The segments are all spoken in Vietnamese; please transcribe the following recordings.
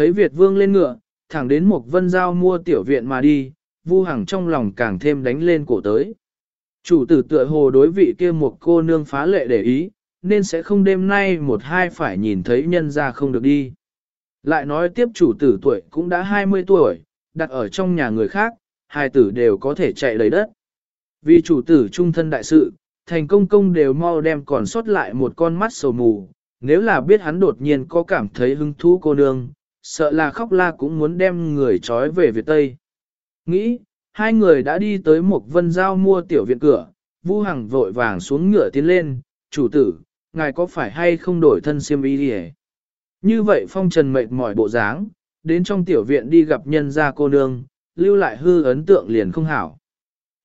Thấy Việt Vương lên ngựa, thẳng đến một vân giao mua tiểu viện mà đi, Vu Hằng trong lòng càng thêm đánh lên cổ tới. Chủ tử tựa hồ đối vị kia một cô nương phá lệ để ý, nên sẽ không đêm nay một hai phải nhìn thấy nhân ra không được đi. Lại nói tiếp chủ tử tuổi cũng đã 20 tuổi, đặt ở trong nhà người khác, hai tử đều có thể chạy lấy đất. Vì chủ tử trung thân đại sự, thành công công đều mau đem còn sót lại một con mắt sầu mù, nếu là biết hắn đột nhiên có cảm thấy hứng thú cô nương, sợ là khóc la cũng muốn đem người trói về Việt Tây. Nghĩ, hai người đã đi tới một vân giao mua tiểu viện cửa, Vu Hằng vội vàng xuống ngựa tiến lên, chủ tử, ngài có phải hay không đổi thân siêm y đi Như vậy phong trần mệt mỏi bộ dáng, đến trong tiểu viện đi gặp nhân gia cô nương, lưu lại hư ấn tượng liền không hảo.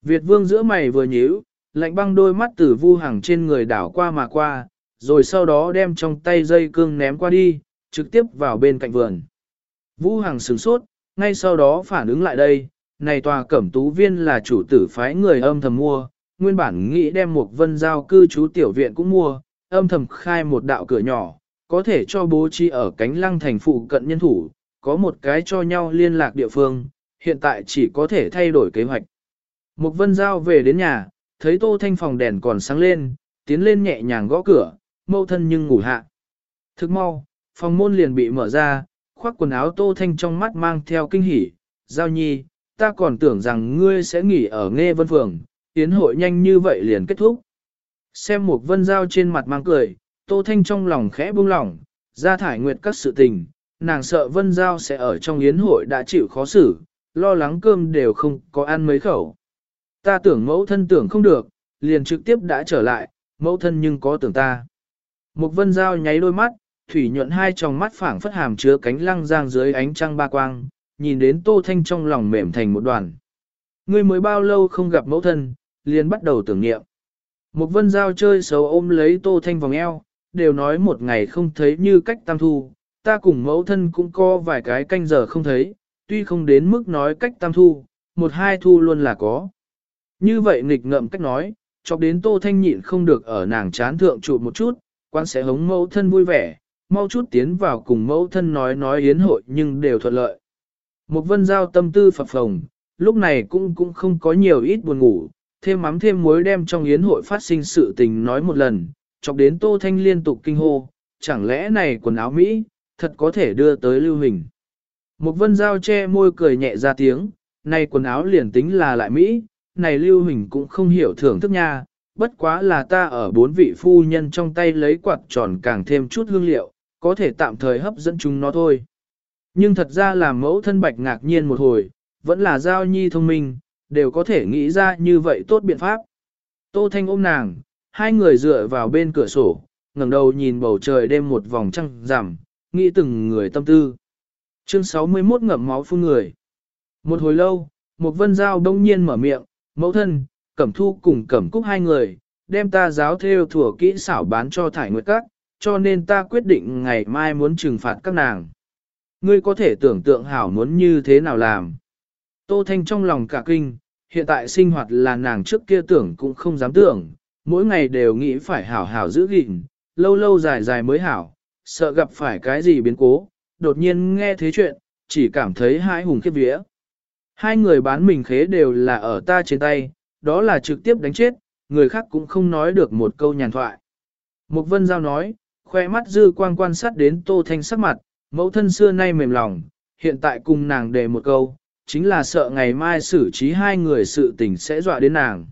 Việt vương giữa mày vừa nhíu, lạnh băng đôi mắt từ Vu Hằng trên người đảo qua mà qua, rồi sau đó đem trong tay dây cương ném qua đi, trực tiếp vào bên cạnh vườn. Vũ Hằng sửng sốt, ngay sau đó phản ứng lại đây, này tòa cẩm tú viên là chủ tử phái người âm thầm mua, nguyên bản nghĩ đem một vân giao cư trú tiểu viện cũng mua, âm thầm khai một đạo cửa nhỏ, có thể cho bố trí ở cánh lăng thành phụ cận nhân thủ, có một cái cho nhau liên lạc địa phương, hiện tại chỉ có thể thay đổi kế hoạch. Một vân giao về đến nhà, thấy tô thanh phòng đèn còn sáng lên, tiến lên nhẹ nhàng gõ cửa, mâu thân nhưng ngủ hạ. Thức mau, phòng môn liền bị mở ra, khoác quần áo tô thanh trong mắt mang theo kinh hỉ, giao nhi, ta còn tưởng rằng ngươi sẽ nghỉ ở nghe vân phường, tiến hội nhanh như vậy liền kết thúc. Xem một vân giao trên mặt mang cười, tô thanh trong lòng khẽ buông lỏng, ra thải nguyệt các sự tình, nàng sợ vân giao sẽ ở trong yến hội đã chịu khó xử, lo lắng cơm đều không có ăn mấy khẩu. Ta tưởng mẫu thân tưởng không được, liền trực tiếp đã trở lại, mẫu thân nhưng có tưởng ta. Một vân giao nháy đôi mắt, thủy nhuận hai tròng mắt phảng phất hàm chứa cánh lăng giang dưới ánh trăng ba quang, nhìn đến tô thanh trong lòng mềm thành một đoàn. Ngươi mới bao lâu không gặp mẫu thân, liền bắt đầu tưởng niệm. Một vân giao chơi xấu ôm lấy tô thanh vòng eo, đều nói một ngày không thấy như cách tam thu, ta cùng mẫu thân cũng có vài cái canh giờ không thấy, tuy không đến mức nói cách tam thu, một hai thu luôn là có. Như vậy nghịch ngợm cách nói, chọc đến tô thanh nhịn không được ở nàng chán thượng trụ một chút, quan sẽ hống mẫu thân vui vẻ, mau chút tiến vào cùng mẫu thân nói nói yến hội nhưng đều thuận lợi. Một vân giao tâm tư phập phồng, lúc này cũng cũng không có nhiều ít buồn ngủ, thêm mắm thêm muối đem trong yến hội phát sinh sự tình nói một lần, chọc đến Tô Thanh liên tục kinh hô, chẳng lẽ này quần áo Mỹ, thật có thể đưa tới lưu hình. Một vân giao che môi cười nhẹ ra tiếng, này quần áo liền tính là lại Mỹ, này lưu hình cũng không hiểu thưởng thức nha, bất quá là ta ở bốn vị phu nhân trong tay lấy quạt tròn càng thêm chút hương liệu, có thể tạm thời hấp dẫn chúng nó thôi. Nhưng thật ra là mẫu thân bạch ngạc nhiên một hồi, vẫn là giao nhi thông minh, đều có thể nghĩ ra như vậy tốt biện pháp. Tô Thanh ôm nàng, hai người dựa vào bên cửa sổ, ngẩng đầu nhìn bầu trời đêm một vòng trăng rằm, nghĩ từng người tâm tư. Chương 61 ngậm máu phun người. Một hồi lâu, một vân giao đông nhiên mở miệng, mẫu thân, cẩm thu cùng cẩm cúc hai người, đem ta giáo theo thủa kỹ xảo bán cho thải nguyệt các, cho nên ta quyết định ngày mai muốn trừng phạt các nàng. Ngươi có thể tưởng tượng hảo muốn như thế nào làm. Tô Thanh trong lòng cả kinh, hiện tại sinh hoạt là nàng trước kia tưởng cũng không dám tưởng, mỗi ngày đều nghĩ phải hảo hảo giữ gìn, lâu lâu dài dài mới hảo, sợ gặp phải cái gì biến cố, đột nhiên nghe thế chuyện, chỉ cảm thấy hãi hùng khiếp vía. Hai người bán mình khế đều là ở ta trên tay, đó là trực tiếp đánh chết, người khác cũng không nói được một câu nhàn thoại. Mục Vân Giao nói, khoe mắt dư quang quan sát đến Tô Thanh sắc mặt, mẫu thân xưa nay mềm lòng, hiện tại cùng nàng đề một câu, chính là sợ ngày mai xử trí hai người sự tình sẽ dọa đến nàng.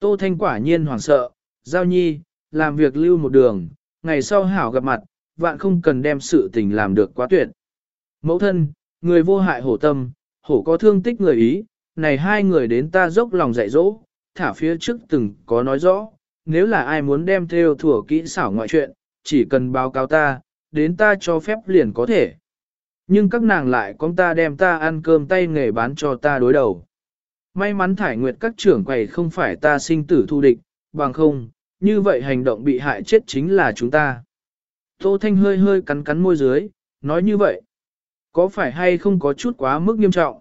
Tô Thanh quả nhiên hoảng sợ, Giao Nhi, làm việc lưu một đường, ngày sau hảo gặp mặt, vạn không cần đem sự tình làm được quá tuyệt. Mẫu thân, người vô hại hổ tâm, hổ có thương tích người ý, này hai người đến ta dốc lòng dạy dỗ, thả phía trước từng có nói rõ, nếu là ai muốn đem theo thủa kỹ xảo ngoại chuyện, chỉ cần báo cáo ta, đến ta cho phép liền có thể. Nhưng các nàng lại con ta đem ta ăn cơm tay nghề bán cho ta đối đầu. May mắn thải nguyệt các trưởng quầy không phải ta sinh tử thu địch, bằng không, như vậy hành động bị hại chết chính là chúng ta. Tô Thanh hơi hơi cắn cắn môi dưới, nói như vậy. Có phải hay không có chút quá mức nghiêm trọng?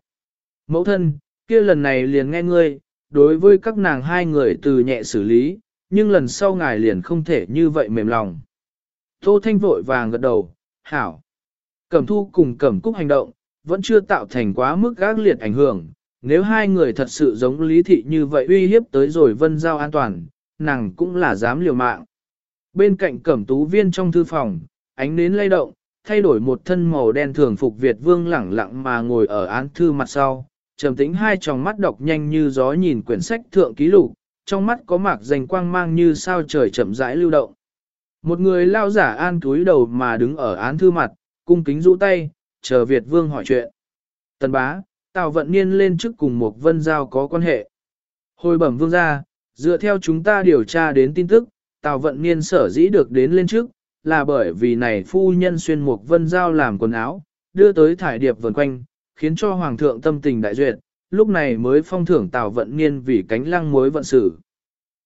Mẫu thân, kia lần này liền nghe ngươi, đối với các nàng hai người từ nhẹ xử lý, nhưng lần sau ngài liền không thể như vậy mềm lòng. Tô Thanh vội vàng gật đầu, hảo. Cẩm thu cùng cẩm cúc hành động, vẫn chưa tạo thành quá mức gác liệt ảnh hưởng. Nếu hai người thật sự giống lý thị như vậy uy hiếp tới rồi vân giao an toàn, nàng cũng là dám liều mạng. Bên cạnh cẩm tú viên trong thư phòng, ánh nến lay động, thay đổi một thân màu đen thường phục Việt vương lẳng lặng mà ngồi ở án thư mặt sau, trầm tĩnh hai tròng mắt đọc nhanh như gió nhìn quyển sách thượng ký lục, trong mắt có mạc dành quang mang như sao trời chậm rãi lưu động. Một người lao giả an túi đầu mà đứng ở án thư mặt, cung kính rũ tay, chờ Việt vương hỏi chuyện. Tần bá, Tào Vận Niên lên trước cùng một vân giao có quan hệ. Hồi bẩm vương gia, dựa theo chúng ta điều tra đến tin tức, Tào Vận Niên sở dĩ được đến lên trước, là bởi vì này phu nhân xuyên một vân giao làm quần áo, đưa tới thải điệp vần quanh, khiến cho hoàng thượng tâm tình đại duyệt, lúc này mới phong thưởng Tào Vận Niên vì cánh lăng mối vận xử.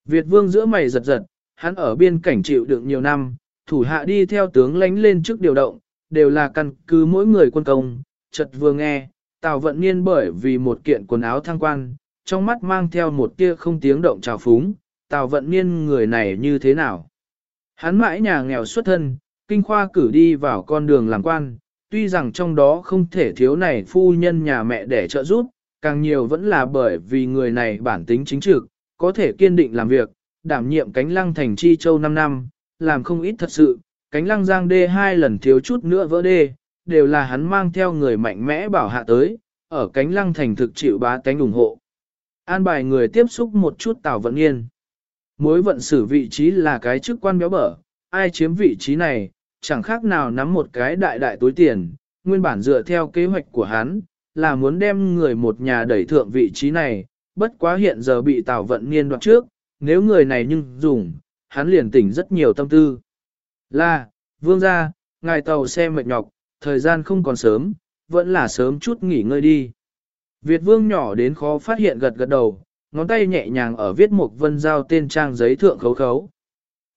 Việt vương giữa mày giật giật, hắn ở biên cảnh chịu đựng nhiều năm, thủ hạ đi theo tướng lánh lên trước điều động, đều là căn cứ mỗi người quân công, chợt vừa nghe, Tào Vận Niên bởi vì một kiện quần áo thăng quan, trong mắt mang theo một tia không tiếng động trào phúng, Tào Vận Niên người này như thế nào? Hắn mãi nhà nghèo xuất thân, kinh khoa cử đi vào con đường làm quan, tuy rằng trong đó không thể thiếu này phu nhân nhà mẹ để trợ giúp, càng nhiều vẫn là bởi vì người này bản tính chính trực, có thể kiên định làm việc, đảm nhiệm cánh lăng thành chi châu 5 năm, làm không ít thật sự, cánh lăng giang đê hai lần thiếu chút nữa vỡ đê, đều là hắn mang theo người mạnh mẽ bảo hạ tới, ở cánh lăng thành thực chịu bá tánh ủng hộ. An bài người tiếp xúc một chút Tào Vận Nghiên. Mối vận xử vị trí là cái chức quan béo bở, ai chiếm vị trí này, chẳng khác nào nắm một cái đại đại túi tiền, nguyên bản dựa theo kế hoạch của hắn, là muốn đem người một nhà đẩy thượng vị trí này, bất quá hiện giờ bị Tào Vận Niên đoạt trước, nếu người này nhưng dùng, hắn liền tỉnh rất nhiều tâm tư. Là, vương gia, ngài tàu xe mệt nhọc, thời gian không còn sớm, vẫn là sớm chút nghỉ ngơi đi. Việt vương nhỏ đến khó phát hiện gật gật đầu, ngón tay nhẹ nhàng ở viết một vân giao tên trang giấy thượng khấu khấu.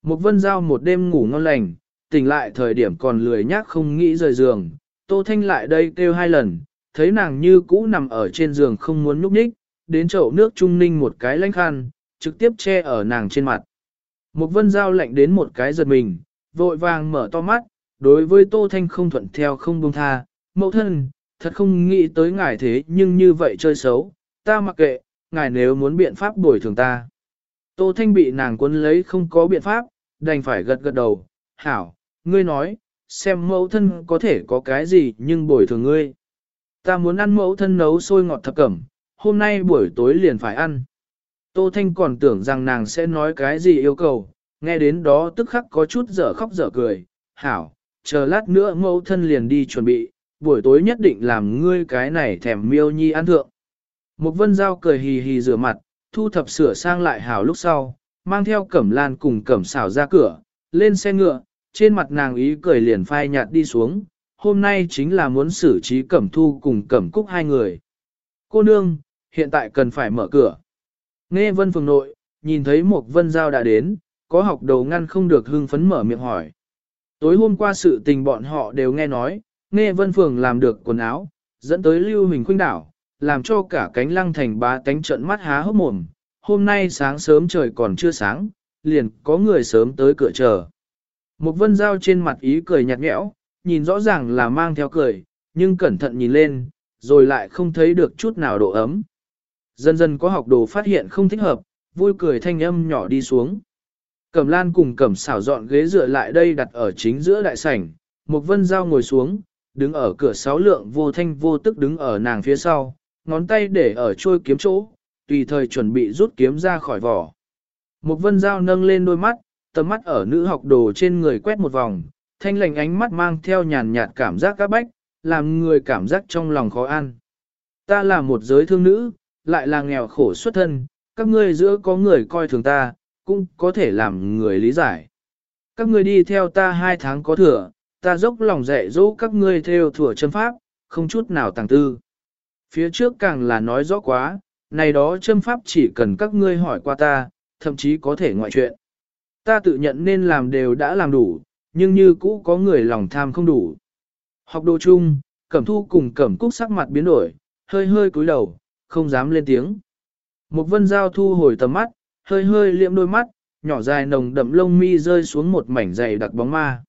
Một vân giao một đêm ngủ ngon lành, tỉnh lại thời điểm còn lười nhác không nghĩ rời giường, tô thanh lại đây kêu hai lần, thấy nàng như cũ nằm ở trên giường không muốn núp nhích, đến chậu nước trung ninh một cái lanh khăn, trực tiếp che ở nàng trên mặt. Một vân giao lạnh đến một cái giật mình, vội vàng mở to mắt, đối với Tô Thanh không thuận theo không buông tha, mẫu thân, thật không nghĩ tới ngài thế nhưng như vậy chơi xấu, ta mặc kệ, ngài nếu muốn biện pháp bồi thường ta. Tô Thanh bị nàng cuốn lấy không có biện pháp, đành phải gật gật đầu, hảo, ngươi nói, xem mẫu thân có thể có cái gì nhưng bồi thường ngươi. Ta muốn ăn mẫu thân nấu sôi ngọt thập cẩm, hôm nay buổi tối liền phải ăn. Tô Thanh còn tưởng rằng nàng sẽ nói cái gì yêu cầu, nghe đến đó tức khắc có chút dở khóc dở cười, hảo, chờ lát nữa mẫu thân liền đi chuẩn bị, buổi tối nhất định làm ngươi cái này thèm miêu nhi ăn thượng. Một vân giao cười hì hì rửa mặt, thu thập sửa sang lại hảo lúc sau, mang theo cẩm lan cùng cẩm xảo ra cửa, lên xe ngựa, trên mặt nàng ý cười liền phai nhạt đi xuống, hôm nay chính là muốn xử trí cẩm thu cùng cẩm cúc hai người. Cô nương, hiện tại cần phải mở cửa. Nghe vân phường nội, nhìn thấy một vân giao đã đến, có học đầu ngăn không được hưng phấn mở miệng hỏi. Tối hôm qua sự tình bọn họ đều nghe nói, nghe vân phường làm được quần áo, dẫn tới lưu hình khuynh đảo, làm cho cả cánh lăng thành ba cánh trận mắt há hốc mồm. Hôm nay sáng sớm trời còn chưa sáng, liền có người sớm tới cửa chờ. Một vân Giao trên mặt ý cười nhạt nhẽo, nhìn rõ ràng là mang theo cười, nhưng cẩn thận nhìn lên, rồi lại không thấy được chút nào độ ấm. Dần dần có học đồ phát hiện không thích hợp, vui cười thanh âm nhỏ đi xuống. Cẩm lan cùng cẩm xảo dọn ghế dựa lại đây đặt ở chính giữa đại sảnh, một vân dao ngồi xuống, đứng ở cửa sáu lượng vô thanh vô tức đứng ở nàng phía sau, ngón tay để ở trôi kiếm chỗ, tùy thời chuẩn bị rút kiếm ra khỏi vỏ. Một vân dao nâng lên đôi mắt, tầm mắt ở nữ học đồ trên người quét một vòng, thanh lành ánh mắt mang theo nhàn nhạt cảm giác các bách, làm người cảm giác trong lòng khó ăn. Ta là một giới thương nữ, lại là nghèo khổ xuất thân, các ngươi giữa có người coi thường ta, cũng có thể làm người lý giải. Các ngươi đi theo ta hai tháng có thừa, ta dốc lòng dạy dỗ các ngươi theo thừa chân pháp, không chút nào tàng tư. Phía trước càng là nói rõ quá, này đó châm pháp chỉ cần các ngươi hỏi qua ta, thậm chí có thể ngoại chuyện. Ta tự nhận nên làm đều đã làm đủ, nhưng như cũ có người lòng tham không đủ. Học đồ chung, Cẩm Thu cùng Cẩm Cúc sắc mặt biến đổi, hơi hơi cúi đầu, không dám lên tiếng. Một vân giao thu hồi tầm mắt, hơi hơi liệm đôi mắt, nhỏ dài nồng đậm lông mi rơi xuống một mảnh dày đặc bóng ma.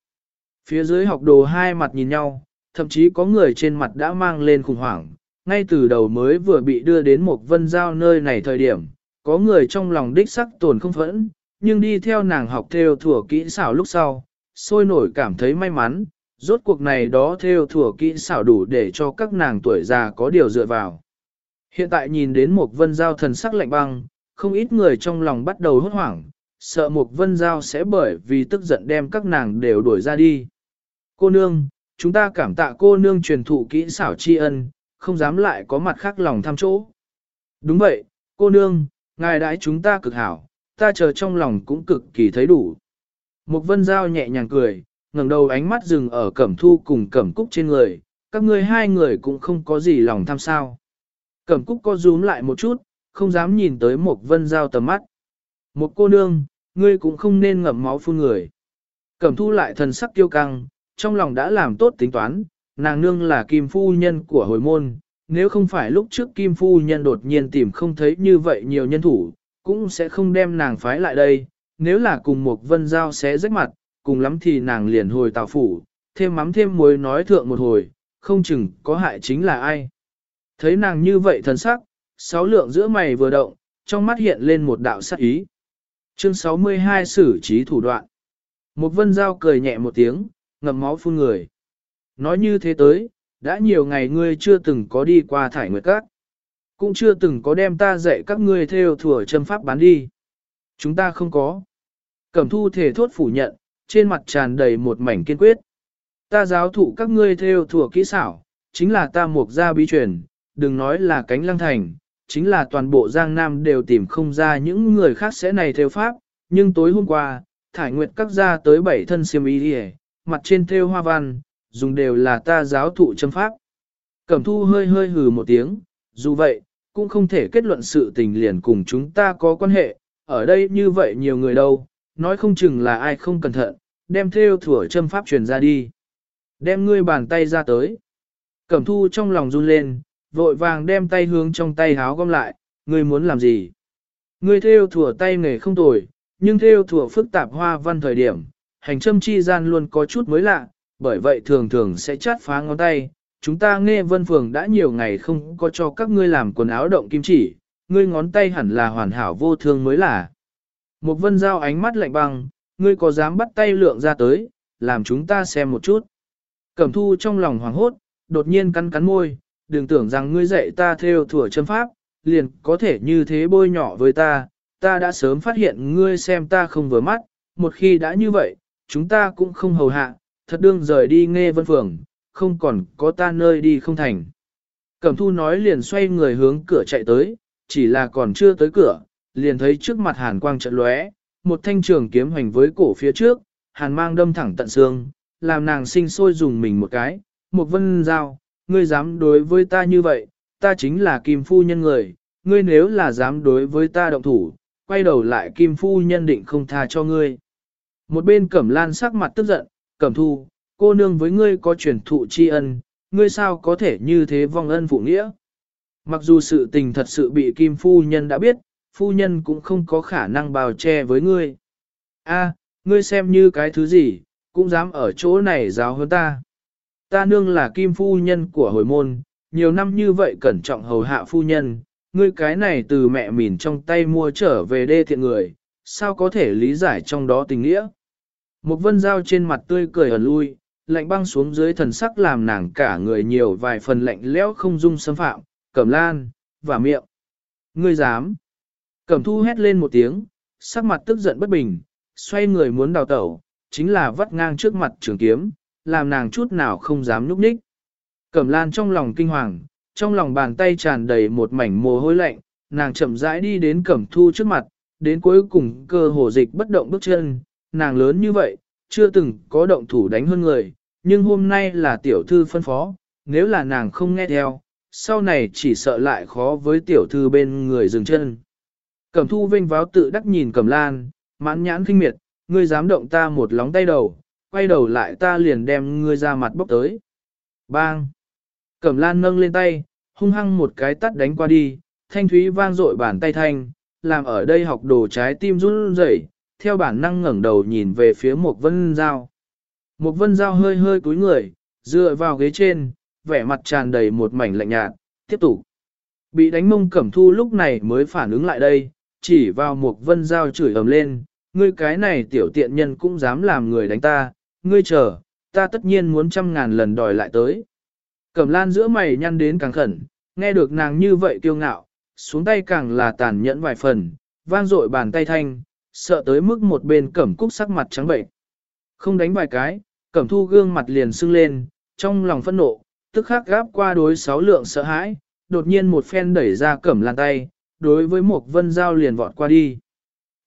Phía dưới học đồ hai mặt nhìn nhau, thậm chí có người trên mặt đã mang lên khủng hoảng, ngay từ đầu mới vừa bị đưa đến một vân giao nơi này thời điểm, có người trong lòng đích sắc tồn không phẫn, nhưng đi theo nàng học theo thủa kỹ xảo lúc sau, sôi nổi cảm thấy may mắn, rốt cuộc này đó theo thủa kỹ xảo đủ để cho các nàng tuổi già có điều dựa vào. Hiện tại nhìn đến một vân giao thần sắc lạnh băng, không ít người trong lòng bắt đầu hốt hoảng, sợ một vân giao sẽ bởi vì tức giận đem các nàng đều đuổi ra đi. Cô nương, chúng ta cảm tạ cô nương truyền thụ kỹ xảo tri ân, không dám lại có mặt khác lòng tham chỗ. Đúng vậy, cô nương, ngài đãi chúng ta cực hảo, ta chờ trong lòng cũng cực kỳ thấy đủ. Một vân giao nhẹ nhàng cười, ngẩng đầu ánh mắt dừng ở cẩm thu cùng cẩm cúc trên người, các ngươi hai người cũng không có gì lòng tham sao. Cẩm cúc co rúm lại một chút, không dám nhìn tới một vân giao tầm mắt. Một cô nương, ngươi cũng không nên ngậm máu phun người. Cẩm thu lại thần sắc tiêu căng, trong lòng đã làm tốt tính toán, nàng nương là kim phu nhân của hồi môn, nếu không phải lúc trước kim phu nhân đột nhiên tìm không thấy như vậy nhiều nhân thủ, cũng sẽ không đem nàng phái lại đây, nếu là cùng một vân giao sẽ rách mặt, cùng lắm thì nàng liền hồi tào phủ, thêm mắm thêm muối nói thượng một hồi, không chừng có hại chính là ai. Thấy nàng như vậy thần sắc, sáu lượng giữa mày vừa động, trong mắt hiện lên một đạo sắc ý. Chương 62 xử trí thủ đoạn. Một vân dao cười nhẹ một tiếng, ngậm máu phun người. Nói như thế tới, đã nhiều ngày ngươi chưa từng có đi qua thải nguyệt các. Cũng chưa từng có đem ta dạy các ngươi theo thừa châm pháp bán đi. Chúng ta không có. Cẩm thu thể thốt phủ nhận, trên mặt tràn đầy một mảnh kiên quyết. Ta giáo thụ các ngươi theo thừa kỹ xảo, chính là ta mục gia bí truyền, đừng nói là cánh lăng thành, chính là toàn bộ Giang Nam đều tìm không ra những người khác sẽ này theo pháp, nhưng tối hôm qua, thải nguyệt các ra tới bảy thân siêm ý đi mặt trên theo hoa văn, dùng đều là ta giáo thụ châm pháp. Cẩm thu hơi hơi hừ một tiếng, dù vậy, cũng không thể kết luận sự tình liền cùng chúng ta có quan hệ, ở đây như vậy nhiều người đâu, nói không chừng là ai không cẩn thận, đem theo thủa châm pháp truyền ra đi. Đem ngươi bàn tay ra tới. Cẩm thu trong lòng run lên, vội vàng đem tay hướng trong tay háo gom lại, ngươi muốn làm gì? Ngươi theo thủa tay nghề không tồi, nhưng theo thủa phức tạp hoa văn thời điểm, hành châm chi gian luôn có chút mới lạ, bởi vậy thường thường sẽ chát phá ngón tay. Chúng ta nghe vân phường đã nhiều ngày không có cho các ngươi làm quần áo động kim chỉ, ngươi ngón tay hẳn là hoàn hảo vô thương mới là. Một vân giao ánh mắt lạnh băng, ngươi có dám bắt tay lượng ra tới, làm chúng ta xem một chút. Cẩm thu trong lòng hoảng hốt, đột nhiên cắn cắn môi, đừng tưởng rằng ngươi dạy ta theo thủa châm pháp, liền có thể như thế bôi nhỏ với ta, ta đã sớm phát hiện ngươi xem ta không vừa mắt, một khi đã như vậy, chúng ta cũng không hầu hạ, thật đương rời đi nghe vân phường, không còn có ta nơi đi không thành. Cẩm thu nói liền xoay người hướng cửa chạy tới, chỉ là còn chưa tới cửa, liền thấy trước mặt hàn quang trận lóe, một thanh trường kiếm hoành với cổ phía trước, hàn mang đâm thẳng tận xương, làm nàng sinh sôi dùng mình một cái, một vân dao, ngươi dám đối với ta như vậy, ta chính là kim phu nhân người, ngươi nếu là dám đối với ta động thủ, quay đầu lại kim phu nhân định không tha cho ngươi. Một bên cẩm lan sắc mặt tức giận, cẩm thu, cô nương với ngươi có truyền thụ tri ân, ngươi sao có thể như thế vong ân phụ nghĩa. Mặc dù sự tình thật sự bị kim phu nhân đã biết, phu nhân cũng không có khả năng bào che với ngươi. A, ngươi xem như cái thứ gì, cũng dám ở chỗ này giáo hơn ta. Ta nương là kim phu nhân của hồi môn, nhiều năm như vậy cẩn trọng hầu hạ phu nhân, ngươi cái này từ mẹ mìn trong tay mua trở về đê thiện người, sao có thể lý giải trong đó tình nghĩa. Một vân dao trên mặt tươi cười ẩn lui, lạnh băng xuống dưới thần sắc làm nàng cả người nhiều vài phần lạnh lẽo không dung xâm phạm, cẩm lan, và miệng. Ngươi dám. Cẩm thu hét lên một tiếng, sắc mặt tức giận bất bình, xoay người muốn đào tẩu, chính là vắt ngang trước mặt trường kiếm, làm nàng chút nào không dám núp ních. Cẩm lan trong lòng kinh hoàng, trong lòng bàn tay tràn đầy một mảnh mồ hôi lạnh, nàng chậm rãi đi đến cẩm thu trước mặt, đến cuối cùng cơ hồ dịch bất động bước chân, nàng lớn như vậy, chưa từng có động thủ đánh hơn người, nhưng hôm nay là tiểu thư phân phó, nếu là nàng không nghe theo, sau này chỉ sợ lại khó với tiểu thư bên người dừng chân. Cẩm thu vinh váo tự đắc nhìn cẩm lan, mãn nhãn khinh miệt, ngươi dám động ta một lóng tay đầu, quay đầu lại ta liền đem ngươi ra mặt bốc tới. Bang! Cẩm lan nâng lên tay, hung hăng một cái tắt đánh qua đi, thanh thúy vang dội bàn tay thanh, làm ở đây học đồ trái tim run rẩy, theo bản năng ngẩng đầu nhìn về phía một vân dao. Một vân dao hơi hơi cúi người, dựa vào ghế trên, vẻ mặt tràn đầy một mảnh lạnh nhạt, tiếp tục. Bị đánh mông cẩm thu lúc này mới phản ứng lại đây, chỉ vào một vân dao chửi ầm lên, ngươi cái này tiểu tiện nhân cũng dám làm người đánh ta, ngươi chờ, ta tất nhiên muốn trăm ngàn lần đòi lại tới. Cẩm lan giữa mày nhăn đến càng khẩn, nghe được nàng như vậy kiêu ngạo, xuống tay càng là tàn nhẫn vài phần, vang dội bàn tay thanh, sợ tới mức một bên cẩm cúc sắc mặt trắng bệnh. Không đánh vài cái, cẩm thu gương mặt liền sưng lên, trong lòng phẫn nộ, tức khắc gáp qua đối sáu lượng sợ hãi, đột nhiên một phen đẩy ra cẩm lan tay, đối với một vân dao liền vọt qua đi.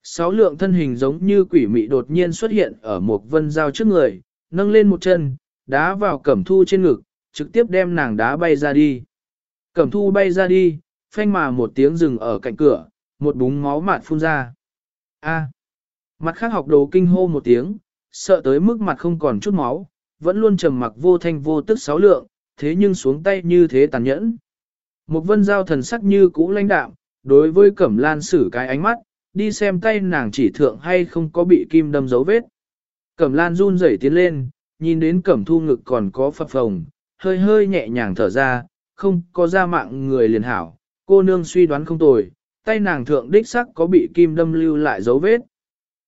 Sáu lượng thân hình giống như quỷ mị đột nhiên xuất hiện ở một vân dao trước người, nâng lên một chân, đá vào cẩm thu trên ngực, trực tiếp đem nàng đá bay ra đi. Cẩm thu bay ra đi, phanh mà một tiếng rừng ở cạnh cửa, một búng máu mạt phun ra. A. Mặt khác học đồ kinh hô một tiếng, sợ tới mức mặt không còn chút máu, vẫn luôn trầm mặc vô thanh vô tức sáu lượng, thế nhưng xuống tay như thế tàn nhẫn. Một vân giao thần sắc như cũ lãnh đạm, đối với cẩm lan sử cái ánh mắt, đi xem tay nàng chỉ thượng hay không có bị kim đâm dấu vết. Cẩm lan run rẩy tiến lên, nhìn đến cẩm thu ngực còn có phập phồng, hơi hơi nhẹ nhàng thở ra, không có ra mạng người liền hảo, cô nương suy đoán không tồi, tay nàng thượng đích sắc có bị kim đâm lưu lại dấu vết.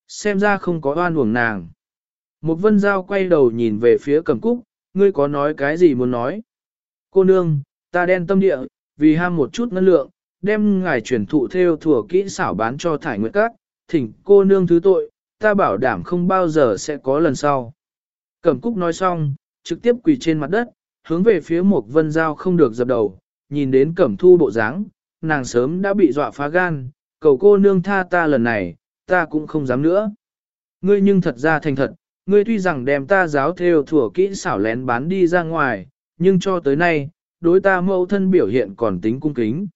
Xem ra không có oan uổng nàng. Một vân giao quay đầu nhìn về phía cẩm cúc, ngươi có nói cái gì muốn nói? Cô nương, ta đen tâm địa, vì ham một chút ngân lượng, đem ngài truyền thụ theo thừa kỹ xảo bán cho thải nguyệt các, thỉnh cô nương thứ tội, ta bảo đảm không bao giờ sẽ có lần sau. Cẩm cúc nói xong, trực tiếp quỳ trên mặt đất, hướng về phía một vân giao không được dập đầu, nhìn đến cẩm thu bộ dáng, nàng sớm đã bị dọa phá gan, cầu cô nương tha ta lần này, ta cũng không dám nữa. Ngươi nhưng thật ra thành thật, ngươi tuy rằng đem ta giáo theo thủa kỹ xảo lén bán đi ra ngoài, nhưng cho tới nay, đối ta mẫu thân biểu hiện còn tính cung kính.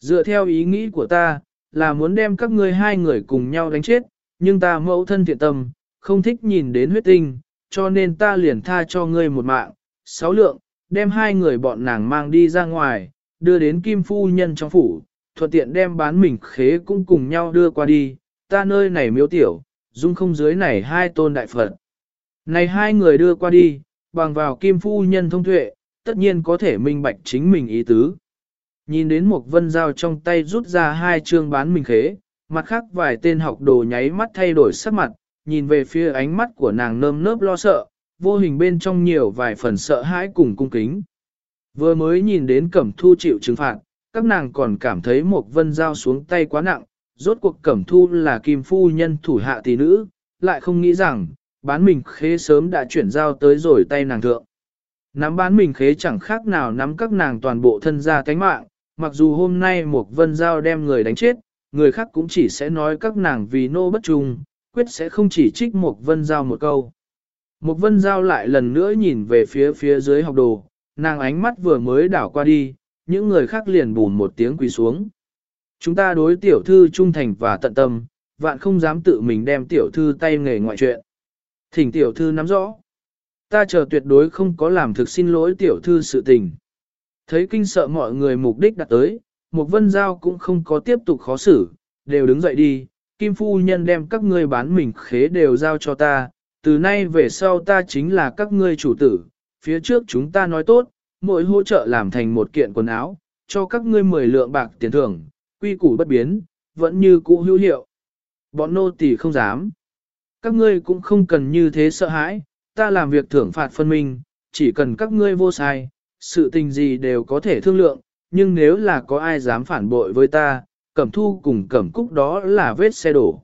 Dựa theo ý nghĩ của ta, là muốn đem các ngươi hai người cùng nhau đánh chết, nhưng ta mẫu thân thiện tâm, không thích nhìn đến huyết tinh, cho nên ta liền tha cho ngươi một mạng, sáu lượng, đem hai người bọn nàng mang đi ra ngoài, đưa đến kim phu nhân trong phủ, thuận tiện đem bán mình khế cũng cùng nhau đưa qua đi, ta nơi này miếu tiểu, dung không dưới này hai tôn đại Phật. Này hai người đưa qua đi, bằng vào kim phu nhân thông tuệ, tất nhiên có thể minh bạch chính mình ý tứ. Nhìn đến một vân dao trong tay rút ra hai chương bán mình khế, mặt khác vài tên học đồ nháy mắt thay đổi sắc mặt, nhìn về phía ánh mắt của nàng nơm nớp lo sợ, vô hình bên trong nhiều vài phần sợ hãi cùng cung kính. Vừa mới nhìn đến cẩm thu chịu trừng phạt, các nàng còn cảm thấy một vân dao xuống tay quá nặng, rốt cuộc cẩm thu là kim phu nhân thủ hạ tỷ nữ, lại không nghĩ rằng, bán mình khế sớm đã chuyển giao tới rồi tay nàng thượng. Nắm bán mình khế chẳng khác nào nắm các nàng toàn bộ thân gia cánh mạng, mặc dù hôm nay một vân giao đem người đánh chết, người khác cũng chỉ sẽ nói các nàng vì nô bất trung, quyết sẽ không chỉ trích một vân giao một câu. Một vân giao lại lần nữa nhìn về phía phía dưới học đồ, nàng ánh mắt vừa mới đảo qua đi, những người khác liền bùn một tiếng quỳ xuống. Chúng ta đối tiểu thư trung thành và tận tâm, vạn không dám tự mình đem tiểu thư tay nghề ngoại chuyện. Thỉnh tiểu thư nắm rõ. Ta chờ tuyệt đối không có làm thực xin lỗi tiểu thư sự tình. Thấy kinh sợ mọi người mục đích đặt tới, một vân giao cũng không có tiếp tục khó xử, đều đứng dậy đi, kim phu nhân đem các ngươi bán mình khế đều giao cho ta, từ nay về sau ta chính là các ngươi chủ tử, phía trước chúng ta nói tốt, mỗi hỗ trợ làm thành một kiện quần áo, cho các ngươi 10 lượng bạc tiền thưởng, quy củ bất biến, vẫn như cũ hữu hiệu. Bọn nô tỳ không dám. Các ngươi cũng không cần như thế sợ hãi, ta làm việc thưởng phạt phân minh, chỉ cần các ngươi vô sai, sự tình gì đều có thể thương lượng, nhưng nếu là có ai dám phản bội với ta, cẩm thu cùng cẩm cúc đó là vết xe đổ.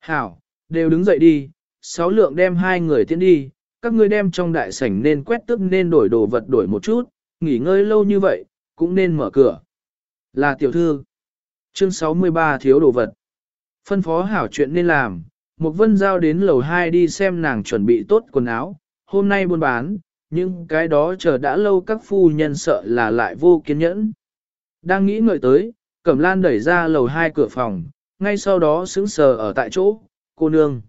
Hảo, đều đứng dậy đi, sáu lượng đem hai người tiến đi, các ngươi đem trong đại sảnh nên quét tức nên đổi đồ vật đổi một chút, nghỉ ngơi lâu như vậy, cũng nên mở cửa. Là tiểu thư. Chương 63 thiếu đồ vật. Phân phó hảo chuyện nên làm, một vân giao đến lầu 2 đi xem nàng chuẩn bị tốt quần áo, hôm nay buôn bán, nhưng cái đó chờ đã lâu các phu nhân sợ là lại vô kiên nhẫn. Đang nghĩ ngợi tới, Cẩm Lan đẩy ra lầu hai cửa phòng, ngay sau đó sững sờ ở tại chỗ, cô nương.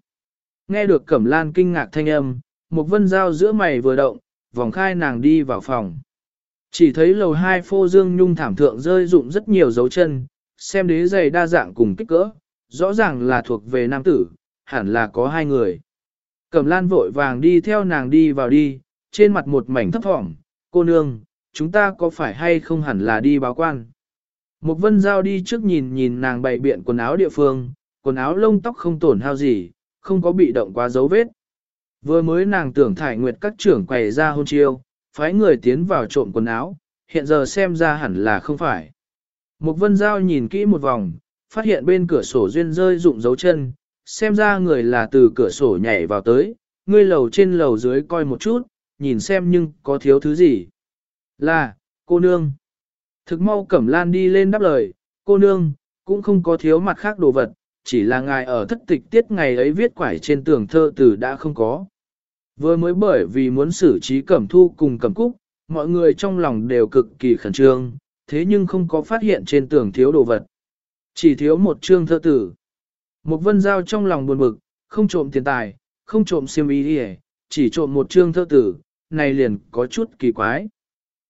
Nghe được Cẩm Lan kinh ngạc thanh âm, một vân dao giữa mày vừa động, vòng khai nàng đi vào phòng. Chỉ thấy lầu hai phô dương nhung thảm thượng rơi rụng rất nhiều dấu chân, xem đế giày đa dạng cùng kích cỡ, rõ ràng là thuộc về nam tử, hẳn là có hai người. Cẩm lan vội vàng đi theo nàng đi vào đi, trên mặt một mảnh thấp thỏm, cô nương, chúng ta có phải hay không hẳn là đi báo quan. Một vân giao đi trước nhìn nhìn nàng bày biện quần áo địa phương, quần áo lông tóc không tổn hao gì, không có bị động quá dấu vết. Vừa mới nàng tưởng thải nguyệt các trưởng quầy ra hôn chiêu, phái người tiến vào trộm quần áo, hiện giờ xem ra hẳn là không phải. Một vân giao nhìn kỹ một vòng, phát hiện bên cửa sổ duyên rơi rụng dấu chân, xem ra người là từ cửa sổ nhảy vào tới, ngươi lầu trên lầu dưới coi một chút, nhìn xem nhưng có thiếu thứ gì. Là, cô nương. Thực mau cẩm lan đi lên đáp lời, cô nương, cũng không có thiếu mặt khác đồ vật, chỉ là ngài ở thất tịch tiết ngày ấy viết quải trên tường thơ từ đã không có. Vừa mới bởi vì muốn xử trí cẩm thu cùng cẩm cúc, mọi người trong lòng đều cực kỳ khẩn trương, thế nhưng không có phát hiện trên tường thiếu đồ vật. Chỉ thiếu một chương thơ tử. Một vân giao trong lòng buồn bực, không trộm tiền tài, không trộm siêm ý đi chỉ trộm một chương thơ tử, này liền có chút kỳ quái.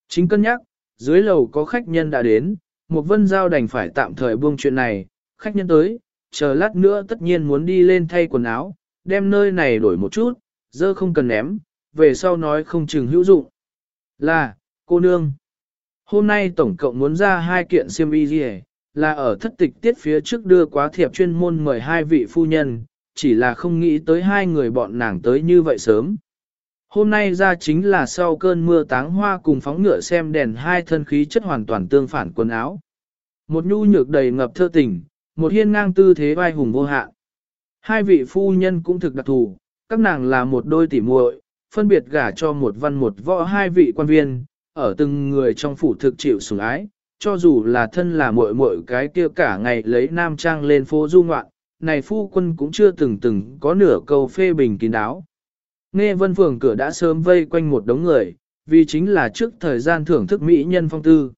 Chính cân nhắc, dưới lầu có khách nhân đã đến, một vân giao đành phải tạm thời buông chuyện này, khách nhân tới, chờ lát nữa tất nhiên muốn đi lên thay quần áo, đem nơi này đổi một chút, dơ không cần ném, về sau nói không chừng hữu dụng. Là, cô nương. Hôm nay tổng cộng muốn ra hai kiện siêm y gì là ở thất tịch tiết phía trước đưa quá thiệp chuyên môn mời hai vị phu nhân, chỉ là không nghĩ tới hai người bọn nàng tới như vậy sớm. Hôm nay ra chính là sau cơn mưa táng hoa cùng phóng ngựa xem đèn hai thân khí chất hoàn toàn tương phản quần áo. Một nhu nhược đầy ngập thơ tình, một hiên ngang tư thế vai hùng vô hạn. Hai vị phu nhân cũng thực đặc thù, các nàng là một đôi tỉ muội, phân biệt gả cho một văn một võ hai vị quan viên, ở từng người trong phủ thực chịu sủng ái, cho dù là thân là muội muội cái kia cả ngày lấy nam trang lên phố du ngoạn, này phu quân cũng chưa từng từng có nửa câu phê bình kín đáo. Nghe vân phường cửa đã sớm vây quanh một đống người, vì chính là trước thời gian thưởng thức mỹ nhân phong tư.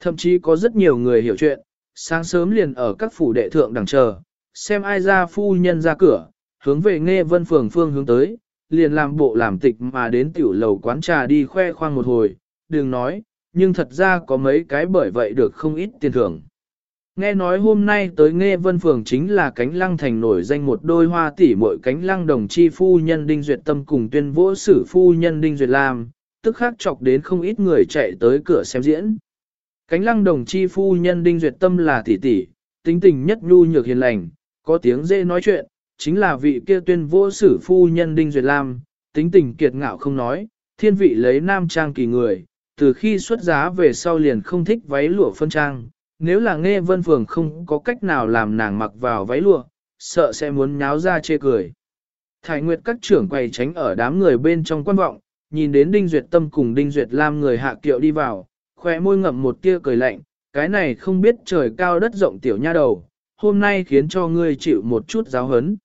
Thậm chí có rất nhiều người hiểu chuyện, sáng sớm liền ở các phủ đệ thượng đằng chờ, xem ai ra phu nhân ra cửa, hướng về nghe vân phường phương hướng tới, liền làm bộ làm tịch mà đến tiểu lầu quán trà đi khoe khoang một hồi, đừng nói, nhưng thật ra có mấy cái bởi vậy được không ít tiền thưởng. Nghe nói hôm nay tới nghe vân phường chính là cánh lăng thành nổi danh một đôi hoa tỷ muội cánh lăng đồng chi phu nhân Đinh Duyệt Tâm cùng tuyên vỗ sử phu nhân Đinh Duyệt Lam, tức khắc chọc đến không ít người chạy tới cửa xem diễn. Cánh lăng đồng chi phu nhân Đinh Duyệt Tâm là tỷ tỷ, tính tình nhất nhu nhược hiền lành, có tiếng dễ nói chuyện, chính là vị kia tuyên vỗ sử phu nhân Đinh Duyệt Lam, tính tình kiệt ngạo không nói, thiên vị lấy nam trang kỳ người, từ khi xuất giá về sau liền không thích váy lụa phân trang, nếu là nghe vân phường không có cách nào làm nàng mặc vào váy lụa, sợ sẽ muốn nháo ra chê cười. Thải Nguyệt các trưởng quầy tránh ở đám người bên trong quan vọng, nhìn đến Đinh Duyệt Tâm cùng Đinh Duyệt Lam người hạ kiệu đi vào, khóe môi ngậm một tia cười lạnh, cái này không biết trời cao đất rộng tiểu nha đầu, hôm nay khiến cho ngươi chịu một chút giáo hấn.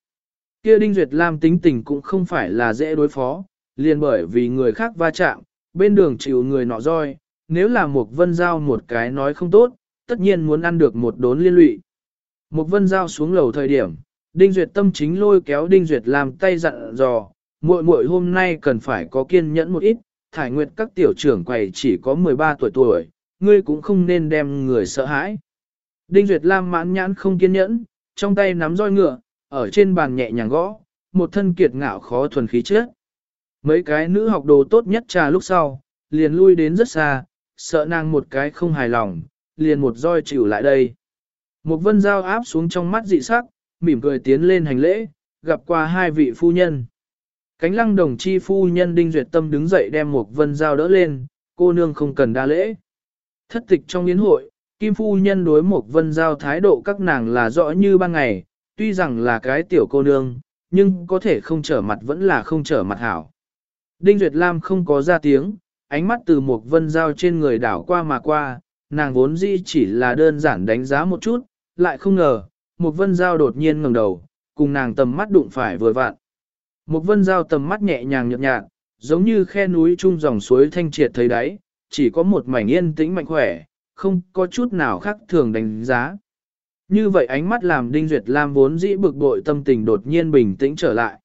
Kia Đinh Duyệt Lam tính tình cũng không phải là dễ đối phó, liền bởi vì người khác va chạm, bên đường chịu người nọ roi, nếu là một vân giao một cái nói không tốt, tất nhiên muốn ăn được một đốn liên lụy. Một vân giao xuống lầu thời điểm, Đinh Duyệt tâm chính lôi kéo Đinh Duyệt làm tay dặn dò, muội muội hôm nay cần phải có kiên nhẫn một ít, thải nguyệt các tiểu trưởng quầy chỉ có 13 tuổi tuổi, ngươi cũng không nên đem người sợ hãi. Đinh Duyệt Lam mãn nhãn không kiên nhẫn, trong tay nắm roi ngựa, ở trên bàn nhẹ nhàng gõ, một thân kiệt ngạo khó thuần khí chết. Mấy cái nữ học đồ tốt nhất trà lúc sau, liền lui đến rất xa, sợ nàng một cái không hài lòng, liền một roi chịu lại đây. Một vân dao áp xuống trong mắt dị sắc, mỉm cười tiến lên hành lễ, gặp qua hai vị phu nhân. Cánh lăng đồng chi phu nhân đinh duyệt tâm đứng dậy đem một vân dao đỡ lên, cô nương không cần đa lễ. Thất tịch trong yến hội, kim phu nhân đối một vân giao thái độ các nàng là rõ như ban ngày, tuy rằng là cái tiểu cô nương, nhưng có thể không trở mặt vẫn là không trở mặt hảo. Đinh Duyệt Lam không có ra tiếng, ánh mắt từ một vân Giao trên người đảo qua mà qua, nàng vốn dĩ chỉ là đơn giản đánh giá một chút, lại không ngờ, một vân giao đột nhiên ngẩng đầu, cùng nàng tầm mắt đụng phải vừa vặn. Một vân giao tầm mắt nhẹ nhàng nhợt nhạt, giống như khe núi chung dòng suối thanh triệt thấy đáy, chỉ có một mảnh yên tĩnh mạnh khỏe, không có chút nào khác thường đánh giá. Như vậy ánh mắt làm Đinh Duyệt Lam vốn dĩ bực bội tâm tình đột nhiên bình tĩnh trở lại.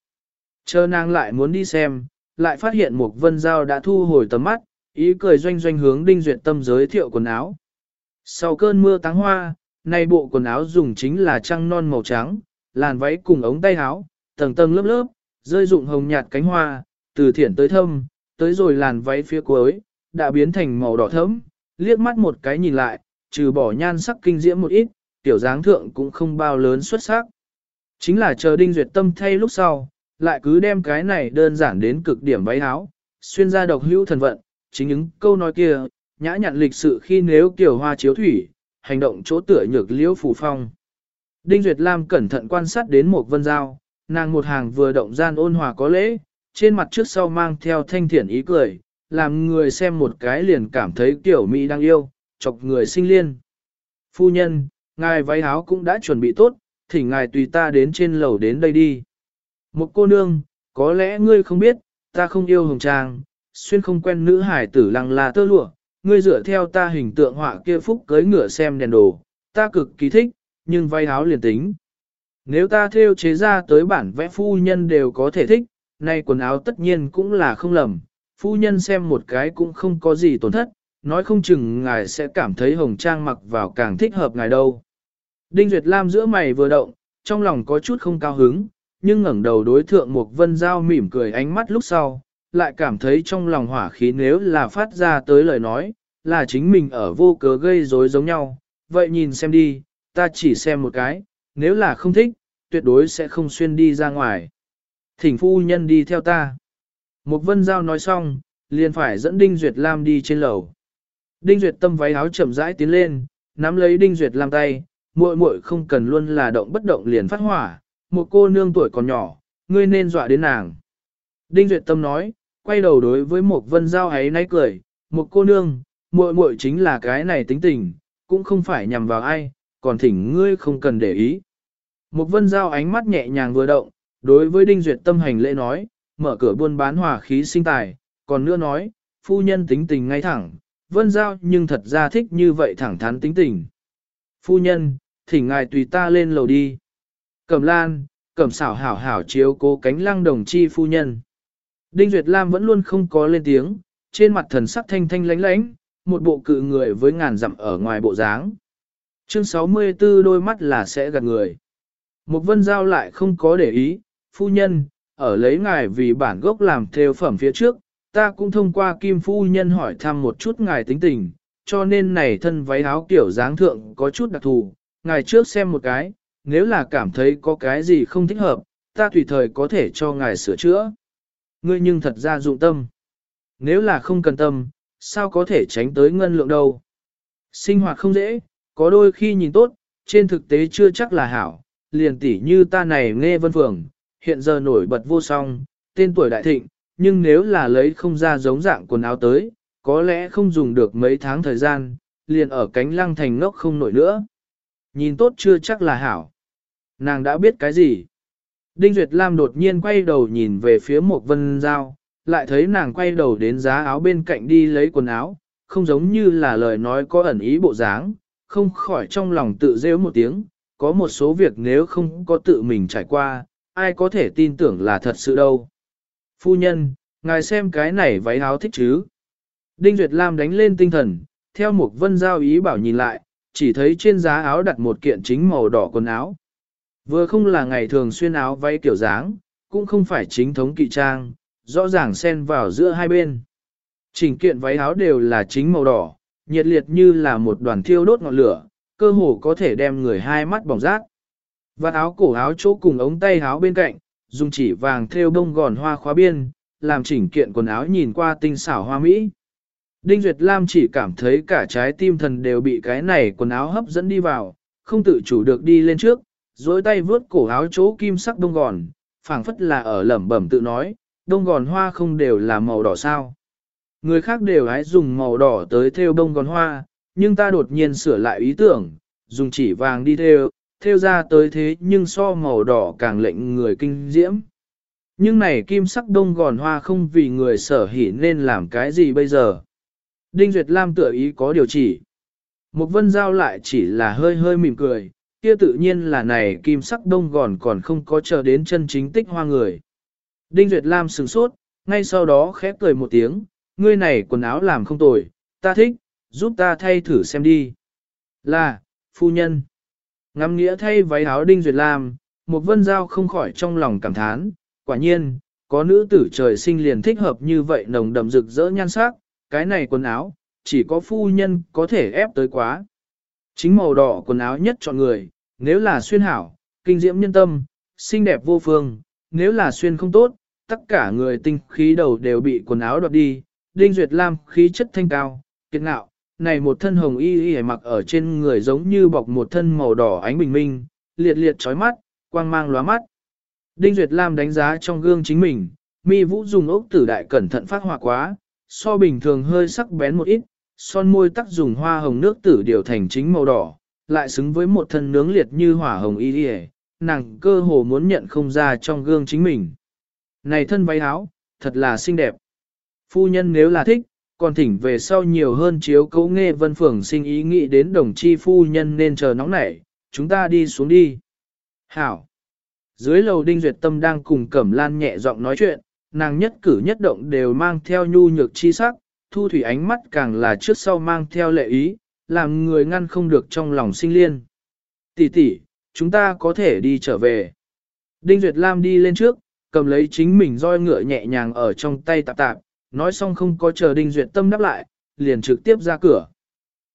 Chờ nàng lại muốn đi xem, lại phát hiện một vân dao đã thu hồi tầm mắt, ý cười doanh doanh hướng Đinh Duyệt Tâm giới thiệu quần áo. Sau cơn mưa táng hoa, nay bộ quần áo dùng chính là trăng non màu trắng, làn váy cùng ống tay áo, tầng tầng lớp lớp, rơi dụng hồng nhạt cánh hoa, từ thiển tới thâm, tới rồi làn váy phía cuối, đã biến thành màu đỏ thẫm, liếc mắt một cái nhìn lại, trừ bỏ nhan sắc kinh diễm một ít, tiểu dáng thượng cũng không bao lớn xuất sắc. Chính là chờ Đinh Duyệt Tâm thay lúc sau, lại cứ đem cái này đơn giản đến cực điểm váy áo, xuyên ra độc hữu thần vận, chính những câu nói kia, nhã nhặn lịch sự khi nếu kiểu hoa chiếu thủy, hành động chỗ tựa nhược liễu phủ phong. Đinh Duyệt Lam cẩn thận quan sát đến một vân giao, nàng một hàng vừa động gian ôn hòa có lễ, trên mặt trước sau mang theo thanh thiện ý cười, làm người xem một cái liền cảm thấy kiểu Mỹ đang yêu, chọc người sinh liên. Phu nhân, ngài váy áo cũng đã chuẩn bị tốt, thỉnh ngài tùy ta đến trên lầu đến đây đi. Một cô nương, có lẽ ngươi không biết, ta không yêu hồng trang, xuyên không quen nữ hải tử lăng là tơ lụa, ngươi dựa theo ta hình tượng họa kia phúc cưới ngựa xem đèn đồ, ta cực kỳ thích, nhưng vay áo liền tính. Nếu ta theo chế ra tới bản vẽ phu nhân đều có thể thích, nay quần áo tất nhiên cũng là không lầm, phu nhân xem một cái cũng không có gì tổn thất, nói không chừng ngài sẽ cảm thấy hồng trang mặc vào càng thích hợp ngài đâu. Đinh Duyệt Lam giữa mày vừa động, trong lòng có chút không cao hứng, nhưng ngẩng đầu đối thượng một vân giao mỉm cười ánh mắt lúc sau, lại cảm thấy trong lòng hỏa khí nếu là phát ra tới lời nói, là chính mình ở vô cớ gây rối giống nhau, vậy nhìn xem đi, ta chỉ xem một cái, nếu là không thích, tuyệt đối sẽ không xuyên đi ra ngoài. Thỉnh phu nhân đi theo ta. Một vân giao nói xong, liền phải dẫn Đinh Duyệt Lam đi trên lầu. Đinh Duyệt tâm váy áo chậm rãi tiến lên, nắm lấy Đinh Duyệt Lam tay, muội muội không cần luôn là động bất động liền phát hỏa, một cô nương tuổi còn nhỏ, ngươi nên dọa đến nàng. Đinh Duyệt tâm nói, quay đầu đối với một vân giao ấy náy cười, một cô nương, muội muội chính là cái này tính tình, cũng không phải nhằm vào ai, còn thỉnh ngươi không cần để ý. Một vân giao ánh mắt nhẹ nhàng vừa động, đối với Đinh Duyệt tâm hành lễ nói, mở cửa buôn bán hòa khí sinh tài, còn nữa nói, phu nhân tính tình ngay thẳng, vân giao nhưng thật ra thích như vậy thẳng thắn tính tình. Phu nhân, thỉnh ngài tùy ta lên lầu đi. Cẩm lan, cẩm xảo hảo hảo chiếu cố cánh lăng đồng chi phu nhân. Đinh Duyệt Lam vẫn luôn không có lên tiếng, trên mặt thần sắc thanh thanh lánh lánh, một bộ cự người với ngàn dặm ở ngoài bộ dáng. Chương 64 đôi mắt là sẽ gạt người. Một vân giao lại không có để ý, phu nhân, ở lấy ngài vì bản gốc làm theo phẩm phía trước, ta cũng thông qua kim phu nhân hỏi thăm một chút ngài tính tình, cho nên này thân váy áo kiểu dáng thượng có chút đặc thù, ngài trước xem một cái, nếu là cảm thấy có cái gì không thích hợp, ta tùy thời có thể cho ngài sửa chữa. Ngươi nhưng thật ra dụng tâm. Nếu là không cần tâm, sao có thể tránh tới ngân lượng đâu. Sinh hoạt không dễ, có đôi khi nhìn tốt, trên thực tế chưa chắc là hảo, liền tỉ như ta này nghe vân phường, hiện giờ nổi bật vô song, tên tuổi đại thịnh, nhưng nếu là lấy không ra giống dạng quần áo tới, có lẽ không dùng được mấy tháng thời gian, liền ở cánh lăng thành ngốc không nổi nữa. Nhìn tốt chưa chắc là hảo. Nàng đã biết cái gì? Đinh Duyệt Lam đột nhiên quay đầu nhìn về phía một vân giao, lại thấy nàng quay đầu đến giá áo bên cạnh đi lấy quần áo, không giống như là lời nói có ẩn ý bộ dáng, không khỏi trong lòng tự rêu một tiếng, có một số việc nếu không có tự mình trải qua, ai có thể tin tưởng là thật sự đâu. Phu nhân, ngài xem cái này váy áo thích chứ? Đinh Duyệt Lam đánh lên tinh thần, theo một vân giao ý bảo nhìn lại, chỉ thấy trên giá áo đặt một kiện chính màu đỏ quần áo. Vừa không là ngày thường xuyên áo váy kiểu dáng, cũng không phải chính thống kỵ trang, rõ ràng xen vào giữa hai bên. Chỉnh kiện váy áo đều là chính màu đỏ, nhiệt liệt như là một đoàn thiêu đốt ngọn lửa, cơ hồ có thể đem người hai mắt bỏng rát. Vạt áo cổ áo chỗ cùng ống tay áo bên cạnh, dùng chỉ vàng thêu bông gòn hoa khóa biên, làm chỉnh kiện quần áo nhìn qua tinh xảo hoa mỹ. Đinh Duyệt Lam chỉ cảm thấy cả trái tim thần đều bị cái này quần áo hấp dẫn đi vào, không tự chủ được đi lên trước, dối tay vướt cổ áo chỗ kim sắc đông gòn, phảng phất là ở lẩm bẩm tự nói, đông gòn hoa không đều là màu đỏ sao. Người khác đều hãy dùng màu đỏ tới theo đông gòn hoa, nhưng ta đột nhiên sửa lại ý tưởng, dùng chỉ vàng đi theo, theo ra tới thế nhưng so màu đỏ càng lệnh người kinh diễm. Nhưng này kim sắc đông gòn hoa không vì người sở hỉ nên làm cái gì bây giờ. Đinh Duyệt Lam tựa ý có điều chỉ. Một vân giao lại chỉ là hơi hơi mỉm cười, kia tự nhiên là này kim sắc đông gòn còn không có chờ đến chân chính tích hoa người. Đinh Duyệt Lam sừng sốt, ngay sau đó khép cười một tiếng, ngươi này quần áo làm không tồi, ta thích, giúp ta thay thử xem đi. Là, phu nhân. Ngắm nghĩa thay váy áo Đinh Duyệt Lam, một vân giao không khỏi trong lòng cảm thán, quả nhiên, có nữ tử trời sinh liền thích hợp như vậy nồng đậm rực rỡ nhan sắc, cái này quần áo, chỉ có phu nhân có thể ép tới quá. Chính màu đỏ quần áo nhất chọn người, nếu là xuyên hảo, kinh diễm nhân tâm, xinh đẹp vô phương, nếu là xuyên không tốt, tất cả người tinh khí đầu đều bị quần áo đoạt đi, Đinh Duyệt Lam khí chất thanh cao, kiệt ngạo, này một thân hồng y y mặc ở trên người giống như bọc một thân màu đỏ ánh bình minh, liệt liệt chói mắt, quang mang lóa mắt. Đinh Duyệt Lam đánh giá trong gương chính mình, mi vũ dùng ốc tử đại cẩn thận phát hỏa quá, so bình thường hơi sắc bén một ít, son môi tắc dùng hoa hồng nước tử điều thành chính màu đỏ, lại xứng với một thân nướng liệt như hỏa hồng y đi nàng cơ hồ muốn nhận không ra trong gương chính mình. Này thân váy áo, thật là xinh đẹp. Phu nhân nếu là thích, còn thỉnh về sau nhiều hơn chiếu cấu nghe vân phường sinh ý nghĩ đến đồng chi phu nhân nên chờ nóng nảy, chúng ta đi xuống đi. Hảo! Dưới lầu đinh duyệt tâm đang cùng cẩm lan nhẹ giọng nói chuyện, nàng nhất cử nhất động đều mang theo nhu nhược chi sắc, thu thủy ánh mắt càng là trước sau mang theo lệ ý, làm người ngăn không được trong lòng sinh liên. Tỷ tỷ, chúng ta có thể đi trở về. Đinh Duyệt Lam đi lên trước, cầm lấy chính mình roi ngựa nhẹ nhàng ở trong tay tạp tạp, nói xong không có chờ Đinh Duyệt Tâm đáp lại, liền trực tiếp ra cửa.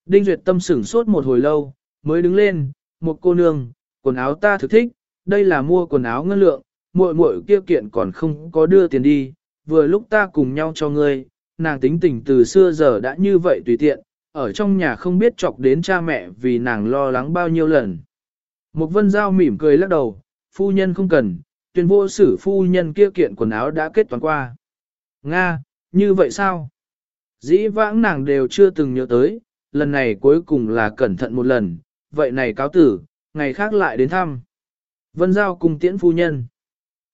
Đinh Duyệt Tâm sửng sốt một hồi lâu, mới đứng lên, một cô nương, quần áo ta thực thích, đây là mua quần áo ngân lượng, muội muội kia kiện còn không có đưa tiền đi, vừa lúc ta cùng nhau cho ngươi, nàng tính tình từ xưa giờ đã như vậy tùy tiện, ở trong nhà không biết chọc đến cha mẹ vì nàng lo lắng bao nhiêu lần. Một vân giao mỉm cười lắc đầu, phu nhân không cần, tuyên vô sử phu nhân kia kiện quần áo đã kết toán qua. Nga, như vậy sao? Dĩ vãng nàng đều chưa từng nhớ tới, lần này cuối cùng là cẩn thận một lần, vậy này cáo tử, ngày khác lại đến thăm. Vân Giao cùng tiễn phu nhân.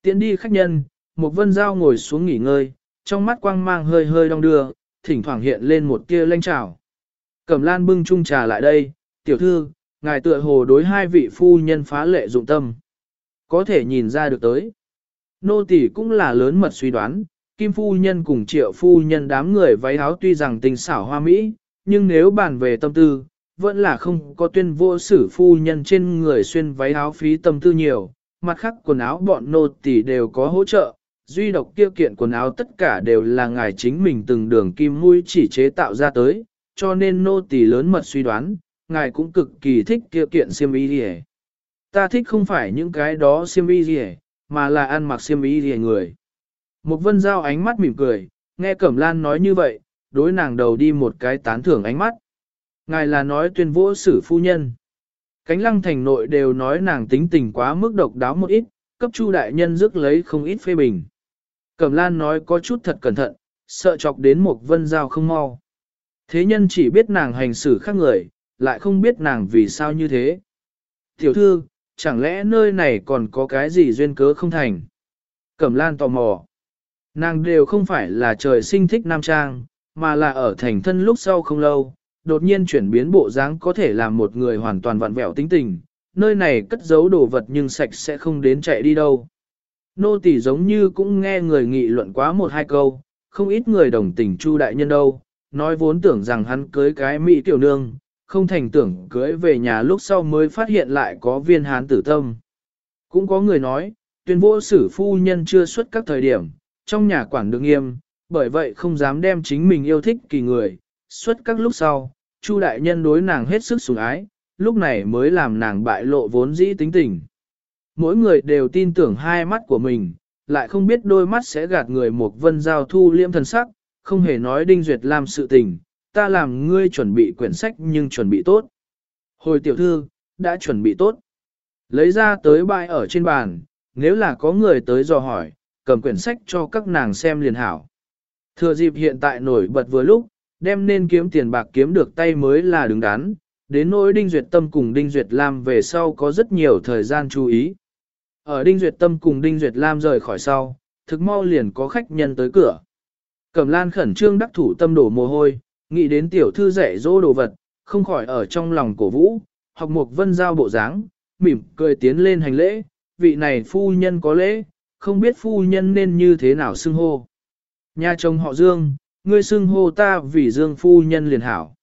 Tiễn đi khách nhân, một Vân Giao ngồi xuống nghỉ ngơi, trong mắt quang mang hơi hơi đong đưa, thỉnh thoảng hiện lên một tia lanh trào. Cẩm lan bưng chung trà lại đây, tiểu thư, ngài tựa hồ đối hai vị phu nhân phá lệ dụng tâm. Có thể nhìn ra được tới. Nô tỷ cũng là lớn mật suy đoán, kim phu nhân cùng triệu phu nhân đám người váy áo tuy rằng tình xảo hoa mỹ, nhưng nếu bàn về tâm tư, vẫn là không có tuyên vô sử phu nhân trên người xuyên váy áo phí tâm tư nhiều, mặt khác quần áo bọn nô tỷ đều có hỗ trợ, duy độc kia kiện quần áo tất cả đều là ngài chính mình từng đường kim mũi chỉ chế tạo ra tới, cho nên nô tỳ lớn mật suy đoán, ngài cũng cực kỳ thích kia kiện xiêm y gì Ta thích không phải những cái đó xiêm y gì mà là ăn mặc xiêm y gì người. Một vân giao ánh mắt mỉm cười, nghe Cẩm Lan nói như vậy, đối nàng đầu đi một cái tán thưởng ánh mắt. Ngài là nói tuyên vũ sử phu nhân. Cánh lăng thành nội đều nói nàng tính tình quá mức độc đáo một ít, cấp chu đại nhân rước lấy không ít phê bình. Cẩm Lan nói có chút thật cẩn thận, sợ chọc đến một vân giao không mau. Thế nhân chỉ biết nàng hành xử khác người, lại không biết nàng vì sao như thế. Tiểu thư, chẳng lẽ nơi này còn có cái gì duyên cớ không thành? Cẩm Lan tò mò. Nàng đều không phải là trời sinh thích nam trang, mà là ở thành thân lúc sau không lâu, đột nhiên chuyển biến bộ dáng có thể làm một người hoàn toàn vặn vẹo tính tình, nơi này cất giấu đồ vật nhưng sạch sẽ không đến chạy đi đâu. Nô tỳ giống như cũng nghe người nghị luận quá một hai câu, không ít người đồng tình chu đại nhân đâu, nói vốn tưởng rằng hắn cưới cái mỹ tiểu nương, không thành tưởng cưới về nhà lúc sau mới phát hiện lại có viên hán tử tâm. Cũng có người nói, tuyên vô sử phu nhân chưa xuất các thời điểm, trong nhà quản được nghiêm, bởi vậy không dám đem chính mình yêu thích kỳ người, xuất các lúc sau, Chu đại nhân đối nàng hết sức sủng ái, lúc này mới làm nàng bại lộ vốn dĩ tính tình. Mỗi người đều tin tưởng hai mắt của mình, lại không biết đôi mắt sẽ gạt người một vân giao thu liêm thần sắc, không hề nói đinh duyệt làm sự tình, ta làm ngươi chuẩn bị quyển sách nhưng chuẩn bị tốt. Hồi tiểu thư, đã chuẩn bị tốt. Lấy ra tới bài ở trên bàn, nếu là có người tới dò hỏi, cầm quyển sách cho các nàng xem liền hảo. Thừa dịp hiện tại nổi bật vừa lúc, đem nên kiếm tiền bạc kiếm được tay mới là đứng đắn, đến nỗi Đinh Duyệt Tâm cùng Đinh Duyệt Lam về sau có rất nhiều thời gian chú ý. Ở Đinh Duyệt Tâm cùng Đinh Duyệt Lam rời khỏi sau, thực mau liền có khách nhân tới cửa. Cẩm Lan khẩn trương đắc thủ tâm đổ mồ hôi, nghĩ đến tiểu thư dạy dỗ đồ vật, không khỏi ở trong lòng cổ vũ, học mục vân giao bộ dáng, mỉm cười tiến lên hành lễ, vị này phu nhân có lễ, không biết phu nhân nên như thế nào xưng hô. Nhà chồng họ Dương, ngươi xưng hô ta vì Dương phu nhân liền hảo.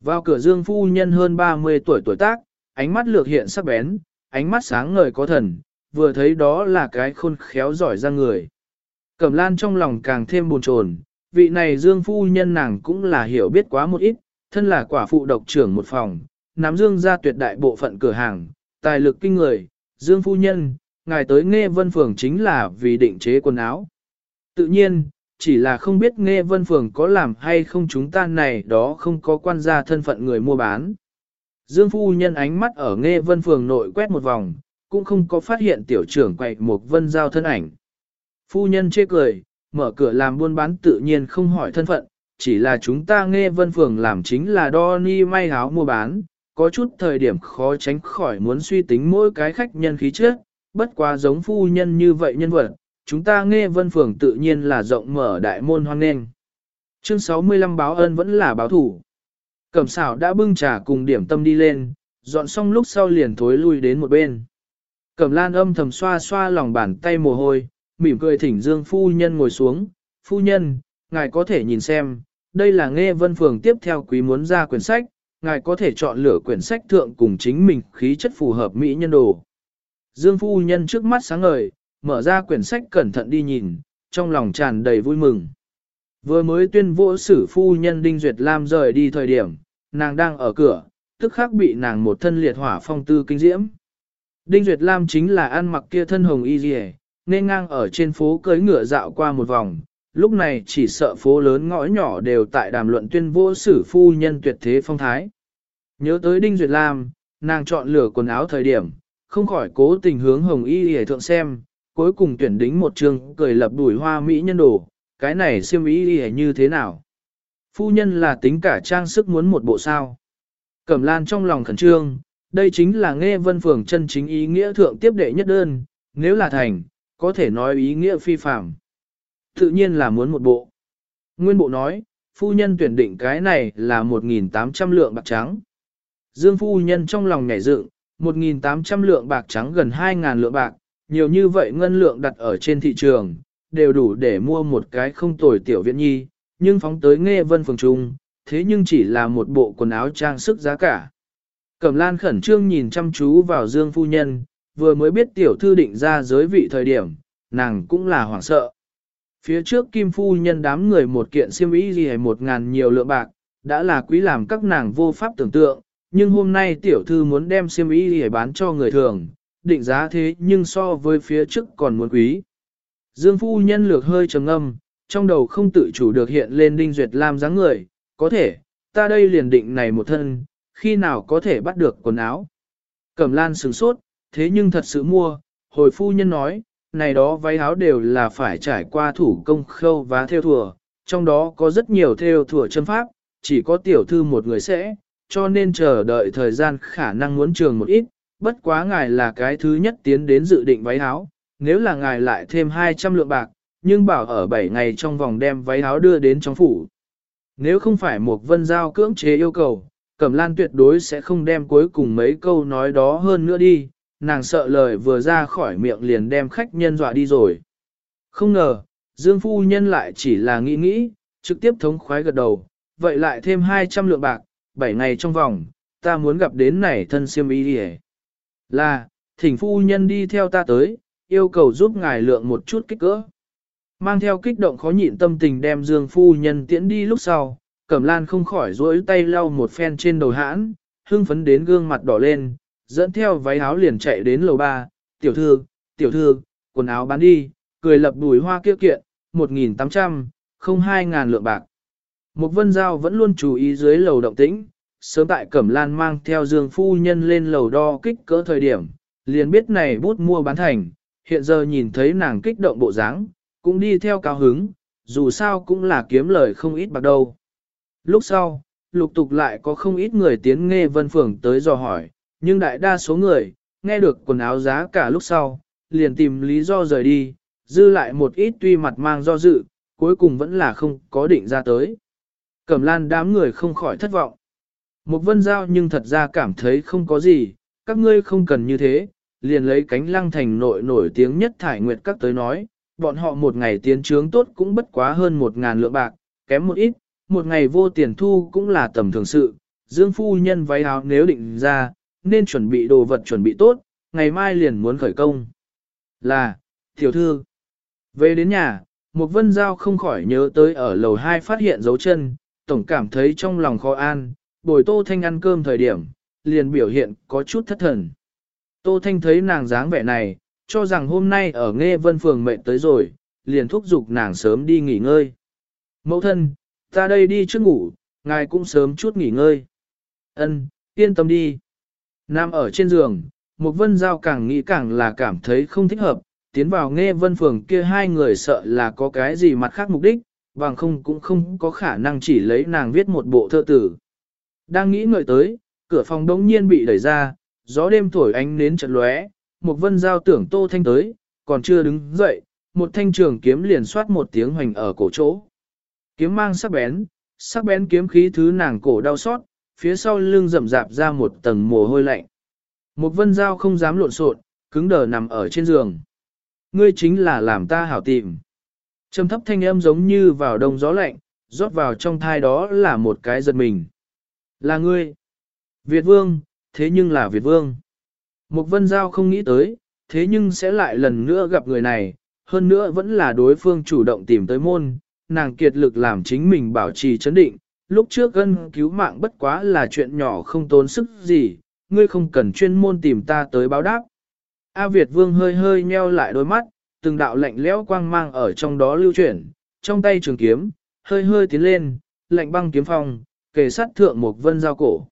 Vào cửa Dương phu nhân hơn 30 tuổi tuổi tác, ánh mắt lược hiện sắc bén, ánh mắt sáng ngời có thần, vừa thấy đó là cái khôn khéo giỏi ra người. Cẩm lan trong lòng càng thêm buồn chồn, vị này dương phu nhân nàng cũng là hiểu biết quá một ít, thân là quả phụ độc trưởng một phòng, nắm dương ra tuyệt đại bộ phận cửa hàng, tài lực kinh người, dương phu nhân, ngài tới nghe vân phường chính là vì định chế quần áo. Tự nhiên, chỉ là không biết nghe vân phường có làm hay không chúng ta này đó không có quan gia thân phận người mua bán. Dương phu nhân ánh mắt ở nghe vân phường nội quét một vòng, cũng không có phát hiện tiểu trưởng quậy một vân giao thân ảnh. Phu nhân chê cười, mở cửa làm buôn bán tự nhiên không hỏi thân phận, chỉ là chúng ta nghe vân phường làm chính là đo ni may áo mua bán, có chút thời điểm khó tránh khỏi muốn suy tính mỗi cái khách nhân khí trước, bất quá giống phu nhân như vậy nhân vật, chúng ta nghe vân phường tự nhiên là rộng mở đại môn hoang nghênh. Chương 65 báo ơn vẫn là báo thủ. Cẩm xảo đã bưng trà cùng điểm tâm đi lên, dọn xong lúc sau liền thối lui đến một bên. Cẩm lan âm thầm xoa xoa lòng bàn tay mồ hôi, mỉm cười thỉnh Dương phu nhân ngồi xuống. Phu nhân, ngài có thể nhìn xem, đây là nghe vân phường tiếp theo quý muốn ra quyển sách, ngài có thể chọn lựa quyển sách thượng cùng chính mình khí chất phù hợp mỹ nhân đồ. Dương phu nhân trước mắt sáng ngời, mở ra quyển sách cẩn thận đi nhìn, trong lòng tràn đầy vui mừng. Vừa mới tuyên vỗ sử phu nhân Đinh Duyệt Lam rời đi thời điểm, nàng đang ở cửa, tức khắc bị nàng một thân liệt hỏa phong tư kinh diễm. Đinh Duyệt Lam chính là ăn mặc kia thân hồng y dì nên ngang ở trên phố cưới ngựa dạo qua một vòng, lúc này chỉ sợ phố lớn ngõ nhỏ đều tại đàm luận tuyên vô sử phu nhân tuyệt thế phong thái. Nhớ tới Đinh Duyệt Lam, nàng chọn lựa quần áo thời điểm, không khỏi cố tình hướng hồng y dì thượng xem, cuối cùng tuyển đính một trường cười lập đuổi hoa mỹ nhân đồ, cái này siêm y dì như thế nào? Phu nhân là tính cả trang sức muốn một bộ sao. Cẩm lan trong lòng khẩn trương, đây chính là nghe vân phường chân chính ý nghĩa thượng tiếp đệ nhất đơn, nếu là thành, có thể nói ý nghĩa phi phạm. Tự nhiên là muốn một bộ. Nguyên bộ nói, phu nhân tuyển định cái này là 1.800 lượng bạc trắng. Dương phu nhân trong lòng nhảy dựng, 1.800 lượng bạc trắng gần 2.000 lượng bạc, nhiều như vậy ngân lượng đặt ở trên thị trường, đều đủ để mua một cái không tồi tiểu viện nhi, nhưng phóng tới nghe vân phường trung, thế nhưng chỉ là một bộ quần áo trang sức giá cả. Cẩm lan khẩn trương nhìn chăm chú vào Dương phu nhân, vừa mới biết tiểu thư định ra giới vị thời điểm, nàng cũng là hoảng sợ. Phía trước kim phu nhân đám người một kiện siêm ý gì hay một ngàn nhiều lượng bạc, đã là quý làm các nàng vô pháp tưởng tượng, nhưng hôm nay tiểu thư muốn đem siêm ý gì bán cho người thường, định giá thế nhưng so với phía trước còn muốn quý. Dương phu nhân lược hơi trầm ngâm, trong đầu không tự chủ được hiện lên đinh duyệt lam dáng người, có thể, ta đây liền định này một thân, khi nào có thể bắt được quần áo. Cẩm lan sửng sốt, thế nhưng thật sự mua, hồi phu nhân nói, này đó váy áo đều là phải trải qua thủ công khâu và theo thùa, trong đó có rất nhiều theo thùa chân pháp, chỉ có tiểu thư một người sẽ, cho nên chờ đợi thời gian khả năng muốn trường một ít, bất quá ngài là cái thứ nhất tiến đến dự định váy áo, nếu là ngài lại thêm 200 lượng bạc, nhưng bảo ở 7 ngày trong vòng đem váy áo đưa đến trong phủ. Nếu không phải một vân giao cưỡng chế yêu cầu, Cẩm Lan tuyệt đối sẽ không đem cuối cùng mấy câu nói đó hơn nữa đi, nàng sợ lời vừa ra khỏi miệng liền đem khách nhân dọa đi rồi. Không ngờ, Dương Phu Nhân lại chỉ là nghĩ nghĩ, trực tiếp thống khoái gật đầu, vậy lại thêm 200 lượng bạc, 7 ngày trong vòng, ta muốn gặp đến này thân siêm ý đi Là, thỉnh Phu Nhân đi theo ta tới, yêu cầu giúp ngài lượng một chút kích cỡ. Mang theo kích động khó nhịn tâm tình đem Dương Phu Nhân tiễn đi lúc sau, Cẩm Lan không khỏi duỗi tay lau một phen trên đầu hãn, hưng phấn đến gương mặt đỏ lên, dẫn theo váy áo liền chạy đến lầu ba, tiểu thư, tiểu thư, quần áo bán đi, cười lập đùi hoa kia kiện, 1.800, không 2.000 lượng bạc. Mục vân giao vẫn luôn chú ý dưới lầu động tĩnh, sớm tại Cẩm Lan mang theo Dương Phu Nhân lên lầu đo kích cỡ thời điểm, liền biết này bút mua bán thành, hiện giờ nhìn thấy nàng kích động bộ dáng, cũng đi theo cao hứng, dù sao cũng là kiếm lời không ít bạc đâu. Lúc sau, lục tục lại có không ít người tiến nghe vân phường tới dò hỏi, nhưng đại đa số người, nghe được quần áo giá cả lúc sau, liền tìm lý do rời đi, dư lại một ít tuy mặt mang do dự, cuối cùng vẫn là không có định ra tới. Cẩm lan đám người không khỏi thất vọng. Một vân giao nhưng thật ra cảm thấy không có gì, các ngươi không cần như thế, liền lấy cánh lăng thành nội nổi tiếng nhất thải nguyệt các tới nói, bọn họ một ngày tiến trướng tốt cũng bất quá hơn một ngàn lượng bạc, kém một ít, một ngày vô tiền thu cũng là tầm thường sự, dương phu nhân váy áo nếu định ra, nên chuẩn bị đồ vật chuẩn bị tốt, ngày mai liền muốn khởi công. Là, tiểu thư, về đến nhà, một vân giao không khỏi nhớ tới ở lầu 2 phát hiện dấu chân, tổng cảm thấy trong lòng khó an, bồi Tô Thanh ăn cơm thời điểm, liền biểu hiện có chút thất thần. Tô Thanh thấy nàng dáng vẻ này, cho rằng hôm nay ở nghe vân phường mệnh tới rồi, liền thúc giục nàng sớm đi nghỉ ngơi. Mẫu thân, ta đây đi trước ngủ, ngài cũng sớm chút nghỉ ngơi. Ân, yên tâm đi. Nam ở trên giường, một vân giao càng nghĩ càng là cảm thấy không thích hợp, tiến vào nghe vân phường kia hai người sợ là có cái gì mặt khác mục đích, bằng không cũng không có khả năng chỉ lấy nàng viết một bộ thơ tử. Đang nghĩ ngợi tới, cửa phòng đống nhiên bị đẩy ra, gió đêm thổi ánh nến trận lóe, một vân giao tưởng tô thanh tới, còn chưa đứng dậy, một thanh trường kiếm liền soát một tiếng hoành ở cổ chỗ. Kiếm mang sắc bén, sắc bén kiếm khí thứ nàng cổ đau xót, phía sau lưng rậm rạp ra một tầng mồ hôi lạnh. Một vân giao không dám lộn xộn, cứng đờ nằm ở trên giường. Ngươi chính là làm ta hảo tìm. Trầm thấp thanh âm giống như vào đông gió lạnh, rót vào trong thai đó là một cái giật mình. Là ngươi. Việt vương, thế nhưng là Việt vương. Một vân giao không nghĩ tới, thế nhưng sẽ lại lần nữa gặp người này, hơn nữa vẫn là đối phương chủ động tìm tới môn, nàng kiệt lực làm chính mình bảo trì chấn định, lúc trước gân cứu mạng bất quá là chuyện nhỏ không tốn sức gì, ngươi không cần chuyên môn tìm ta tới báo đáp. A Việt Vương hơi hơi nheo lại đôi mắt, từng đạo lạnh lẽo quang mang ở trong đó lưu chuyển, trong tay trường kiếm, hơi hơi tiến lên, lạnh băng kiếm phong, kề sát thượng một vân giao cổ.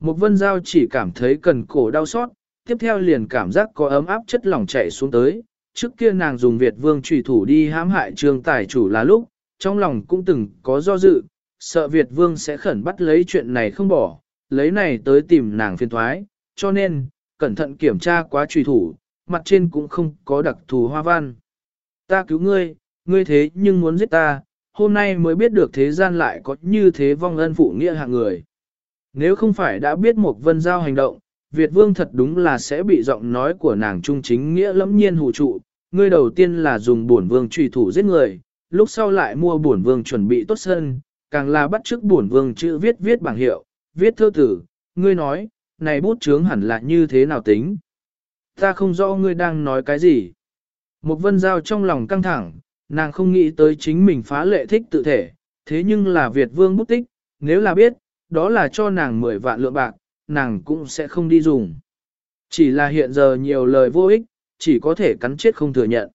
Một vân giao chỉ cảm thấy cần cổ đau xót, tiếp theo liền cảm giác có ấm áp chất lỏng chảy xuống tới. Trước kia nàng dùng Việt Vương trùy thủ đi hãm hại trường tài chủ là lúc, trong lòng cũng từng có do dự, sợ Việt Vương sẽ khẩn bắt lấy chuyện này không bỏ, lấy này tới tìm nàng phiên thoái, cho nên, cẩn thận kiểm tra quá trùy thủ, mặt trên cũng không có đặc thù hoa văn. Ta cứu ngươi, ngươi thế nhưng muốn giết ta, hôm nay mới biết được thế gian lại có như thế vong ân phụ nghĩa hạng người. Nếu không phải đã biết một vân giao hành động, Việt Vương thật đúng là sẽ bị giọng nói của nàng trung chính nghĩa lẫm nhiên hù trụ. Ngươi đầu tiên là dùng bổn vương trùy thủ giết người, lúc sau lại mua bổn vương chuẩn bị tốt sân, càng là bắt chước bổn vương chữ viết viết bảng hiệu, viết thơ tử, ngươi nói, này bút chướng hẳn là như thế nào tính. Ta không rõ ngươi đang nói cái gì. Một vân giao trong lòng căng thẳng, nàng không nghĩ tới chính mình phá lệ thích tự thể, thế nhưng là Việt vương bút tích, nếu là biết, đó là cho nàng 10 vạn lượng bạc, nàng cũng sẽ không đi dùng. Chỉ là hiện giờ nhiều lời vô ích, chỉ có thể cắn chết không thừa nhận.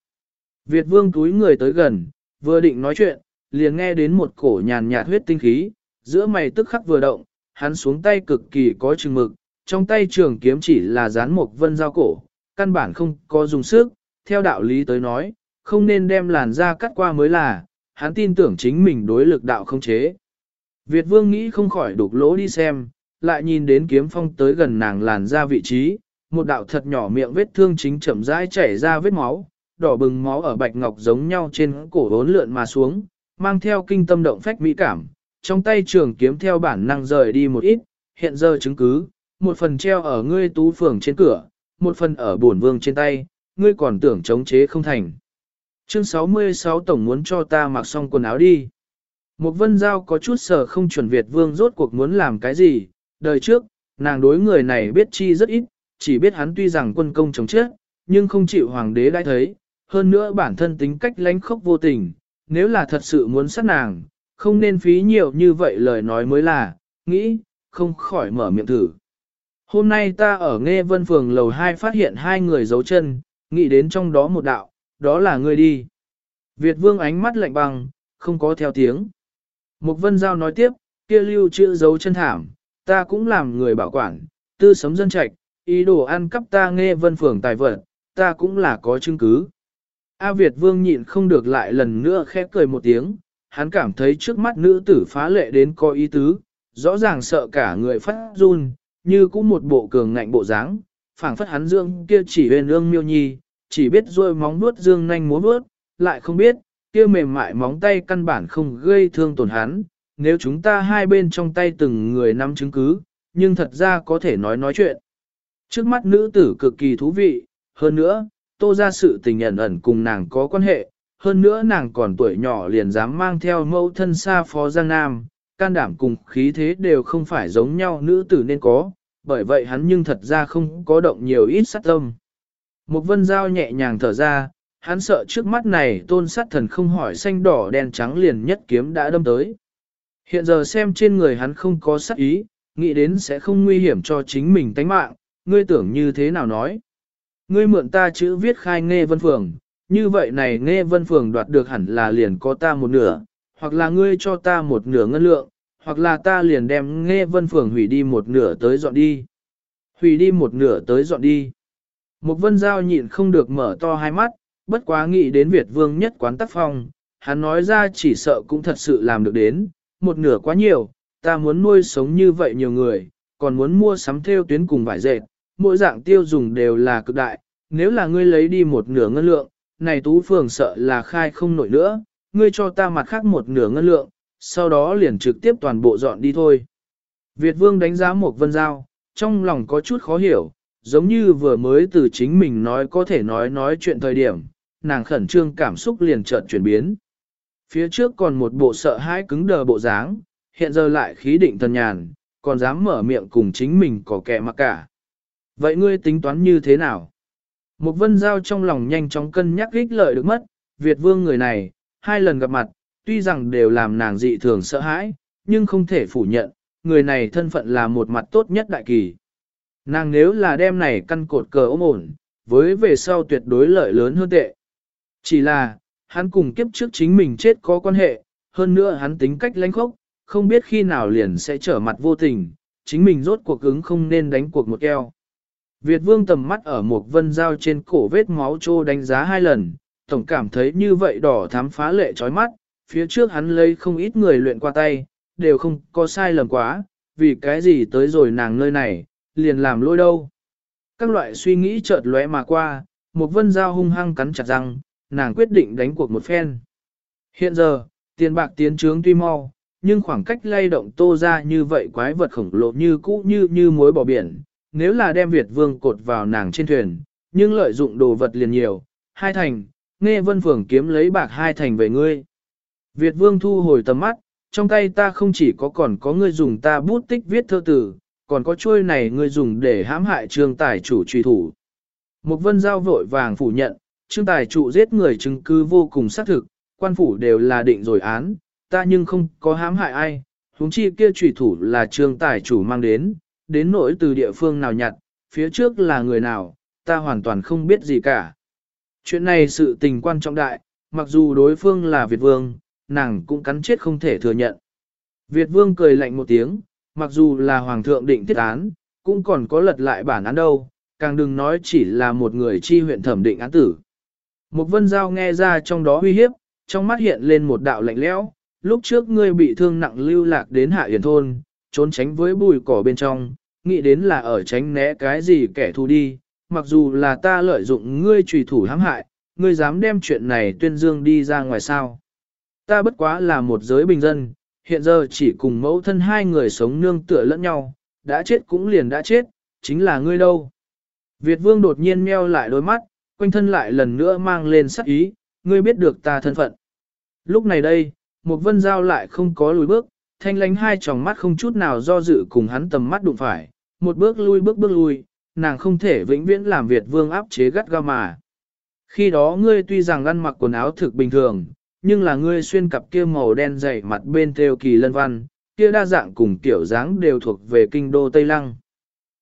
Việt vương túi người tới gần, vừa định nói chuyện, liền nghe đến một cổ nhàn nhạt huyết tinh khí, giữa mày tức khắc vừa động, hắn xuống tay cực kỳ có chừng mực, trong tay trường kiếm chỉ là dán một vân dao cổ, căn bản không có dùng sức, theo đạo lý tới nói, không nên đem làn da cắt qua mới là, hắn tin tưởng chính mình đối lực đạo không chế. Việt vương nghĩ không khỏi đục lỗ đi xem, lại nhìn đến kiếm phong tới gần nàng làn da vị trí, một đạo thật nhỏ miệng vết thương chính chậm rãi chảy ra vết máu, đỏ bừng máu ở bạch ngọc giống nhau trên cổ hốn lượn mà xuống, mang theo kinh tâm động phách mỹ cảm, trong tay trường kiếm theo bản năng rời đi một ít, hiện giờ chứng cứ, một phần treo ở ngươi tú phường trên cửa, một phần ở bổn vương trên tay, ngươi còn tưởng chống chế không thành. Chương 66 Tổng muốn cho ta mặc xong quần áo đi. Một vân giao có chút sợ không chuẩn Việt vương rốt cuộc muốn làm cái gì, đời trước, nàng đối người này biết chi rất ít, chỉ biết hắn tuy rằng quân công chống chết, nhưng không chịu hoàng đế đã thấy, hơn nữa bản thân tính cách lánh khốc vô tình, nếu là thật sự muốn sát nàng, không nên phí nhiều như vậy lời nói mới là, nghĩ, không khỏi mở miệng thử. Hôm nay ta ở Nghe Vân Phường lầu 2 phát hiện hai người giấu chân, nghĩ đến trong đó một đạo, đó là ngươi đi. Việt Vương ánh mắt lạnh băng, không có theo tiếng. Mục Vân Giao nói tiếp, kia lưu chữ giấu chân thảm, ta cũng làm người bảo quản, tư sấm dân trạch, ý đồ ăn cắp ta Nghe Vân Phường tài vật, ta cũng là có chứng cứ. A Việt Vương nhịn không được lại lần nữa khẽ cười một tiếng, hắn cảm thấy trước mắt nữ tử phá lệ đến có ý tứ, rõ ràng sợ cả người phát run, như cũng một bộ cường ngạnh bộ dáng, phảng phất hắn dương kia chỉ huyền ương miêu nhi, chỉ biết rôi móng nuốt dương nhanh múa bước, lại không biết, kia mềm mại móng tay căn bản không gây thương tổn hắn, nếu chúng ta hai bên trong tay từng người nắm chứng cứ, nhưng thật ra có thể nói nói chuyện. Trước mắt nữ tử cực kỳ thú vị, hơn nữa, tô ra sự tình ẩn ẩn cùng nàng có quan hệ, hơn nữa nàng còn tuổi nhỏ liền dám mang theo mẫu thân xa phó Giang Nam, can đảm cùng khí thế đều không phải giống nhau nữ tử nên có, bởi vậy hắn nhưng thật ra không có động nhiều ít sát tâm. Một vân dao nhẹ nhàng thở ra, hắn sợ trước mắt này tôn sát thần không hỏi xanh đỏ đen trắng liền nhất kiếm đã đâm tới. Hiện giờ xem trên người hắn không có sát ý, nghĩ đến sẽ không nguy hiểm cho chính mình tánh mạng, ngươi tưởng như thế nào nói. Ngươi mượn ta chữ viết khai nghe vân phường, như vậy này nghe vân phường đoạt được hẳn là liền có ta một nửa, hoặc là ngươi cho ta một nửa ngân lượng, hoặc là ta liền đem nghe vân phường hủy đi một nửa tới dọn đi. Hủy đi một nửa tới dọn đi. Một vân giao nhịn không được mở to hai mắt, bất quá nghĩ đến Việt vương nhất quán tác phong, hắn nói ra chỉ sợ cũng thật sự làm được đến, một nửa quá nhiều, ta muốn nuôi sống như vậy nhiều người, còn muốn mua sắm theo tuyến cùng vải dệt, mỗi dạng tiêu dùng đều là cực đại, nếu là ngươi lấy đi một nửa ngân lượng, này tú phường sợ là khai không nổi nữa, ngươi cho ta mặt khác một nửa ngân lượng, sau đó liền trực tiếp toàn bộ dọn đi thôi. Việt vương đánh giá một vân giao, trong lòng có chút khó hiểu, giống như vừa mới từ chính mình nói có thể nói nói chuyện thời điểm, nàng khẩn trương cảm xúc liền chợt chuyển biến. Phía trước còn một bộ sợ hãi cứng đờ bộ dáng, hiện giờ lại khí định thần nhàn, còn dám mở miệng cùng chính mình có kẻ mặc cả. Vậy ngươi tính toán như thế nào? Một vân giao trong lòng nhanh chóng cân nhắc ích lợi được mất, Việt vương người này, hai lần gặp mặt, tuy rằng đều làm nàng dị thường sợ hãi, nhưng không thể phủ nhận, người này thân phận là một mặt tốt nhất đại kỳ. Nàng nếu là đem này căn cột cờ ôm ổn, với về sau tuyệt đối lợi lớn hơn tệ. Chỉ là, hắn cùng kiếp trước chính mình chết có quan hệ, hơn nữa hắn tính cách lãnh khốc, không biết khi nào liền sẽ trở mặt vô tình, chính mình rốt cuộc ứng không nên đánh cuộc một eo. Việt vương tầm mắt ở một vân dao trên cổ vết máu trô đánh giá hai lần, tổng cảm thấy như vậy đỏ thám phá lệ trói mắt, phía trước hắn lấy không ít người luyện qua tay, đều không có sai lầm quá, vì cái gì tới rồi nàng nơi này, liền làm lôi đâu. Các loại suy nghĩ chợt lóe mà qua, một vân dao hung hăng cắn chặt răng, nàng quyết định đánh cuộc một phen. Hiện giờ, tiền bạc tiến trướng tuy mau, nhưng khoảng cách lay động tô ra như vậy quái vật khổng lồ như cũ như như mối bỏ biển, nếu là đem Việt vương cột vào nàng trên thuyền, nhưng lợi dụng đồ vật liền nhiều, hai thành, nghe vân phường kiếm lấy bạc hai thành về ngươi. Việt vương thu hồi tầm mắt, trong tay ta không chỉ có còn có ngươi dùng ta bút tích viết thơ tử, còn có chuôi này ngươi dùng để hãm hại trương tài chủ truy thủ. Một vân giao vội vàng phủ nhận, trương tài chủ giết người chứng cứ vô cùng xác thực, quan phủ đều là định rồi án, ta nhưng không có hãm hại ai, huống chi kia trùy thủ là trương tài chủ mang đến, đến nỗi từ địa phương nào nhặt, phía trước là người nào, ta hoàn toàn không biết gì cả. Chuyện này sự tình quan trọng đại, mặc dù đối phương là Việt Vương, nàng cũng cắn chết không thể thừa nhận. Việt Vương cười lạnh một tiếng, mặc dù là Hoàng thượng định tiết án, cũng còn có lật lại bản án đâu, càng đừng nói chỉ là một người chi huyện thẩm định án tử. Một vân giao nghe ra trong đó uy hiếp, trong mắt hiện lên một đạo lạnh lẽo. lúc trước ngươi bị thương nặng lưu lạc đến hạ hiển thôn, trốn tránh với bụi cỏ bên trong, nghĩ đến là ở tránh né cái gì kẻ thù đi, mặc dù là ta lợi dụng ngươi trùy thủ hãm hại, ngươi dám đem chuyện này tuyên dương đi ra ngoài sao. Ta bất quá là một giới bình dân, hiện giờ chỉ cùng mẫu thân hai người sống nương tựa lẫn nhau, đã chết cũng liền đã chết, chính là ngươi đâu. Việt vương đột nhiên meo lại đôi mắt, quanh thân lại lần nữa mang lên sắc ý, ngươi biết được ta thân phận. Lúc này đây, một vân giao lại không có lùi bước, thanh lánh hai tròng mắt không chút nào do dự cùng hắn tầm mắt đụng phải, một bước lui bước bước lui, nàng không thể vĩnh viễn làm Việt vương áp chế gắt ga mà. Khi đó ngươi tuy rằng ăn mặc quần áo thực bình thường, nhưng là ngươi xuyên cặp kia màu đen dày mặt bên theo kỳ lân văn, kia đa dạng cùng tiểu dáng đều thuộc về kinh đô Tây Lăng.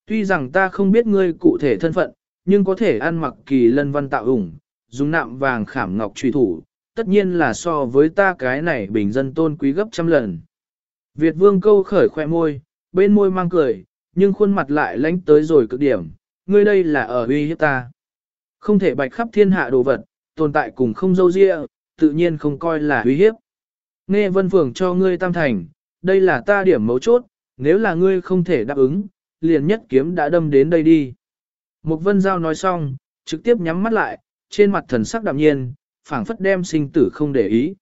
Tuy rằng ta không biết ngươi cụ thể thân phận, nhưng có thể ăn mặc kỳ lân văn tạo ủng, dùng nạm vàng khảm ngọc truy thủ, tất nhiên là so với ta cái này bình dân tôn quý gấp trăm lần. Việt vương câu khởi khoe môi, bên môi mang cười, nhưng khuôn mặt lại lánh tới rồi cực điểm, ngươi đây là ở uy hiếp ta. Không thể bạch khắp thiên hạ đồ vật, tồn tại cùng không dâu dịa, tự nhiên không coi là uy hiếp. Nghe vân phường cho ngươi tam thành, đây là ta điểm mấu chốt, nếu là ngươi không thể đáp ứng, liền nhất kiếm đã đâm đến đây đi. Một vân giao nói xong, trực tiếp nhắm mắt lại, trên mặt thần sắc đạm nhiên, phảng phất đem sinh tử không để ý.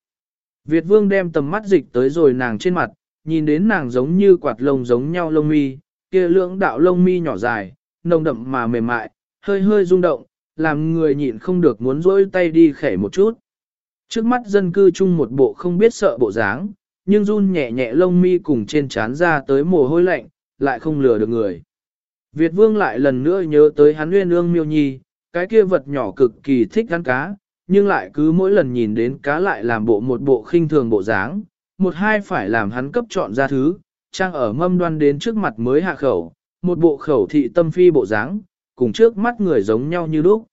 Việt vương đem tầm mắt dịch tới rồi nàng trên mặt, nhìn đến nàng giống như quạt lông giống nhau lông mi, kia lưỡng đạo lông mi nhỏ dài, nồng đậm mà mềm mại, hơi hơi rung động, làm người nhịn không được muốn rỗi tay đi khẻ một chút. Trước mắt dân cư chung một bộ không biết sợ bộ dáng, nhưng run nhẹ nhẹ lông mi cùng trên trán ra tới mồ hôi lạnh, lại không lừa được người. Việt vương lại lần nữa nhớ tới hắn nguyên ương miêu nhi, cái kia vật nhỏ cực kỳ thích ăn cá, nhưng lại cứ mỗi lần nhìn đến cá lại làm bộ một bộ khinh thường bộ dáng, một hai phải làm hắn cấp chọn ra thứ, trang ở mâm đoan đến trước mặt mới hạ khẩu, một bộ khẩu thị tâm phi bộ dáng, cùng trước mắt người giống nhau như lúc.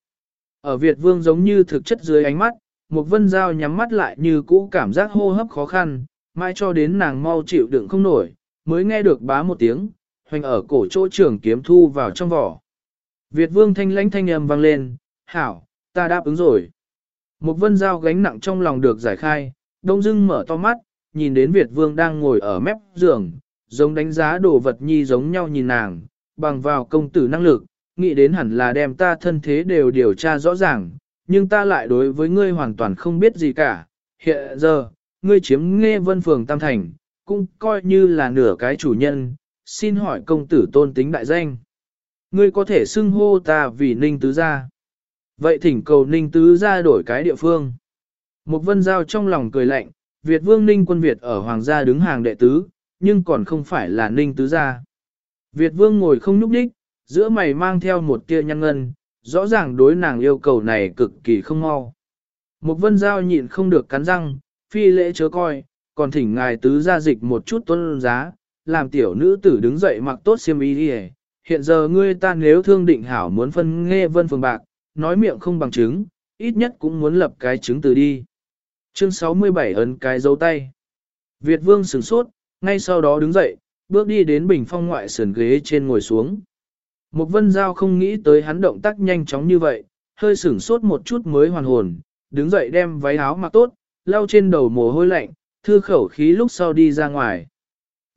Ở Việt Vương giống như thực chất dưới ánh mắt, một vân dao nhắm mắt lại như cũ cảm giác hô hấp khó khăn, mai cho đến nàng mau chịu đựng không nổi, mới nghe được bá một tiếng, hoành ở cổ chỗ trường kiếm thu vào trong vỏ. Việt Vương thanh lãnh thanh âm vang lên, hảo, ta đáp ứng rồi. Một vân dao gánh nặng trong lòng được giải khai, đông dưng mở to mắt, nhìn đến Việt Vương đang ngồi ở mép giường, giống đánh giá đồ vật nhi giống nhau nhìn nàng, bằng vào công tử năng lực, nghĩ đến hẳn là đem ta thân thế đều điều tra rõ ràng, nhưng ta lại đối với ngươi hoàn toàn không biết gì cả. Hiện giờ, ngươi chiếm nghe vân phường Tam Thành, cũng coi như là nửa cái chủ nhân, xin hỏi công tử tôn tính đại danh. Ngươi có thể xưng hô ta vì Ninh Tứ Gia. Vậy thỉnh cầu Ninh Tứ Gia đổi cái địa phương. Một vân giao trong lòng cười lạnh, Việt vương Ninh quân Việt ở Hoàng gia đứng hàng đệ tứ, nhưng còn không phải là Ninh Tứ Gia. Việt vương ngồi không nhúc đích, giữa mày mang theo một tia nhăn ngân, rõ ràng đối nàng yêu cầu này cực kỳ không mau. Một vân giao nhịn không được cắn răng, phi lễ chớ coi, còn thỉnh ngài tứ gia dịch một chút tuân giá, làm tiểu nữ tử đứng dậy mặc tốt xiêm y đi hiện giờ ngươi ta nếu thương định hảo muốn phân nghe vân phường bạc, nói miệng không bằng chứng, ít nhất cũng muốn lập cái chứng từ đi. Chương 67 ấn cái dấu tay. Việt vương sửng sốt, ngay sau đó đứng dậy, bước đi đến bình phong ngoại sườn ghế trên ngồi xuống. Một vân giao không nghĩ tới hắn động tác nhanh chóng như vậy, hơi sửng sốt một chút mới hoàn hồn, đứng dậy đem váy áo mặc tốt, lau trên đầu mồ hôi lạnh, thư khẩu khí lúc sau đi ra ngoài.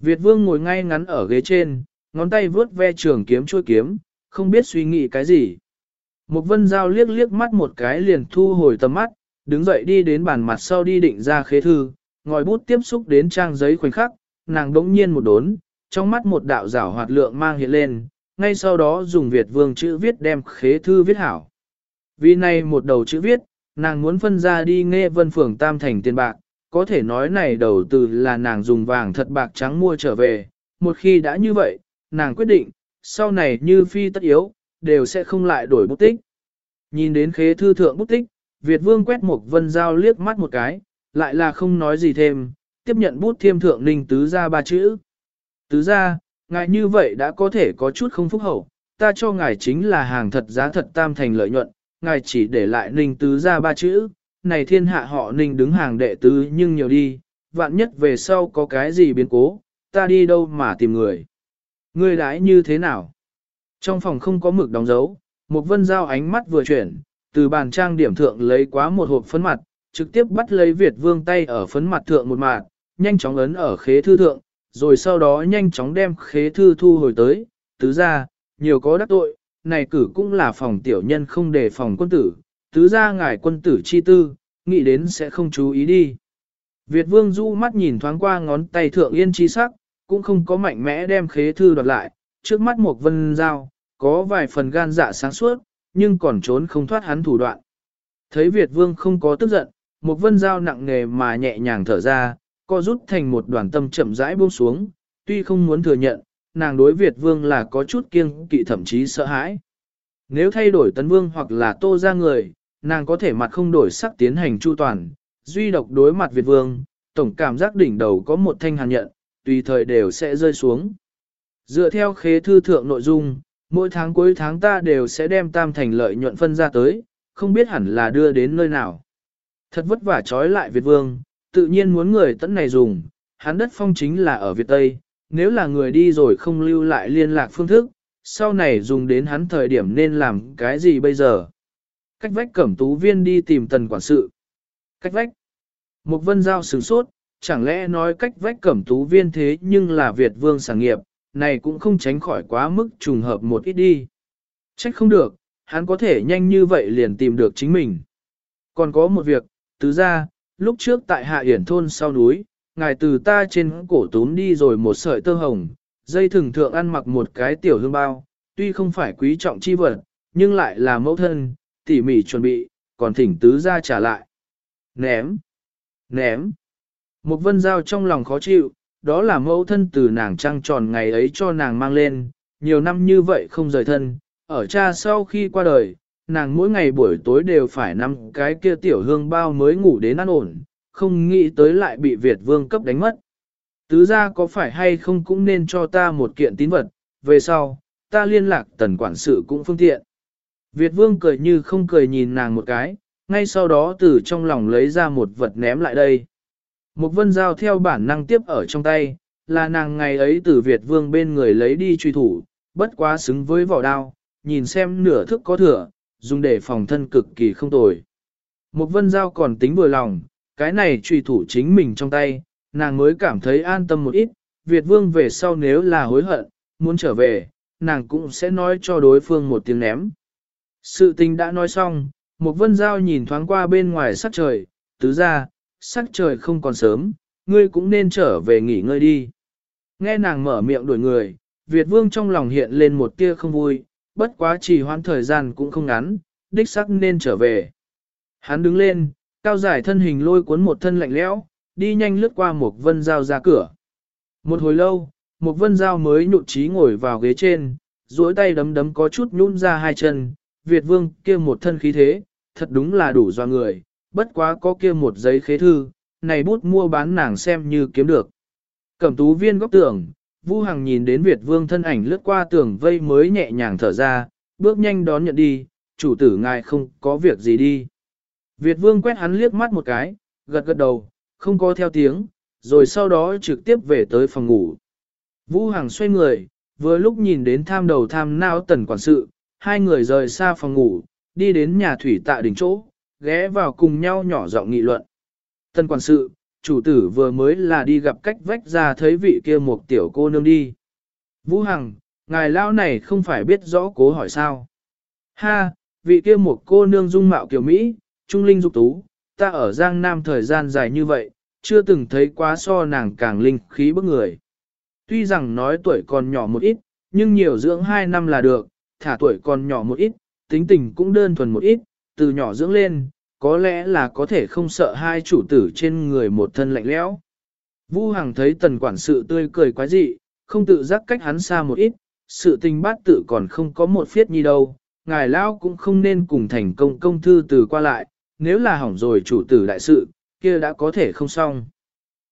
Việt vương ngồi ngay ngắn ở ghế trên, ngón tay vướt ve trường kiếm chuôi kiếm, không biết suy nghĩ cái gì. Một vân giao liếc liếc mắt một cái liền thu hồi tầm mắt, đứng dậy đi đến bàn mặt sau đi định ra khế thư, ngòi bút tiếp xúc đến trang giấy khoảnh khắc, nàng đống nhiên một đốn, trong mắt một đạo rảo hoạt lượng mang hiện lên, ngay sau đó dùng Việt vương chữ viết đem khế thư viết hảo. Vì này một đầu chữ viết, nàng muốn phân ra đi nghe vân phường tam thành tiền bạc, có thể nói này đầu từ là nàng dùng vàng thật bạc trắng mua trở về, một khi đã như vậy, nàng quyết định, sau này như phi tất yếu, đều sẽ không lại đổi bút tích. Nhìn đến khế thư thượng bút tích, Việt vương quét một vân dao liếc mắt một cái, lại là không nói gì thêm, tiếp nhận bút thiêm thượng ninh tứ ra ba chữ. Tứ ra, ngài như vậy đã có thể có chút không phúc hậu, ta cho ngài chính là hàng thật giá thật tam thành lợi nhuận, ngài chỉ để lại ninh tứ ra ba chữ, này thiên hạ họ ninh đứng hàng đệ tứ nhưng nhiều đi, vạn nhất về sau có cái gì biến cố, ta đi đâu mà tìm người. Người đãi như thế nào? Trong phòng không có mực đóng dấu, một vân giao ánh mắt vừa chuyển, từ bàn trang điểm thượng lấy quá một hộp phấn mặt, trực tiếp bắt lấy Việt vương tay ở phấn mặt thượng một mạt, nhanh chóng ấn ở khế thư thượng, rồi sau đó nhanh chóng đem khế thư thu hồi tới, tứ ra, nhiều có đắc tội, này cử cũng là phòng tiểu nhân không đề phòng quân tử, tứ ra ngài quân tử chi tư, nghĩ đến sẽ không chú ý đi. Việt vương du mắt nhìn thoáng qua ngón tay thượng yên chi sắc, cũng không có mạnh mẽ đem khế thư đoạt lại, trước mắt một vân dao có vài phần gan dạ sáng suốt, nhưng còn trốn không thoát hắn thủ đoạn. Thấy Việt vương không có tức giận, một vân giao nặng nề mà nhẹ nhàng thở ra, co rút thành một đoàn tâm chậm rãi buông xuống, tuy không muốn thừa nhận, nàng đối Việt vương là có chút kiêng kỵ thậm chí sợ hãi. Nếu thay đổi tấn vương hoặc là tô ra người, nàng có thể mặt không đổi sắc tiến hành chu toàn, duy độc đối mặt Việt vương, tổng cảm giác đỉnh đầu có một thanh hàn nhận, tùy thời đều sẽ rơi xuống. Dựa theo khế thư thượng nội dung, mỗi tháng cuối tháng ta đều sẽ đem tam thành lợi nhuận phân ra tới, không biết hẳn là đưa đến nơi nào. Thật vất vả trói lại Việt vương, tự nhiên muốn người tẫn này dùng, hắn đất phong chính là ở Việt Tây, nếu là người đi rồi không lưu lại liên lạc phương thức, sau này dùng đến hắn thời điểm nên làm cái gì bây giờ. Cách vách cẩm tú viên đi tìm tần quản sự. Cách vách. Một vân giao sửng sốt, chẳng lẽ nói cách vách cẩm tú viên thế nhưng là Việt vương sản nghiệp, này cũng không tránh khỏi quá mức trùng hợp một ít đi. Trách không được, hắn có thể nhanh như vậy liền tìm được chính mình. Còn có một việc, tứ ra, lúc trước tại hạ hiển thôn sau núi, ngài từ ta trên cổ túm đi rồi một sợi tơ hồng, dây thừng thượng ăn mặc một cái tiểu hương bao, tuy không phải quý trọng chi vật, nhưng lại là mẫu thân, tỉ mỉ chuẩn bị, còn thỉnh tứ ra trả lại. Ném! Ném! Một vân giao trong lòng khó chịu, đó là mẫu thân từ nàng trăng tròn ngày ấy cho nàng mang lên, nhiều năm như vậy không rời thân, ở cha sau khi qua đời, nàng mỗi ngày buổi tối đều phải nằm cái kia tiểu hương bao mới ngủ đến ăn ổn, không nghĩ tới lại bị Việt vương cấp đánh mất. Tứ ra có phải hay không cũng nên cho ta một kiện tín vật, về sau, ta liên lạc tần quản sự cũng phương tiện. Việt vương cười như không cười nhìn nàng một cái, ngay sau đó từ trong lòng lấy ra một vật ném lại đây. Một vân Giao theo bản năng tiếp ở trong tay, là nàng ngày ấy từ Việt vương bên người lấy đi truy thủ, bất quá xứng với vỏ đao, nhìn xem nửa thức có thừa, dùng để phòng thân cực kỳ không tồi. Một vân Giao còn tính vừa lòng, cái này truy thủ chính mình trong tay, nàng mới cảm thấy an tâm một ít, Việt vương về sau nếu là hối hận, muốn trở về, nàng cũng sẽ nói cho đối phương một tiếng ném. Sự tình đã nói xong, một vân giao nhìn thoáng qua bên ngoài sắc trời, tứ ra, sắc trời không còn sớm, ngươi cũng nên trở về nghỉ ngơi đi. Nghe nàng mở miệng đuổi người, Việt vương trong lòng hiện lên một tia không vui, bất quá chỉ hoãn thời gian cũng không ngắn, đích sắc nên trở về. Hắn đứng lên, cao giải thân hình lôi cuốn một thân lạnh lẽo, đi nhanh lướt qua một vân giao ra cửa. Một hồi lâu, một vân giao mới nhụt chí ngồi vào ghế trên, duỗi tay đấm đấm có chút nhún ra hai chân, Việt vương kia một thân khí thế, thật đúng là đủ do người, bất quá có kia một giấy khế thư, này bút mua bán nàng xem như kiếm được. Cẩm tú viên góc tường, Vu Hằng nhìn đến Việt vương thân ảnh lướt qua tường vây mới nhẹ nhàng thở ra, bước nhanh đón nhận đi, chủ tử ngài không có việc gì đi. Việt vương quét hắn liếc mắt một cái, gật gật đầu, không có theo tiếng, rồi sau đó trực tiếp về tới phòng ngủ. Vũ Hằng xoay người, vừa lúc nhìn đến tham đầu tham não tần quản sự, hai người rời xa phòng ngủ, đi đến nhà thủy tạ đỉnh chỗ, ghé vào cùng nhau nhỏ giọng nghị luận. Tần quản sự, chủ tử vừa mới là đi gặp cách vách ra thấy vị kia một tiểu cô nương đi. Vũ Hằng, ngài lão này không phải biết rõ cố hỏi sao. Ha, vị kia một cô nương dung mạo kiểu Mỹ, trung linh dục tú, ta ở Giang Nam thời gian dài như vậy, chưa từng thấy quá so nàng càng linh khí bức người. Tuy rằng nói tuổi còn nhỏ một ít, nhưng nhiều dưỡng hai năm là được, thả tuổi còn nhỏ một ít, tính tình cũng đơn thuần một ít, từ nhỏ dưỡng lên, có lẽ là có thể không sợ hai chủ tử trên người một thân lạnh lẽo. Vu Hằng thấy tần quản sự tươi cười quá dị, không tự giác cách hắn xa một ít, sự tình bát tự còn không có một phiết nhi đâu, ngài lão cũng không nên cùng thành công công thư từ qua lại, nếu là hỏng rồi chủ tử đại sự, kia đã có thể không xong.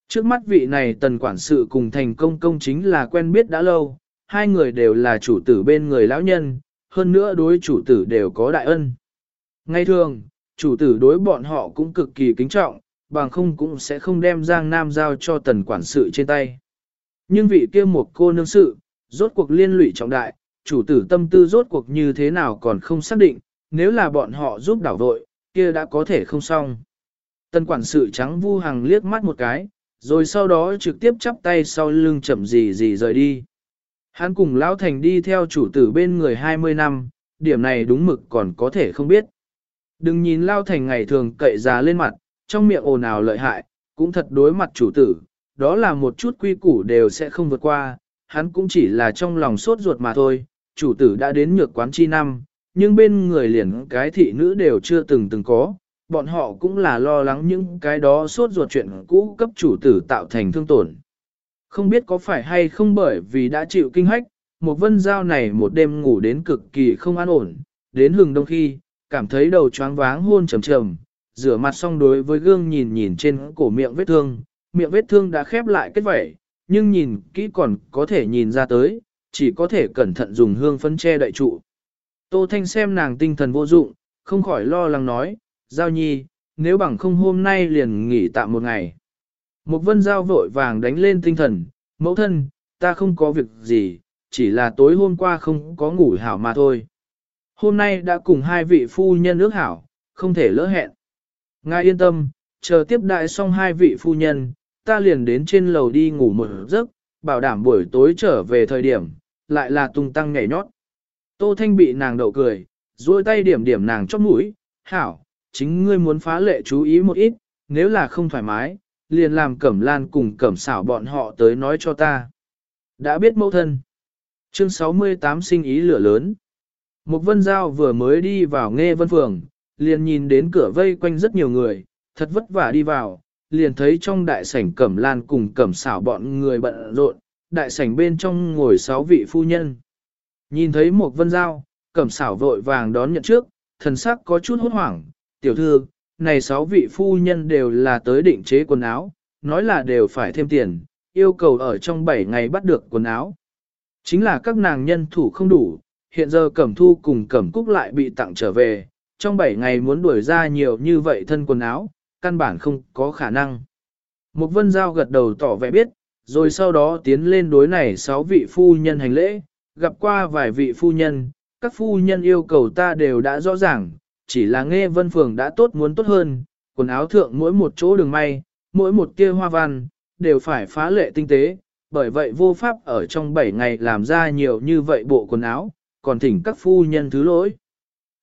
Trước mắt vị này tần quản sự cùng thành công công chính là quen biết đã lâu, hai người đều là chủ tử bên người lão nhân, hơn nữa đối chủ tử đều có đại ân. Ngay thường, chủ tử đối bọn họ cũng cực kỳ kính trọng, bằng không cũng sẽ không đem Giang Nam giao cho tần quản sự trên tay. Nhưng vị kia một cô nương sự, rốt cuộc liên lụy trọng đại, chủ tử tâm tư rốt cuộc như thế nào còn không xác định, nếu là bọn họ giúp đảo vội, kia đã có thể không xong. Tần quản sự trắng vu hàng liếc mắt một cái, rồi sau đó trực tiếp chắp tay sau lưng chậm gì gì rời đi. Hắn cùng Lão Thành đi theo chủ tử bên người 20 năm, điểm này đúng mực còn có thể không biết. Đừng nhìn Lao Thành ngày thường cậy giá lên mặt, trong miệng ồn ào lợi hại, cũng thật đối mặt chủ tử, đó là một chút quy củ đều sẽ không vượt qua, hắn cũng chỉ là trong lòng sốt ruột mà thôi, chủ tử đã đến nhược quán chi năm, nhưng bên người liền cái thị nữ đều chưa từng từng có, bọn họ cũng là lo lắng những cái đó sốt ruột chuyện cũ cấp chủ tử tạo thành thương tổn. Không biết có phải hay không bởi vì đã chịu kinh hách, một vân giao này một đêm ngủ đến cực kỳ không an ổn, đến hừng đông khi, cảm thấy đầu choáng váng hôn trầm trầm, rửa mặt xong đối với gương nhìn nhìn trên cổ miệng vết thương, miệng vết thương đã khép lại kết vẩy, nhưng nhìn kỹ còn có thể nhìn ra tới, chỉ có thể cẩn thận dùng hương phấn che đậy trụ. Tô Thanh xem nàng tinh thần vô dụng, không khỏi lo lắng nói, Giao Nhi, nếu bằng không hôm nay liền nghỉ tạm một ngày. Một vân giao vội vàng đánh lên tinh thần, mẫu thân, ta không có việc gì, chỉ là tối hôm qua không có ngủ hảo mà thôi. Hôm nay đã cùng hai vị phu nhân ước hảo, không thể lỡ hẹn. Ngài yên tâm, chờ tiếp đại xong hai vị phu nhân, ta liền đến trên lầu đi ngủ một giấc, bảo đảm buổi tối trở về thời điểm, lại là tung tăng nhảy nhót. Tô Thanh bị nàng đậu cười, duỗi tay điểm điểm nàng chót mũi, hảo, chính ngươi muốn phá lệ chú ý một ít, nếu là không thoải mái, liền làm cẩm lan cùng cẩm xảo bọn họ tới nói cho ta. Đã biết mẫu thân. Chương 68 sinh ý lửa lớn. Một vân giao vừa mới đi vào nghe vân phường, liền nhìn đến cửa vây quanh rất nhiều người, thật vất vả đi vào, liền thấy trong đại sảnh cẩm lan cùng cẩm xảo bọn người bận rộn, đại sảnh bên trong ngồi sáu vị phu nhân. Nhìn thấy một vân giao, cẩm xảo vội vàng đón nhận trước, thần sắc có chút hốt hoảng, tiểu thư, này sáu vị phu nhân đều là tới định chế quần áo, nói là đều phải thêm tiền, yêu cầu ở trong 7 ngày bắt được quần áo. Chính là các nàng nhân thủ không đủ, hiện giờ Cẩm Thu cùng Cẩm Cúc lại bị tặng trở về, trong 7 ngày muốn đuổi ra nhiều như vậy thân quần áo, căn bản không có khả năng. Một vân giao gật đầu tỏ vẻ biết, rồi sau đó tiến lên đối này sáu vị phu nhân hành lễ, gặp qua vài vị phu nhân, các phu nhân yêu cầu ta đều đã rõ ràng, chỉ là nghe vân phường đã tốt muốn tốt hơn, quần áo thượng mỗi một chỗ đường may, mỗi một tia hoa văn, đều phải phá lệ tinh tế, bởi vậy vô pháp ở trong 7 ngày làm ra nhiều như vậy bộ quần áo, còn thỉnh các phu nhân thứ lỗi.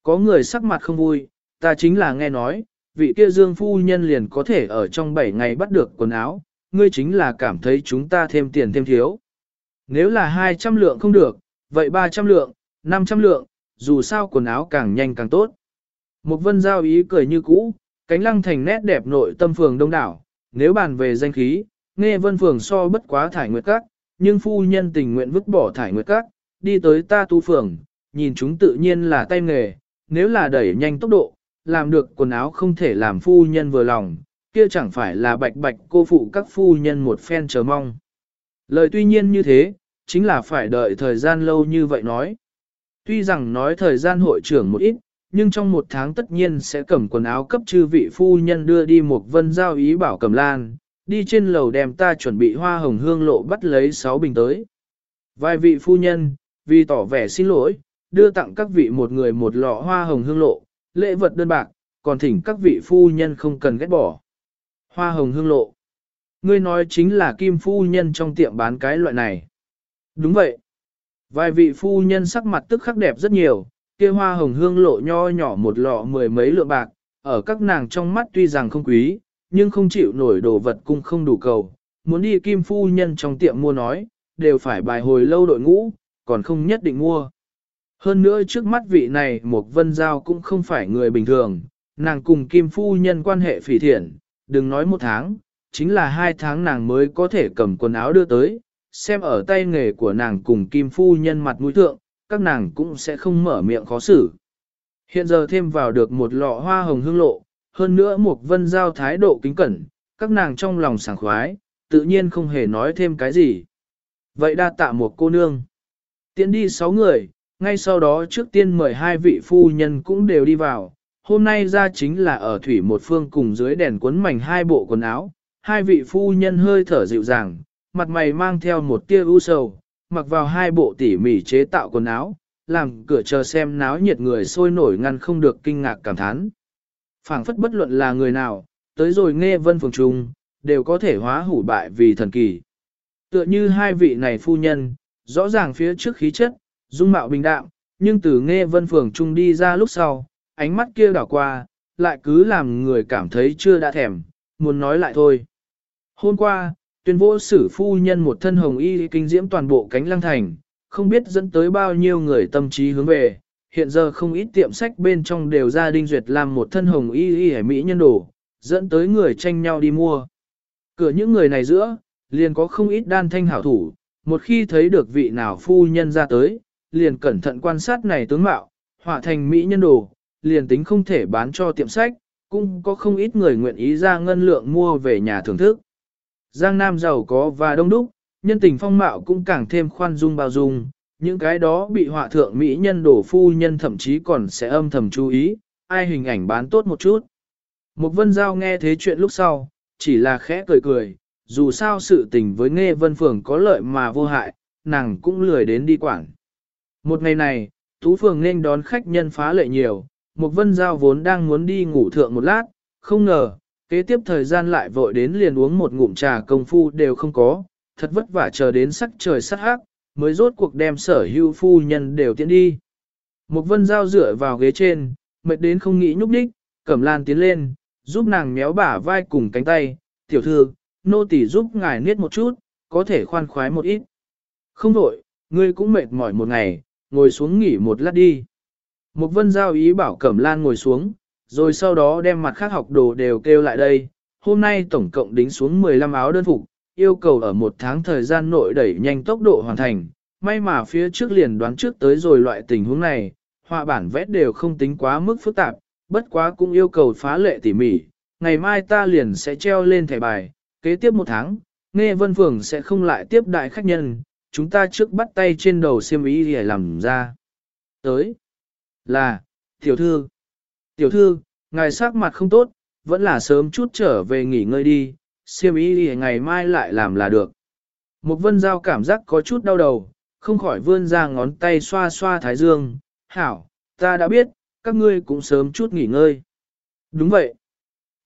Có người sắc mặt không vui, ta chính là nghe nói, vị kia dương phu nhân liền có thể ở trong 7 ngày bắt được quần áo, ngươi chính là cảm thấy chúng ta thêm tiền thêm thiếu. Nếu là 200 lượng không được, vậy 300 lượng, 500 lượng, dù sao quần áo càng nhanh càng tốt. Một vân giao ý cười như cũ, cánh lăng thành nét đẹp nội tâm phường đông đảo, nếu bàn về danh khí, nghe vân phường so bất quá thải nguyệt các, nhưng phu nhân tình nguyện vứt bỏ thải nguyệt các, đi tới ta tu phường, nhìn chúng tự nhiên là tay nghề, nếu là đẩy nhanh tốc độ, làm được quần áo không thể làm phu nhân vừa lòng, kia chẳng phải là bạch bạch cô phụ các phu nhân một phen chờ mong. Lời tuy nhiên như thế, chính là phải đợi thời gian lâu như vậy nói. Tuy rằng nói thời gian hội trưởng một ít, nhưng trong một tháng tất nhiên sẽ cầm quần áo cấp chư vị phu nhân đưa đi một vân giao ý bảo cầm lan, đi trên lầu đem ta chuẩn bị hoa hồng hương lộ bắt lấy sáu bình tới. Vài vị phu nhân, vì tỏ vẻ xin lỗi, đưa tặng các vị một người một lọ hoa hồng hương lộ, lễ vật đơn bạc, còn thỉnh các vị phu nhân không cần ghét bỏ. Hoa hồng hương lộ. Ngươi nói chính là kim phu nhân trong tiệm bán cái loại này. Đúng vậy. Vài vị phu nhân sắc mặt tức khắc đẹp rất nhiều, kia hoa hồng hương lộ nho nhỏ một lọ mười mấy lượng bạc, ở các nàng trong mắt tuy rằng không quý, nhưng không chịu nổi đồ vật cung không đủ cầu. Muốn đi kim phu nhân trong tiệm mua nói, đều phải bài hồi lâu đội ngũ, còn không nhất định mua. Hơn nữa trước mắt vị này một vân giao cũng không phải người bình thường, nàng cùng kim phu nhân quan hệ phỉ thiện, đừng nói một tháng, chính là hai tháng nàng mới có thể cầm quần áo đưa tới, xem ở tay nghề của nàng cùng kim phu nhân mặt mũi thượng, các nàng cũng sẽ không mở miệng khó xử. Hiện giờ thêm vào được một lọ hoa hồng hương lộ, hơn nữa một vân giao thái độ kính cẩn, các nàng trong lòng sảng khoái, tự nhiên không hề nói thêm cái gì. Vậy đa tạ một cô nương. Tiến đi sáu người, ngay sau đó trước tiên mời hai vị phu nhân cũng đều đi vào. Hôm nay ra chính là ở thủy một phương cùng dưới đèn cuốn mảnh hai bộ quần áo. Hai vị phu nhân hơi thở dịu dàng, mặt mày mang theo một tia u sầu, mặc vào hai bộ tỉ mỉ chế tạo quần áo, làm cửa chờ xem náo nhiệt người sôi nổi ngăn không được kinh ngạc cảm thán. phảng phất bất luận là người nào, tới rồi nghe vân phường trung, đều có thể hóa hủ bại vì thần kỳ. Tựa như hai vị này phu nhân, rõ ràng phía trước khí chất, dung mạo bình đạm, nhưng từ nghe vân phường trung đi ra lúc sau, ánh mắt kia đảo qua, lại cứ làm người cảm thấy chưa đã thèm, muốn nói lại thôi. Hôm qua, tuyên vô sử phu nhân một thân hồng y kinh diễm toàn bộ cánh lăng thành, không biết dẫn tới bao nhiêu người tâm trí hướng về, hiện giờ không ít tiệm sách bên trong đều ra đinh duyệt làm một thân hồng y y hải mỹ nhân đồ, dẫn tới người tranh nhau đi mua. Cửa những người này giữa, liền có không ít đan thanh hảo thủ, một khi thấy được vị nào phu nhân ra tới, liền cẩn thận quan sát này tướng mạo, họa thành mỹ nhân đồ, liền tính không thể bán cho tiệm sách, cũng có không ít người nguyện ý ra ngân lượng mua về nhà thưởng thức. Giang Nam giàu có và đông đúc, nhân tình phong mạo cũng càng thêm khoan dung bao dung, những cái đó bị họa thượng mỹ nhân đổ phu nhân thậm chí còn sẽ âm thầm chú ý, ai hình ảnh bán tốt một chút. Một vân giao nghe thế chuyện lúc sau, chỉ là khẽ cười cười, dù sao sự tình với nghe vân phường có lợi mà vô hại, nàng cũng lười đến đi quảng. Một ngày này, Tú Phường nên đón khách nhân phá lệ nhiều, một vân giao vốn đang muốn đi ngủ thượng một lát, không ngờ, kế tiếp thời gian lại vội đến liền uống một ngụm trà công phu đều không có, thật vất vả chờ đến sắc trời sắc hắc, mới rốt cuộc đem sở hưu phu nhân đều tiến đi. Một vân giao dựa vào ghế trên, mệt đến không nghĩ nhúc đích, cẩm lan tiến lên, giúp nàng méo bả vai cùng cánh tay, tiểu thư, nô tỳ giúp ngài niết một chút, có thể khoan khoái một ít. Không đổi, ngươi cũng mệt mỏi một ngày, ngồi xuống nghỉ một lát đi. Một vân giao ý bảo Cẩm Lan ngồi xuống, rồi sau đó đem mặt khác học đồ đều kêu lại đây. Hôm nay tổng cộng đính xuống 15 áo đơn phục, yêu cầu ở một tháng thời gian nội đẩy nhanh tốc độ hoàn thành. May mà phía trước liền đoán trước tới rồi loại tình huống này, họa bản vẽ đều không tính quá mức phức tạp, bất quá cũng yêu cầu phá lệ tỉ mỉ. Ngày mai ta liền sẽ treo lên thẻ bài, kế tiếp một tháng, nghe vân phường sẽ không lại tiếp đại khách nhân, chúng ta trước bắt tay trên đầu xiêm ý để làm ra. Tới là, tiểu thư, tiểu thư, ngài sắc mặt không tốt, vẫn là sớm chút trở về nghỉ ngơi đi, xiêm ý để ngày mai lại làm là được. Một vân giao cảm giác có chút đau đầu, không khỏi vươn ra ngón tay xoa xoa thái dương, hảo, ta đã biết, các ngươi cũng sớm chút nghỉ ngơi. Đúng vậy.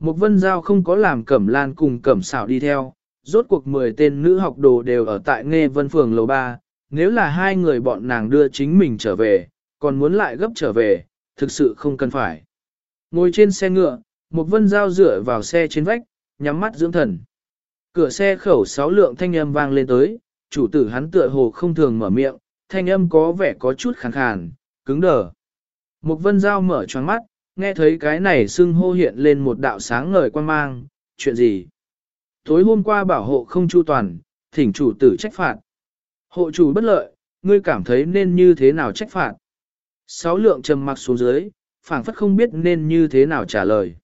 Một vân giao không có làm cẩm lan cùng cẩm xảo đi theo, rốt cuộc 10 tên nữ học đồ đều ở tại nghe vân phường lầu 3, nếu là hai người bọn nàng đưa chính mình trở về, còn muốn lại gấp trở về, thực sự không cần phải. Ngồi trên xe ngựa, một vân giao dựa vào xe trên vách, nhắm mắt dưỡng thần. Cửa xe khẩu sáu lượng thanh âm vang lên tới, chủ tử hắn tựa hồ không thường mở miệng, thanh âm có vẻ có chút khàn khàn, cứng đờ. Một vân giao mở choáng mắt, nghe thấy cái này xưng hô hiện lên một đạo sáng ngời quan mang, chuyện gì? Tối hôm qua bảo hộ không chu toàn, thỉnh chủ tử trách phạt. Hộ chủ bất lợi, ngươi cảm thấy nên như thế nào trách phạt? Sáu lượng trầm mặc xuống dưới, phảng phất không biết nên như thế nào trả lời.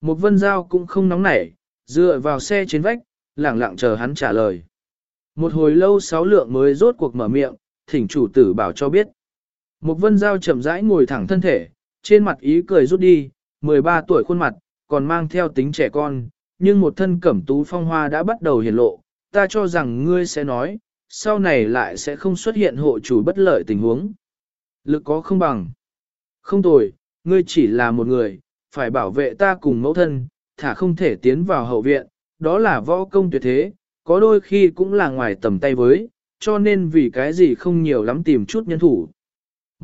Một vân giao cũng không nóng nảy, dựa vào xe trên vách, lẳng lặng chờ hắn trả lời. Một hồi lâu sáu lượng mới rốt cuộc mở miệng, thỉnh chủ tử bảo cho biết. Một vân giao chậm rãi ngồi thẳng thân thể, trên mặt ý cười rút đi, 13 tuổi khuôn mặt, còn mang theo tính trẻ con, nhưng một thân cẩm tú phong hoa đã bắt đầu hiển lộ, ta cho rằng ngươi sẽ nói, sau này lại sẽ không xuất hiện hộ chủ bất lợi tình huống. Lực có không bằng. Không tồi, ngươi chỉ là một người, phải bảo vệ ta cùng mẫu thân, thả không thể tiến vào hậu viện, đó là võ công tuyệt thế, có đôi khi cũng là ngoài tầm tay với, cho nên vì cái gì không nhiều lắm tìm chút nhân thủ.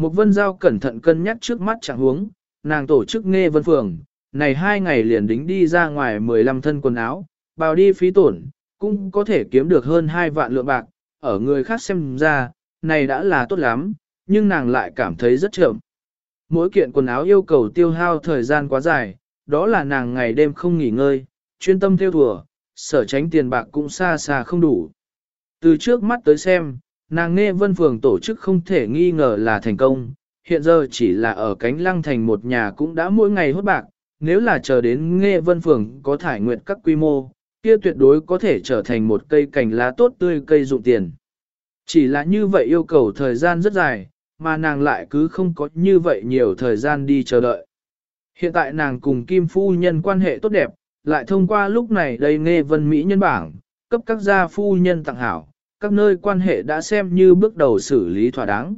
Một vân giao cẩn thận cân nhắc trước mắt chẳng huống, nàng tổ chức nghe vân phường, này hai ngày liền đính đi ra ngoài 15 thân quần áo, bào đi phí tổn, cũng có thể kiếm được hơn 2 vạn lượng bạc, ở người khác xem ra, này đã là tốt lắm, nhưng nàng lại cảm thấy rất chậm. Mỗi kiện quần áo yêu cầu tiêu hao thời gian quá dài, đó là nàng ngày đêm không nghỉ ngơi, chuyên tâm theo thùa, sở tránh tiền bạc cũng xa xa không đủ. Từ trước mắt tới xem, nàng nghe vân phường tổ chức không thể nghi ngờ là thành công, hiện giờ chỉ là ở cánh lăng thành một nhà cũng đã mỗi ngày hốt bạc, nếu là chờ đến nghe vân phường có thải nguyện các quy mô, kia tuyệt đối có thể trở thành một cây cành lá tốt tươi cây dụng tiền. Chỉ là như vậy yêu cầu thời gian rất dài, mà nàng lại cứ không có như vậy nhiều thời gian đi chờ đợi. Hiện tại nàng cùng Kim Phu Nhân quan hệ tốt đẹp, lại thông qua lúc này đây nghe vân Mỹ nhân bảng, cấp các gia phu nhân tặng hảo, các nơi quan hệ đã xem như bước đầu xử lý thỏa đáng.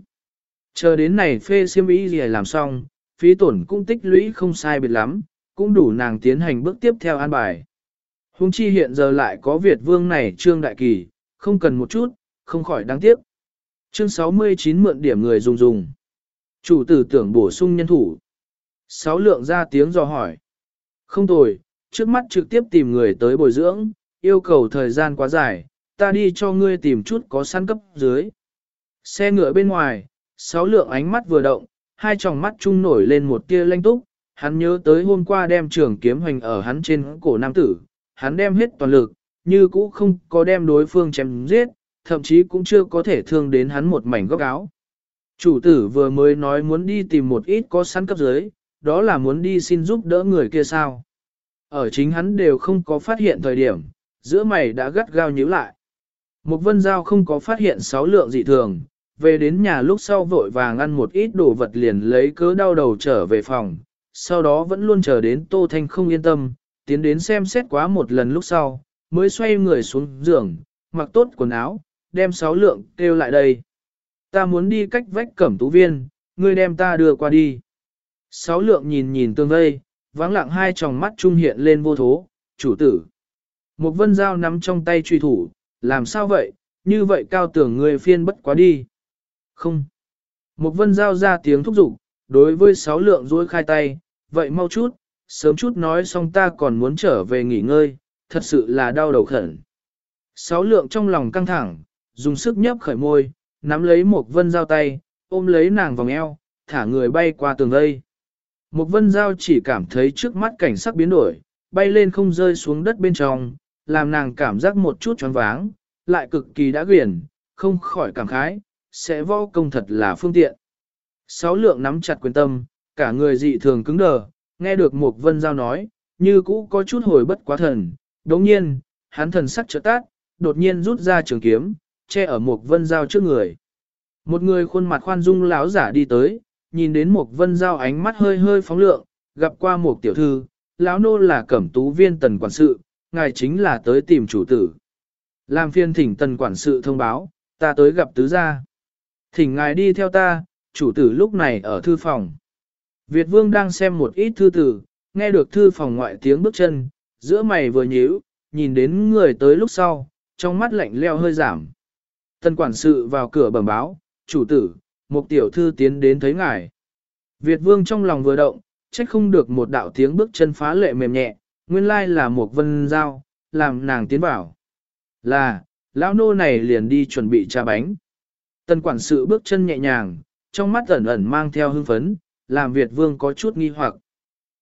Chờ đến này phê siêm ý gì làm xong, phí tổn cũng tích lũy không sai biệt lắm, cũng đủ nàng tiến hành bước tiếp theo an bài. Hùng chi hiện giờ lại có Việt vương này trương đại kỳ, không cần một chút, không khỏi đáng tiếc. Chương 69 mượn điểm người dùng dùng. Chủ tử tưởng bổ sung nhân thủ. Sáu lượng ra tiếng dò hỏi. Không tồi, trước mắt trực tiếp tìm người tới bồi dưỡng, yêu cầu thời gian quá dài, ta đi cho ngươi tìm chút có săn cấp dưới. Xe ngựa bên ngoài, sáu lượng ánh mắt vừa động, hai tròng mắt chung nổi lên một tia lanh túc, hắn nhớ tới hôm qua đem trường kiếm hoành ở hắn trên cổ nam tử, hắn đem hết toàn lực, như cũ không có đem đối phương chém giết, thậm chí cũng chưa có thể thương đến hắn một mảnh góc áo. Chủ tử vừa mới nói muốn đi tìm một ít có sẵn cấp dưới, đó là muốn đi xin giúp đỡ người kia sao. Ở chính hắn đều không có phát hiện thời điểm, giữa mày đã gắt gao nhíu lại. Một vân giao không có phát hiện sáu lượng dị thường, về đến nhà lúc sau vội vàng ăn một ít đồ vật liền lấy cớ đau đầu trở về phòng, sau đó vẫn luôn chờ đến Tô Thanh không yên tâm, tiến đến xem xét quá một lần lúc sau, mới xoay người xuống giường, mặc tốt quần áo, đem sáu lượng kêu lại đây. Ta muốn đi cách vách cẩm tú viên, ngươi đem ta đưa qua đi. Sáu lượng nhìn nhìn tương vây, vắng lặng hai tròng mắt trung hiện lên vô thố, chủ tử. Một vân dao nắm trong tay truy thủ, làm sao vậy, như vậy cao tưởng người phiên bất quá đi. Không. Một vân giao ra tiếng thúc giục, đối với sáu lượng dối khai tay, vậy mau chút, sớm chút nói xong ta còn muốn trở về nghỉ ngơi, thật sự là đau đầu khẩn. Sáu lượng trong lòng căng thẳng, dùng sức nhấp khởi môi, nắm lấy một vân giao tay, ôm lấy nàng vòng eo, thả người bay qua tường đây. Một vân giao chỉ cảm thấy trước mắt cảnh sắc biến đổi, bay lên không rơi xuống đất bên trong, làm nàng cảm giác một chút choáng váng, lại cực kỳ đã quyển, không khỏi cảm khái, sẽ võ công thật là phương tiện. Sáu lượng nắm chặt quyền tâm, cả người dị thường cứng đờ, nghe được một vân giao nói, như cũ có chút hồi bất quá thần. Đồng nhiên, hắn thần sắc trợ tát, đột nhiên rút ra trường kiếm, che ở một vân giao trước người. Một người khuôn mặt khoan dung láo giả đi tới, nhìn đến một vân giao ánh mắt hơi hơi phóng lượng, gặp qua một tiểu thư, lão nô là cẩm tú viên tần quản sự, ngài chính là tới tìm chủ tử. Làm phiên thỉnh tần quản sự thông báo, ta tới gặp tứ gia. Thỉnh ngài đi theo ta, chủ tử lúc này ở thư phòng. Việt vương đang xem một ít thư tử, nghe được thư phòng ngoại tiếng bước chân, giữa mày vừa nhíu, nhìn đến người tới lúc sau, trong mắt lạnh leo hơi giảm. Tần quản sự vào cửa bẩm báo, chủ tử, một tiểu thư tiến đến thấy ngài. Việt vương trong lòng vừa động, trách không được một đạo tiếng bước chân phá lệ mềm nhẹ, nguyên lai là một vân giao, làm nàng tiến bảo Là, lão nô này liền đi chuẩn bị trà bánh. Tần quản sự bước chân nhẹ nhàng, trong mắt ẩn ẩn mang theo hưng phấn, làm Việt vương có chút nghi hoặc.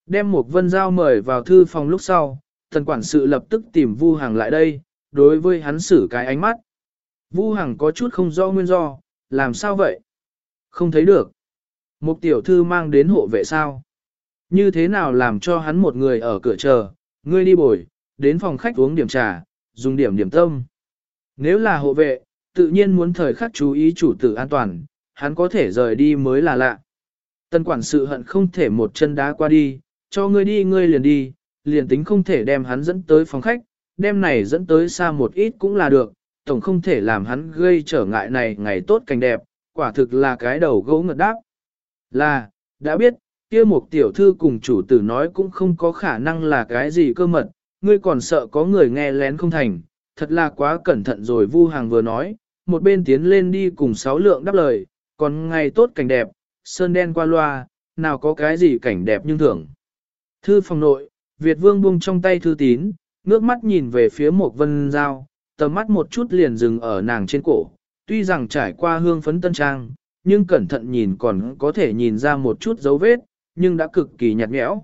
Đem một vân giao mời vào thư phòng lúc sau, tần quản sự lập tức tìm Vu Hằng lại đây, đối với hắn xử cái ánh mắt. Vu Hằng có chút không rõ nguyên do, làm sao vậy? Không thấy được. Một tiểu thư mang đến hộ vệ sao? Như thế nào làm cho hắn một người ở cửa chờ, ngươi đi bồi, đến phòng khách uống điểm trà, dùng điểm điểm tâm. Nếu là hộ vệ, tự nhiên muốn thời khắc chú ý chủ tử an toàn, hắn có thể rời đi mới là lạ. Tân quản sự hận không thể một chân đá qua đi, cho ngươi đi ngươi liền đi, liền tính không thể đem hắn dẫn tới phòng khách, đem này dẫn tới xa một ít cũng là được, tổng không thể làm hắn gây trở ngại này ngày tốt cảnh đẹp, quả thực là cái đầu gỗ ngật đáp. Là, đã biết, kia một tiểu thư cùng chủ tử nói cũng không có khả năng là cái gì cơ mật, ngươi còn sợ có người nghe lén không thành, thật là quá cẩn thận rồi Vu Hàng vừa nói, một bên tiến lên đi cùng sáu lượng đáp lời, còn ngày tốt cảnh đẹp, sơn đen qua loa, nào có cái gì cảnh đẹp nhưng thưởng. Thư phòng nội, Việt Vương buông trong tay thư tín, ngước mắt nhìn về phía một vân giao, tầm mắt một chút liền dừng ở nàng trên cổ, tuy rằng trải qua hương phấn tân trang, nhưng cẩn thận nhìn còn có thể nhìn ra một chút dấu vết, nhưng đã cực kỳ nhạt nhẽo.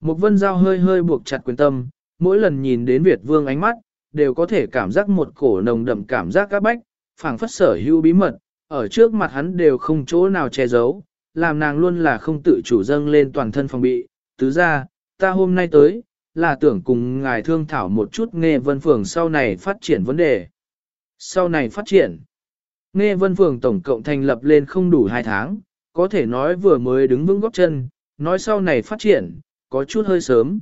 Một vân giao hơi hơi buộc chặt quyền tâm, mỗi lần nhìn đến Việt vương ánh mắt, đều có thể cảm giác một cổ nồng đậm cảm giác các bách, phảng phất sở hữu bí mật, ở trước mặt hắn đều không chỗ nào che giấu, làm nàng luôn là không tự chủ dâng lên toàn thân phòng bị. Tứ ra, ta hôm nay tới, là tưởng cùng ngài thương thảo một chút nghe vân phường sau này phát triển vấn đề. Sau này phát triển, nghe vân phường tổng cộng thành lập lên không đủ 2 tháng, có thể nói vừa mới đứng vững góc chân, nói sau này phát triển, có chút hơi sớm.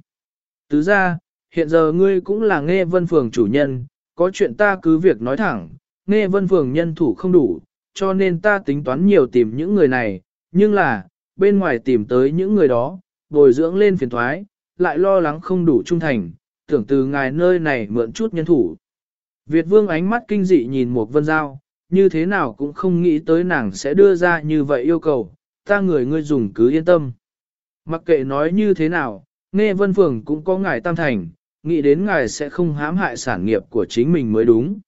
Tứ ra, hiện giờ ngươi cũng là nghe vân phường chủ nhân, có chuyện ta cứ việc nói thẳng, nghe vân phường nhân thủ không đủ, cho nên ta tính toán nhiều tìm những người này, nhưng là, bên ngoài tìm tới những người đó, bồi dưỡng lên phiền thoái, lại lo lắng không đủ trung thành, tưởng từ ngài nơi này mượn chút nhân thủ. Việt vương ánh mắt kinh dị nhìn một vân giao, như thế nào cũng không nghĩ tới nàng sẽ đưa ra như vậy yêu cầu, ta người ngươi dùng cứ yên tâm. Mặc kệ nói như thế nào, nghe vân phường cũng có ngài tam thành, nghĩ đến ngài sẽ không hãm hại sản nghiệp của chính mình mới đúng.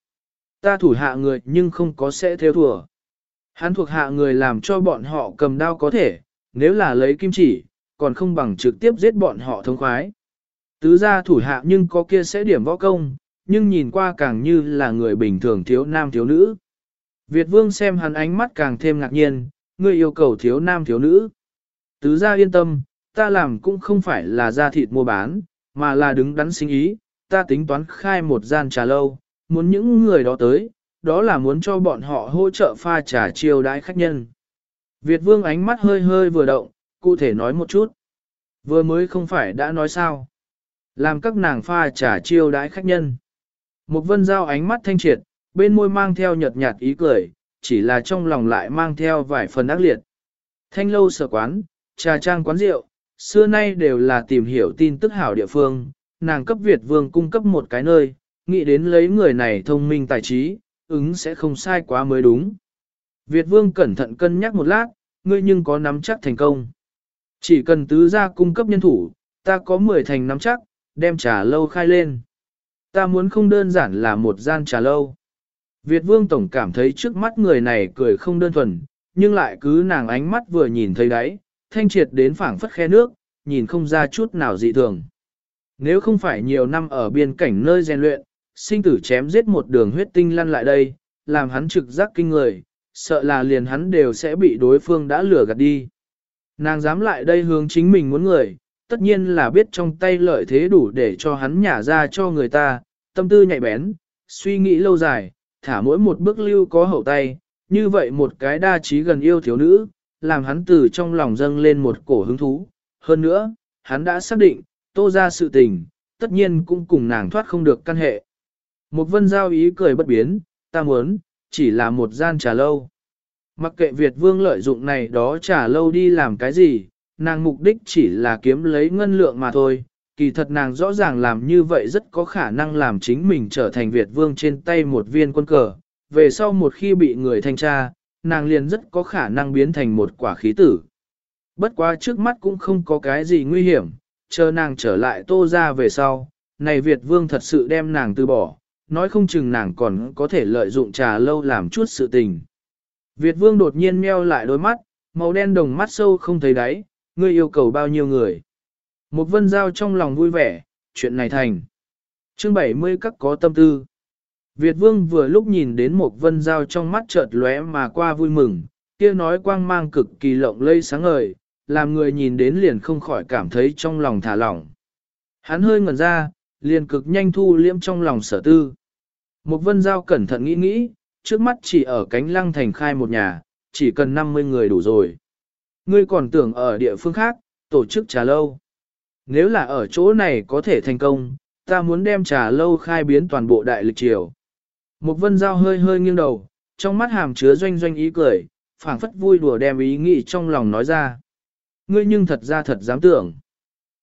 Ta thủ hạ người nhưng không có sẽ theo thùa. Hắn thuộc hạ người làm cho bọn họ cầm đao có thể, nếu là lấy kim chỉ, còn không bằng trực tiếp giết bọn họ thông khoái. Tứ gia thủ hạ nhưng có kia sẽ điểm võ công, nhưng nhìn qua càng như là người bình thường thiếu nam thiếu nữ. Việt vương xem hắn ánh mắt càng thêm ngạc nhiên, ngươi yêu cầu thiếu nam thiếu nữ. Tứ gia yên tâm, ta làm cũng không phải là ra thịt mua bán, mà là đứng đắn sinh ý, ta tính toán khai một gian trà lâu, muốn những người đó tới, đó là muốn cho bọn họ hỗ trợ pha trà chiêu đãi khách nhân. Việt vương ánh mắt hơi hơi vừa động, cụ thể nói một chút. Vừa mới không phải đã nói sao. Làm các nàng pha trà chiêu đãi khách nhân. Một vân giao ánh mắt thanh triệt, bên môi mang theo nhợt nhạt ý cười, chỉ là trong lòng lại mang theo vài phần ác liệt. Thanh lâu sở quán, trà trang quán rượu, xưa nay đều là tìm hiểu tin tức hảo địa phương, nàng cấp Việt vương cung cấp một cái nơi, nghĩ đến lấy người này thông minh tài trí, ứng sẽ không sai quá mới đúng. Việt vương cẩn thận cân nhắc một lát, ngươi nhưng có nắm chắc thành công. Chỉ cần tứ gia cung cấp nhân thủ, ta có 10 thành nắm chắc, đem trà lâu khai lên. Ta muốn không đơn giản là một gian trà lâu. Việt vương tổng cảm thấy trước mắt người này cười không đơn thuần, nhưng lại cứ nàng ánh mắt vừa nhìn thấy đấy, thanh triệt đến phảng phất khe nước, nhìn không ra chút nào dị thường. Nếu không phải nhiều năm ở biên cảnh nơi rèn luyện, sinh tử chém giết một đường huyết tinh lăn lại đây, làm hắn trực giác kinh người, sợ là liền hắn đều sẽ bị đối phương đã lừa gạt đi. Nàng dám lại đây hướng chính mình muốn người, tất nhiên là biết trong tay lợi thế đủ để cho hắn nhả ra cho người ta, tâm tư nhạy bén, suy nghĩ lâu dài, thả mỗi một bước lưu có hậu tay, như vậy một cái đa trí gần yêu thiếu nữ, làm hắn từ trong lòng dâng lên một cổ hứng thú. Hơn nữa, hắn đã xác định, tô ra sự tình, tất nhiên cũng cùng nàng thoát không được căn hệ. Một vân giao ý cười bất biến, ta muốn, chỉ là một gian trà lâu. Mặc kệ Việt vương lợi dụng này đó trà lâu đi làm cái gì, nàng mục đích chỉ là kiếm lấy ngân lượng mà thôi. Kỳ thật nàng rõ ràng làm như vậy rất có khả năng làm chính mình trở thành Việt vương trên tay một viên quân cờ. Về sau một khi bị người thanh tra, nàng liền rất có khả năng biến thành một quả khí tử. Bất quá trước mắt cũng không có cái gì nguy hiểm, chờ nàng trở lại tô ra về sau, này Việt vương thật sự đem nàng từ bỏ, nói không chừng nàng còn có thể lợi dụng trà lâu làm chút sự tình. Việt vương đột nhiên meo lại đôi mắt, màu đen đồng mắt sâu không thấy đáy, ngươi yêu cầu bao nhiêu người. Một vân giao trong lòng vui vẻ, chuyện này thành. chương 70 các có tâm tư. Việt vương vừa lúc nhìn đến một vân giao trong mắt chợt lóe mà qua vui mừng, kia nói quang mang cực kỳ lộng lây sáng ngời, làm người nhìn đến liền không khỏi cảm thấy trong lòng thả lỏng. Hắn hơi ngẩn ra, liền cực nhanh thu liễm trong lòng sở tư. Một vân giao cẩn thận nghĩ nghĩ, trước mắt chỉ ở cánh lăng thành khai một nhà, chỉ cần 50 người đủ rồi. Ngươi còn tưởng ở địa phương khác, tổ chức trà lâu. Nếu là ở chỗ này có thể thành công, ta muốn đem trà lâu khai biến toàn bộ đại lịch triều. Một vân giao hơi hơi nghiêng đầu, trong mắt hàm chứa doanh doanh ý cười, phảng phất vui đùa đem ý nghĩ trong lòng nói ra. Ngươi nhưng thật ra thật dám tưởng.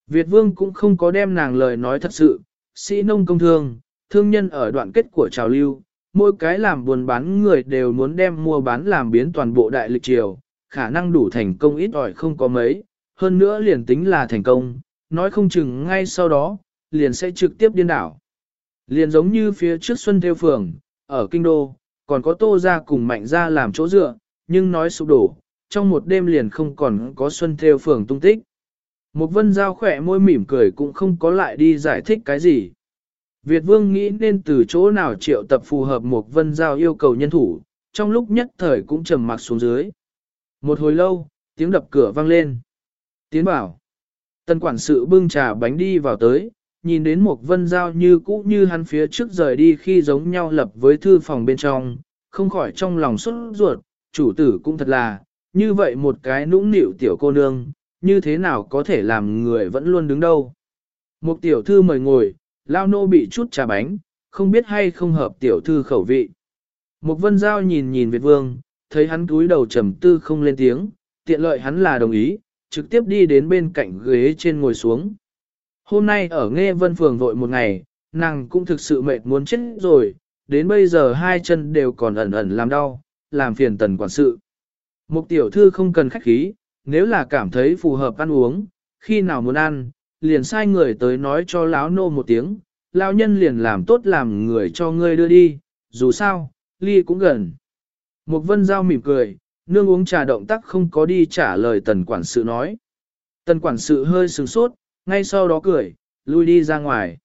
Việt vương cũng không có đem nàng lời nói thật sự, sĩ nông công thương, thương nhân ở đoạn kết của trào lưu, mỗi cái làm buôn bán người đều muốn đem mua bán làm biến toàn bộ đại lịch triều, khả năng đủ thành công ít ỏi không có mấy, hơn nữa liền tính là thành công, nói không chừng ngay sau đó, liền sẽ trực tiếp điên đảo. Liền giống như phía trước Xuân Theo Phường, ở Kinh Đô, còn có Tô Gia cùng Mạnh Gia làm chỗ dựa, nhưng nói sụp đổ, trong một đêm liền không còn có Xuân Theo Phường tung tích. Một vân giao khỏe môi mỉm cười cũng không có lại đi giải thích cái gì. Việt Vương nghĩ nên từ chỗ nào triệu tập phù hợp một vân giao yêu cầu nhân thủ, trong lúc nhất thời cũng trầm mặc xuống dưới. Một hồi lâu, tiếng đập cửa vang lên. Tiến bảo. Tân quản sự bưng trà bánh đi vào tới, nhìn đến một vân giao như cũ như hắn phía trước rời đi khi giống nhau lập với thư phòng bên trong, không khỏi trong lòng xuất ruột, chủ tử cũng thật là, như vậy một cái nũng nịu tiểu cô nương, như thế nào có thể làm người vẫn luôn đứng đâu. Một tiểu thư mời ngồi, lao nô bị chút trà bánh, không biết hay không hợp tiểu thư khẩu vị. Một vân giao nhìn nhìn Việt vương, thấy hắn cúi đầu trầm tư không lên tiếng, tiện lợi hắn là đồng ý, trực tiếp đi đến bên cạnh ghế trên ngồi xuống. Hôm nay ở nghe vân phường vội một ngày, nàng cũng thực sự mệt muốn chết rồi, đến bây giờ hai chân đều còn ẩn ẩn làm đau, làm phiền tần quản sự. Một tiểu thư không cần khách khí, nếu là cảm thấy phù hợp ăn uống, khi nào muốn ăn, liền sai người tới nói cho lão nô một tiếng, lão nhân liền làm tốt làm người cho ngươi đưa đi, dù sao, ly cũng gần. Một vân giao mỉm cười, nương uống trà động tác không có đi trả lời tần quản sự nói. Tần quản sự hơi sừng sốt, ngay sau đó cười, lui đi ra ngoài.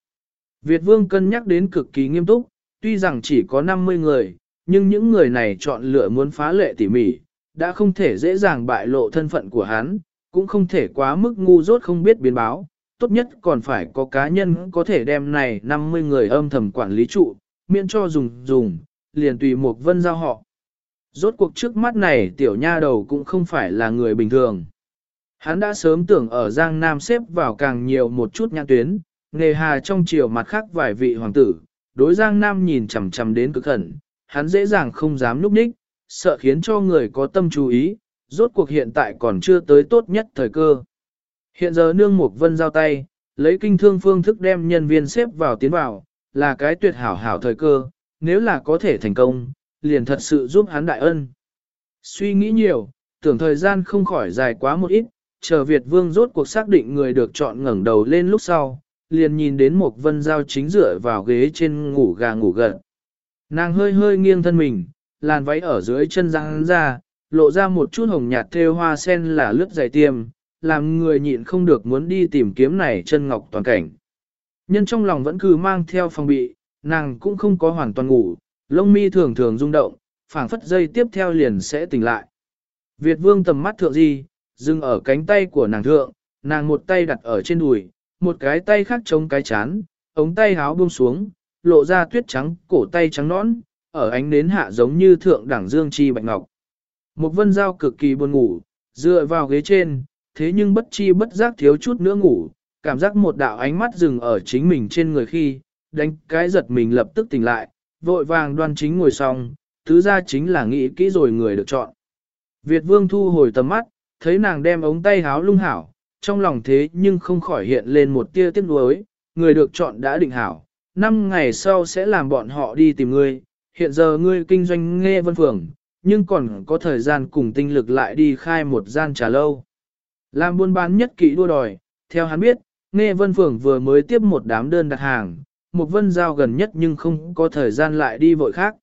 Việt vương cân nhắc đến cực kỳ nghiêm túc, tuy rằng chỉ có 50 người, nhưng những người này chọn lựa muốn phá lệ tỉ mỉ, đã không thể dễ dàng bại lộ thân phận của hắn, cũng không thể quá mức ngu dốt không biết biến báo, tốt nhất còn phải có cá nhân có thể đem này 50 người âm thầm quản lý trụ, miễn cho dùng dùng, liền tùy một vân giao họ. Rốt cuộc trước mắt này tiểu nha đầu cũng không phải là người bình thường. Hắn đã sớm tưởng ở Giang Nam xếp vào càng nhiều một chút nhãn tuyến, nghề hà trong chiều mặt khác vài vị hoàng tử, đối Giang Nam nhìn chằm chằm đến cực khẩn, hắn dễ dàng không dám núp ních, sợ khiến cho người có tâm chú ý, rốt cuộc hiện tại còn chưa tới tốt nhất thời cơ. Hiện giờ nương Mục vân giao tay, lấy kinh thương phương thức đem nhân viên xếp vào tiến vào, là cái tuyệt hảo hảo thời cơ, nếu là có thể thành công, liền thật sự giúp hắn đại ân. Suy nghĩ nhiều, tưởng thời gian không khỏi dài quá một ít, chờ Việt vương rốt cuộc xác định người được chọn ngẩng đầu lên lúc sau, liền nhìn đến một vân giao chính dựa vào ghế trên ngủ gà ngủ gật. Nàng hơi hơi nghiêng thân mình, làn váy ở dưới chân răng ra, lộ ra một chút hồng nhạt thêu hoa sen là lướt dày tiêm, làm người nhịn không được muốn đi tìm kiếm này chân ngọc toàn cảnh. Nhân trong lòng vẫn cứ mang theo phòng bị, nàng cũng không có hoàn toàn ngủ, lông mi thường thường rung động, phảng phất dây tiếp theo liền sẽ tỉnh lại. Việt vương tầm mắt thượng di, dừng ở cánh tay của nàng thượng, nàng một tay đặt ở trên đùi, một cái tay khác chống cái chán, ống tay háo buông xuống, lộ ra tuyết trắng, cổ tay trắng nõn, ở ánh nến hạ giống như thượng đẳng dương chi bạch ngọc. Một vân giao cực kỳ buồn ngủ, dựa vào ghế trên, thế nhưng bất chi bất giác thiếu chút nữa ngủ, cảm giác một đạo ánh mắt dừng ở chính mình trên người khi, đánh cái giật mình lập tức tỉnh lại, vội vàng đoan chính ngồi xong, tứ ra chính là nghĩ kỹ rồi người được chọn. Việt vương thu hồi tầm mắt, thấy nàng đem ống tay háo lung hảo, trong lòng thế nhưng không khỏi hiện lên một tia tiếc nuối, người được chọn đã định hảo, năm ngày sau sẽ làm bọn họ đi tìm ngươi, hiện giờ ngươi kinh doanh nghe vân phường, nhưng còn có thời gian cùng tinh lực lại đi khai một gian trà lâu. Làm buôn bán nhất kỹ đua đòi, theo hắn biết, nghe vân phường vừa mới tiếp một đám đơn đặt hàng, một vân giao gần nhất nhưng không có thời gian lại đi vội khác.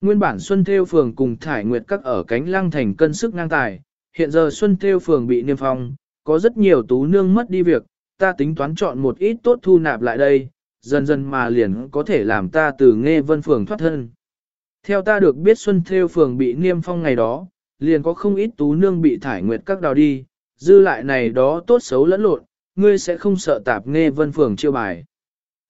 Nguyên bản Xuân Theo Phường cùng Thải Nguyệt Các ở cánh lăng thành cân sức ngang tài, hiện giờ Xuân Theo Phường bị niêm phong, có rất nhiều tú nương mất đi việc, ta tính toán chọn một ít tốt thu nạp lại đây, dần dần mà liền có thể làm ta từ nghe vân phường thoát thân. Theo ta được biết Xuân Theo Phường bị niêm phong ngày đó, liền có không ít tú nương bị Thải Nguyệt Các đào đi, dư lại này đó tốt xấu lẫn lộn, ngươi sẽ không sợ tạp nghe vân phường chiêu bài.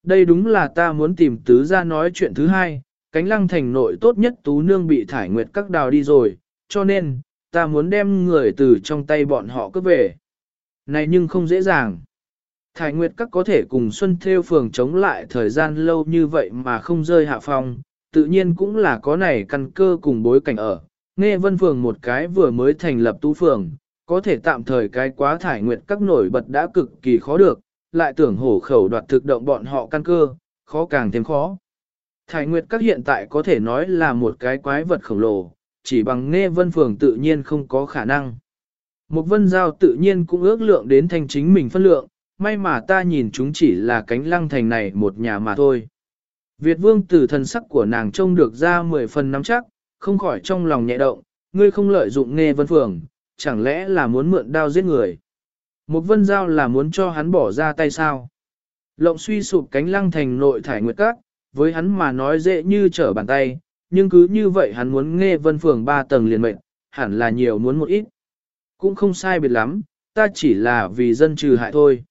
Đây đúng là ta muốn tìm tứ ra nói chuyện thứ hai, cánh lăng thành nội tốt nhất tú nương bị thải nguyệt các đào đi rồi, cho nên, ta muốn đem người từ trong tay bọn họ cướp về. Này nhưng không dễ dàng. Thải Nguyệt các có thể cùng Xuân Theo Phường chống lại thời gian lâu như vậy mà không rơi hạ phong, tự nhiên cũng là có này căn cơ cùng bối cảnh ở. Nghe Vân Phường một cái vừa mới thành lập tú phường, có thể tạm thời cái quá Thải Nguyệt các nổi bật đã cực kỳ khó được, lại tưởng hổ khẩu đoạt thực động bọn họ căn cơ, khó càng thêm khó. Thải Nguyệt các hiện tại có thể nói là một cái quái vật khổng lồ, chỉ bằng nghe vân phường tự nhiên không có khả năng. Một vân giao tự nhiên cũng ước lượng đến thành chính mình phân lượng, may mà ta nhìn chúng chỉ là cánh lăng thành này một nhà mà thôi. Việt vương từ thần sắc của nàng trông được ra mười phần nắm chắc, không khỏi trong lòng nhẹ động, ngươi không lợi dụng nghe vân phường, chẳng lẽ là muốn mượn đao giết người. Một vân giao là muốn cho hắn bỏ ra tay sao. Lộng suy sụp cánh lăng thành nội thải nguyệt các, với hắn mà nói dễ như trở bàn tay, nhưng cứ như vậy hắn muốn nghe vân phường ba tầng liền mệnh, hẳn là nhiều muốn một ít. Cũng không sai biệt lắm, ta chỉ là vì dân trừ hại thôi.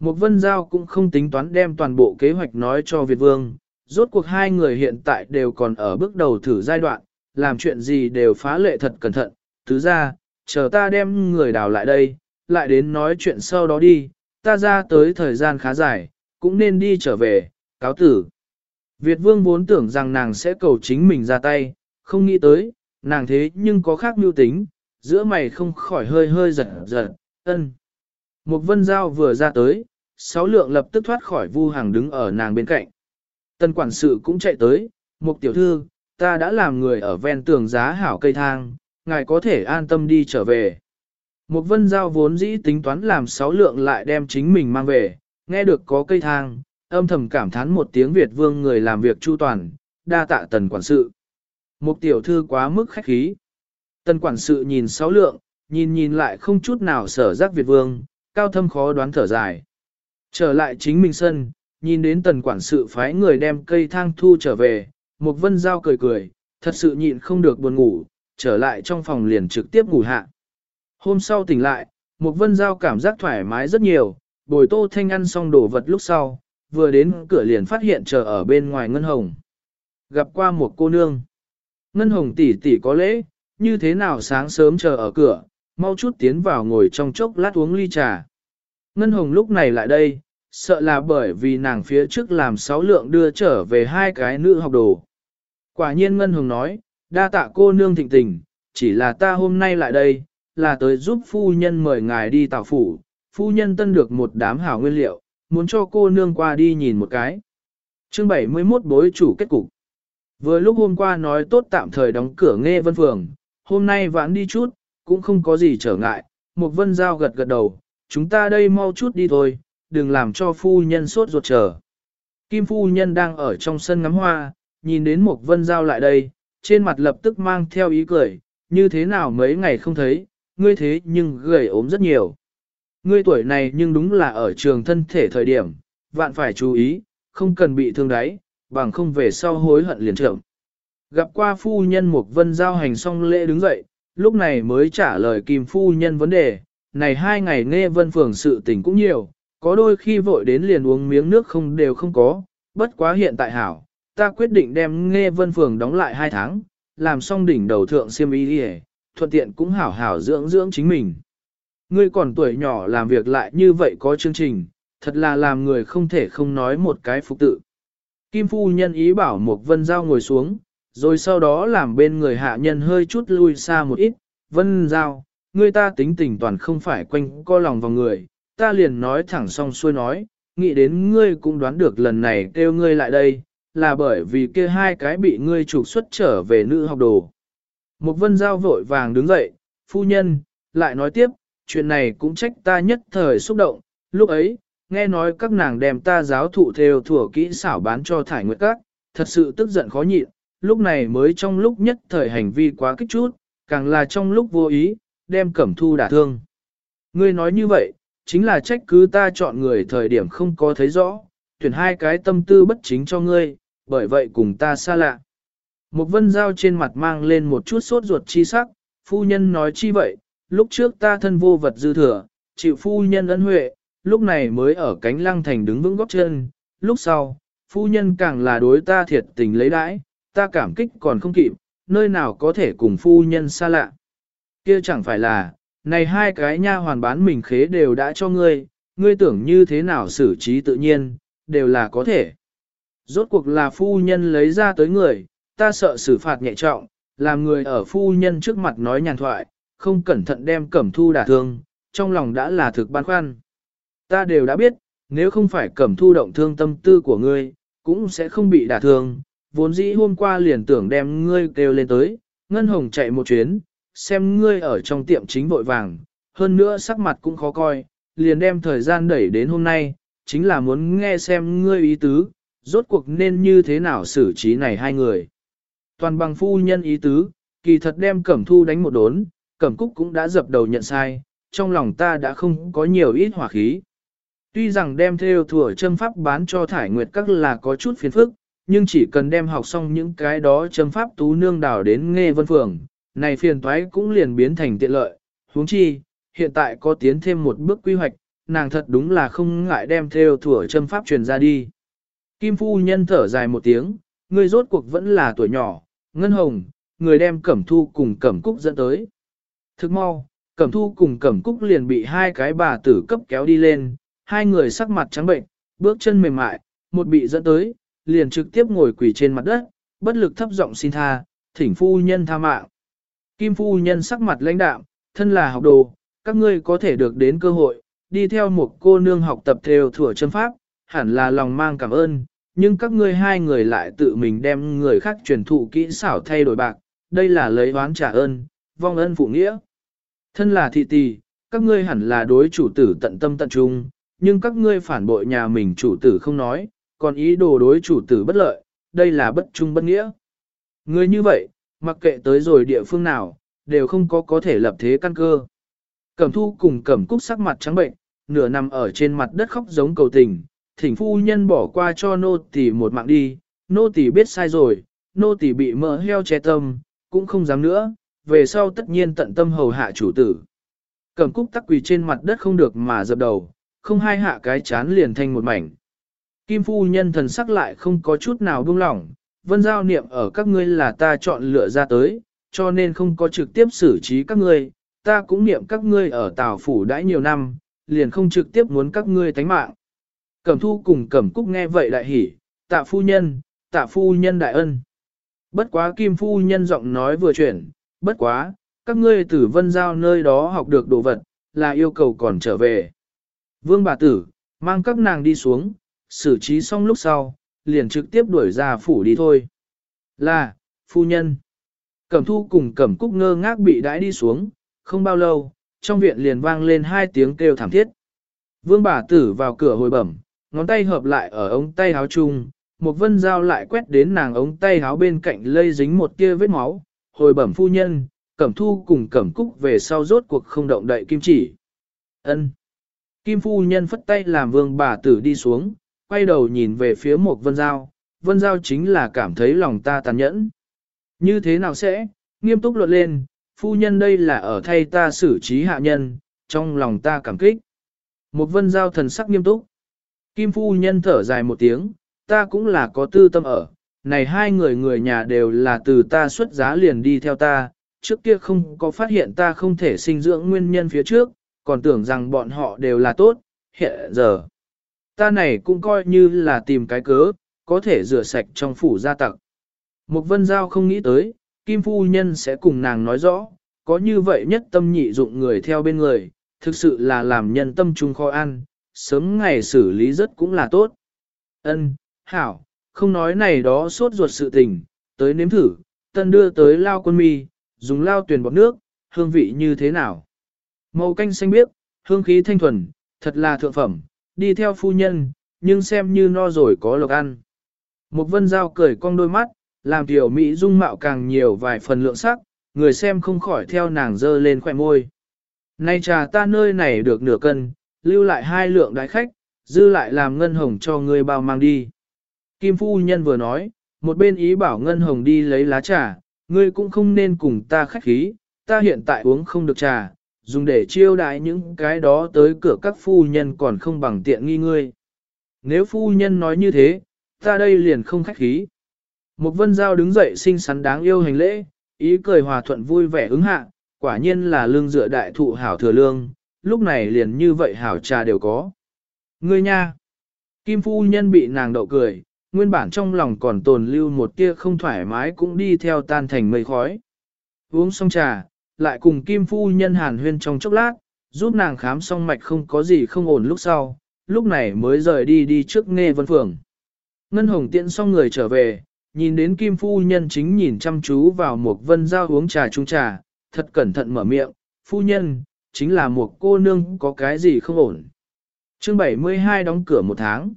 Một vân giao cũng không tính toán đem toàn bộ kế hoạch nói cho Việt Vương, rốt cuộc hai người hiện tại đều còn ở bước đầu thử giai đoạn, làm chuyện gì đều phá lệ thật cẩn thận, thứ ra, chờ ta đem người đào lại đây, lại đến nói chuyện sau đó đi, ta ra tới thời gian khá dài, cũng nên đi trở về, cáo tử. Việt vương vốn tưởng rằng nàng sẽ cầu chính mình ra tay, không nghĩ tới, nàng thế nhưng có khác mưu tính, giữa mày không khỏi hơi hơi giật giật, ân. Một vân giao vừa ra tới, sáu lượng lập tức thoát khỏi vu hàng đứng ở nàng bên cạnh. Tân quản sự cũng chạy tới, một tiểu thư, ta đã làm người ở ven tường giá hảo cây thang, ngài có thể an tâm đi trở về. Một vân giao vốn dĩ tính toán làm sáu lượng lại đem chính mình mang về, nghe được có cây thang, âm thầm cảm thán một tiếng Việt vương người làm việc chu toàn, đa tạ tần quản sự. Một tiểu thư quá mức khách khí. Tần quản sự nhìn sáu lượng, nhìn nhìn lại không chút nào sở giác Việt vương, cao thâm khó đoán thở dài. Trở lại chính mình sân, nhìn đến tần quản sự phái người đem cây thang thu trở về, một vân giao cười cười, thật sự nhịn không được buồn ngủ, trở lại trong phòng liền trực tiếp ngủ hạ. Hôm sau tỉnh lại, Mục vân giao cảm giác thoải mái rất nhiều, bồi tô thanh ăn xong đồ vật lúc sau, vừa đến cửa liền phát hiện chờ ở bên ngoài Ngân Hồng. Gặp qua một cô nương. Ngân Hồng tỷ tỷ có lễ, như thế nào sáng sớm chờ ở cửa, mau chút tiến vào ngồi trong chốc lát uống ly trà. Ngân Hồng lúc này lại đây, sợ là bởi vì nàng phía trước làm sáu lượng đưa trở về hai cái nữ học đồ. Quả nhiên Ngân Hồng nói, đa tạ cô nương thịnh tình, chỉ là ta hôm nay lại đây, là tới giúp phu nhân mời ngài đi tào phủ, phu nhân tân được một đám hảo nguyên liệu, muốn cho cô nương qua đi nhìn một cái. Chương 71 bối chủ kết cục. Vừa lúc hôm qua nói tốt tạm thời đóng cửa nghe vân phường, hôm nay vãn đi chút, cũng không có gì trở ngại, một vân giao gật gật đầu, chúng ta đây mau chút đi thôi, đừng làm cho phu nhân sốt ruột chờ. Kim phu nhân đang ở trong sân ngắm hoa, nhìn đến một vân giao lại đây, trên mặt lập tức mang theo ý cười, như thế nào mấy ngày không thấy, ngươi thế nhưng gầy ốm rất nhiều. Ngươi tuổi này nhưng đúng là ở trường thân thể thời điểm, vạn phải chú ý, không cần bị thương đáy, bằng không về sau hối hận liền trưởng. Gặp qua phu nhân Mục Vân giao hành xong lễ đứng dậy, lúc này mới trả lời Kim phu nhân vấn đề, này hai ngày nghe vân phường sự tình cũng nhiều, có đôi khi vội đến liền uống miếng nước không đều không có, bất quá hiện tại hảo, ta quyết định đem nghe vân phường đóng lại hai tháng, làm xong đỉnh đầu thượng siêm y đi thuận tiện cũng hảo hảo dưỡng dưỡng chính mình. Ngươi còn tuổi nhỏ làm việc lại như vậy có chương trình, thật là làm người không thể không nói một cái phục tự. Kim phu nhân ý bảo Mục vân giao ngồi xuống, rồi sau đó làm bên người hạ nhân hơi chút lui xa một ít, vân giao, ngươi ta tính tình toàn không phải quanh co lòng vào người, ta liền nói thẳng xong xuôi nói, nghĩ đến ngươi cũng đoán được lần này kêu ngươi lại đây, là bởi vì kia hai cái bị ngươi trục xuất trở về nữ học đồ. Một vân giao vội vàng đứng dậy, phu nhân, lại nói tiếp, chuyện này cũng trách ta nhất thời xúc động, lúc ấy, nghe nói các nàng đem ta giáo thụ theo thủa kỹ xảo bán cho thải nguyệt các, thật sự tức giận khó nhịn, lúc này mới trong lúc nhất thời hành vi quá kích chút, càng là trong lúc vô ý, đem cẩm thu đả thương. Ngươi nói như vậy, chính là trách cứ ta chọn người thời điểm không có thấy rõ, tuyển hai cái tâm tư bất chính cho ngươi, bởi vậy cùng ta xa lạ. Một vân dao trên mặt mang lên một chút sốt ruột chi sắc, phu nhân nói chi vậy, lúc trước ta thân vô vật dư thừa, chịu phu nhân ân huệ, lúc này mới ở cánh lăng thành đứng vững góc chân, lúc sau, phu nhân càng là đối ta thiệt tình lấy đãi, ta cảm kích còn không kịp, nơi nào có thể cùng phu nhân xa lạ. Kia chẳng phải là, này hai cái nha hoàn bán mình khế đều đã cho ngươi, ngươi tưởng như thế nào xử trí tự nhiên, đều là có thể. Rốt cuộc là phu nhân lấy ra tới người, ta sợ xử phạt nhẹ trọng, làm người ở phu nhân trước mặt nói nhàn thoại, không cẩn thận đem cẩm thu đả thương, trong lòng đã là thực băn khoăn. Ta đều đã biết, nếu không phải cẩm thu động thương tâm tư của ngươi, cũng sẽ không bị đả thương, vốn dĩ hôm qua liền tưởng đem ngươi kêu lên tới, ngân hồng chạy một chuyến, xem ngươi ở trong tiệm chính vội vàng, hơn nữa sắc mặt cũng khó coi, liền đem thời gian đẩy đến hôm nay, chính là muốn nghe xem ngươi ý tứ, rốt cuộc nên như thế nào xử trí này hai người. Toàn bằng phu nhân ý tứ, kỳ thật đem cẩm thu đánh một đốn, cẩm cúc cũng đã dập đầu nhận sai, trong lòng ta đã không có nhiều ít hỏa khí. Tuy rằng đem theo thừa châm pháp bán cho thải nguyệt các là có chút phiền phức, nhưng chỉ cần đem học xong những cái đó châm pháp tú nương đảo đến nghe vân phường, này phiền toái cũng liền biến thành tiện lợi. huống chi, hiện tại có tiến thêm một bước quy hoạch, nàng thật đúng là không ngại đem theo thừa châm pháp truyền ra đi. Kim phu nhân thở dài một tiếng, Ngươi rốt cuộc vẫn là tuổi nhỏ, ngân hồng, người đem cẩm thu cùng cẩm cúc dẫn tới. Thức mau, cẩm thu cùng cẩm cúc liền bị hai cái bà tử cấp kéo đi lên, hai người sắc mặt trắng bệnh, bước chân mềm mại, một bị dẫn tới, liền trực tiếp ngồi quỳ trên mặt đất, bất lực thấp giọng xin tha, thỉnh phu nhân tha mạng. Kim phu nhân sắc mặt lãnh đạm, thân là học đồ, các ngươi có thể được đến cơ hội, đi theo một cô nương học tập theo thủa chân pháp, hẳn là lòng mang cảm ơn, nhưng các ngươi hai người lại tự mình đem người khác truyền thụ kỹ xảo thay đổi bạc, đây là lấy oán trả ơn, vong ân phụ nghĩa. Thân là thị tỷ, các ngươi hẳn là đối chủ tử tận tâm tận trung, nhưng các ngươi phản bội nhà mình chủ tử không nói, còn ý đồ đối chủ tử bất lợi, đây là bất trung bất nghĩa. Ngươi như vậy, mặc kệ tới rồi địa phương nào, đều không có có thể lập thế căn cơ. Cẩm thu cùng cẩm cúc sắc mặt trắng bệnh, nửa nằm ở trên mặt đất khóc giống cầu tình, thỉnh phu nhân bỏ qua cho nô tỳ một mạng đi, nô tỳ biết sai rồi, nô tỳ bị mỡ heo che tâm, cũng không dám nữa, về sau tất nhiên tận tâm hầu hạ chủ tử. Cẩm cúc tắc quỳ trên mặt đất không được mà dập đầu, không hai hạ cái chán liền thành một mảnh. Kim phu nhân thần sắc lại không có chút nào buông lỏng, vân giao niệm ở các ngươi là ta chọn lựa ra tới, cho nên không có trực tiếp xử trí các ngươi, ta cũng niệm các ngươi ở Tào Phủ đã nhiều năm, liền không trực tiếp muốn các ngươi tánh mạng. Cẩm thu cùng cẩm cúc nghe vậy đại hỉ, tạ phu nhân, tạ phu nhân đại ân. Bất quá kim phu nhân giọng nói vừa chuyển, bất quá, các ngươi từ vân giao nơi đó học được đồ vật, là yêu cầu còn trở về. Vương bà tử, mang các nàng đi xuống, xử trí xong lúc sau, liền trực tiếp đuổi ra phủ đi thôi. Là, phu nhân. Cẩm thu cùng cẩm cúc ngơ ngác bị đãi đi xuống, không bao lâu, trong viện liền vang lên hai tiếng kêu thảm thiết. Vương bà tử vào cửa hồi bẩm, ngón tay hợp lại ở ống tay áo chung, một vân dao lại quét đến nàng ống tay áo bên cạnh lây dính một tia vết máu, hồi bẩm phu nhân, cẩm thu cùng cẩm cúc về sau rốt cuộc không động đậy kim chỉ. ân Kim phu nhân phất tay làm vương bà tử đi xuống, quay đầu nhìn về phía một vân giao, vân giao chính là cảm thấy lòng ta tàn nhẫn. Như thế nào sẽ, nghiêm túc luận lên, phu nhân đây là ở thay ta xử trí hạ nhân, trong lòng ta cảm kích. Một vân giao thần sắc nghiêm túc. Kim phu nhân thở dài một tiếng, ta cũng là có tư tâm ở, này hai người người nhà đều là từ ta xuất giá liền đi theo ta, trước kia không có phát hiện ta không thể sinh dưỡng nguyên nhân phía trước, còn tưởng rằng bọn họ đều là tốt, hiện giờ. Ta này cũng coi như là tìm cái cớ, có thể rửa sạch trong phủ gia tặc. Mục vân giao không nghĩ tới, Kim Phu Nhân sẽ cùng nàng nói rõ, có như vậy nhất tâm nhị dụng người theo bên người, thực sự là làm nhân tâm trung khó ăn, sớm ngày xử lý rất cũng là tốt. Ân, hảo, không nói này đó sốt ruột sự tình, tới nếm thử, tân đưa tới lao quân mi, dùng lao tuyển bọt nước, hương vị như thế nào. Màu canh xanh biếc, hương khí thanh thuần, thật là thượng phẩm, đi theo phu nhân, nhưng xem như no rồi có lộc ăn. Một vân dao cười cong đôi mắt, làm tiểu Mỹ dung mạo càng nhiều vài phần lượng sắc, người xem không khỏi theo nàng dơ lên khỏe môi. Nay trà ta nơi này được nửa cân, lưu lại hai lượng đại khách, dư lại làm ngân hồng cho ngươi bao mang đi. Kim phu nhân vừa nói, một bên ý bảo ngân hồng đi lấy lá trà, ngươi cũng không nên cùng ta khách khí, ta hiện tại uống không được trà, dùng để chiêu đãi những cái đó tới cửa các phu nhân còn không bằng tiện nghi ngươi. Nếu phu nhân nói như thế, ta đây liền không khách khí. Một vân giao đứng dậy xinh xắn đáng yêu hành lễ, ý cười hòa thuận vui vẻ ứng hạ, quả nhiên là lương dựa đại thụ hảo thừa lương, lúc này liền như vậy hảo trà đều có. Ngươi nha! Kim phu nhân bị nàng đậu cười, nguyên bản trong lòng còn tồn lưu một tia không thoải mái cũng đi theo tan thành mây khói. Uống xong trà, lại cùng Kim phu nhân hàn huyên trong chốc lát, giúp nàng khám xong mạch không có gì không ổn lúc sau, lúc này mới rời đi đi trước nghe vân phường. Ngân Hồng tiện xong người trở về, nhìn đến Kim Phu Nhân chính nhìn chăm chú vào một vân giao uống trà chung trà, thật cẩn thận mở miệng, Phu Nhân, chính là một cô nương có cái gì không ổn. chương 72 đóng cửa một tháng.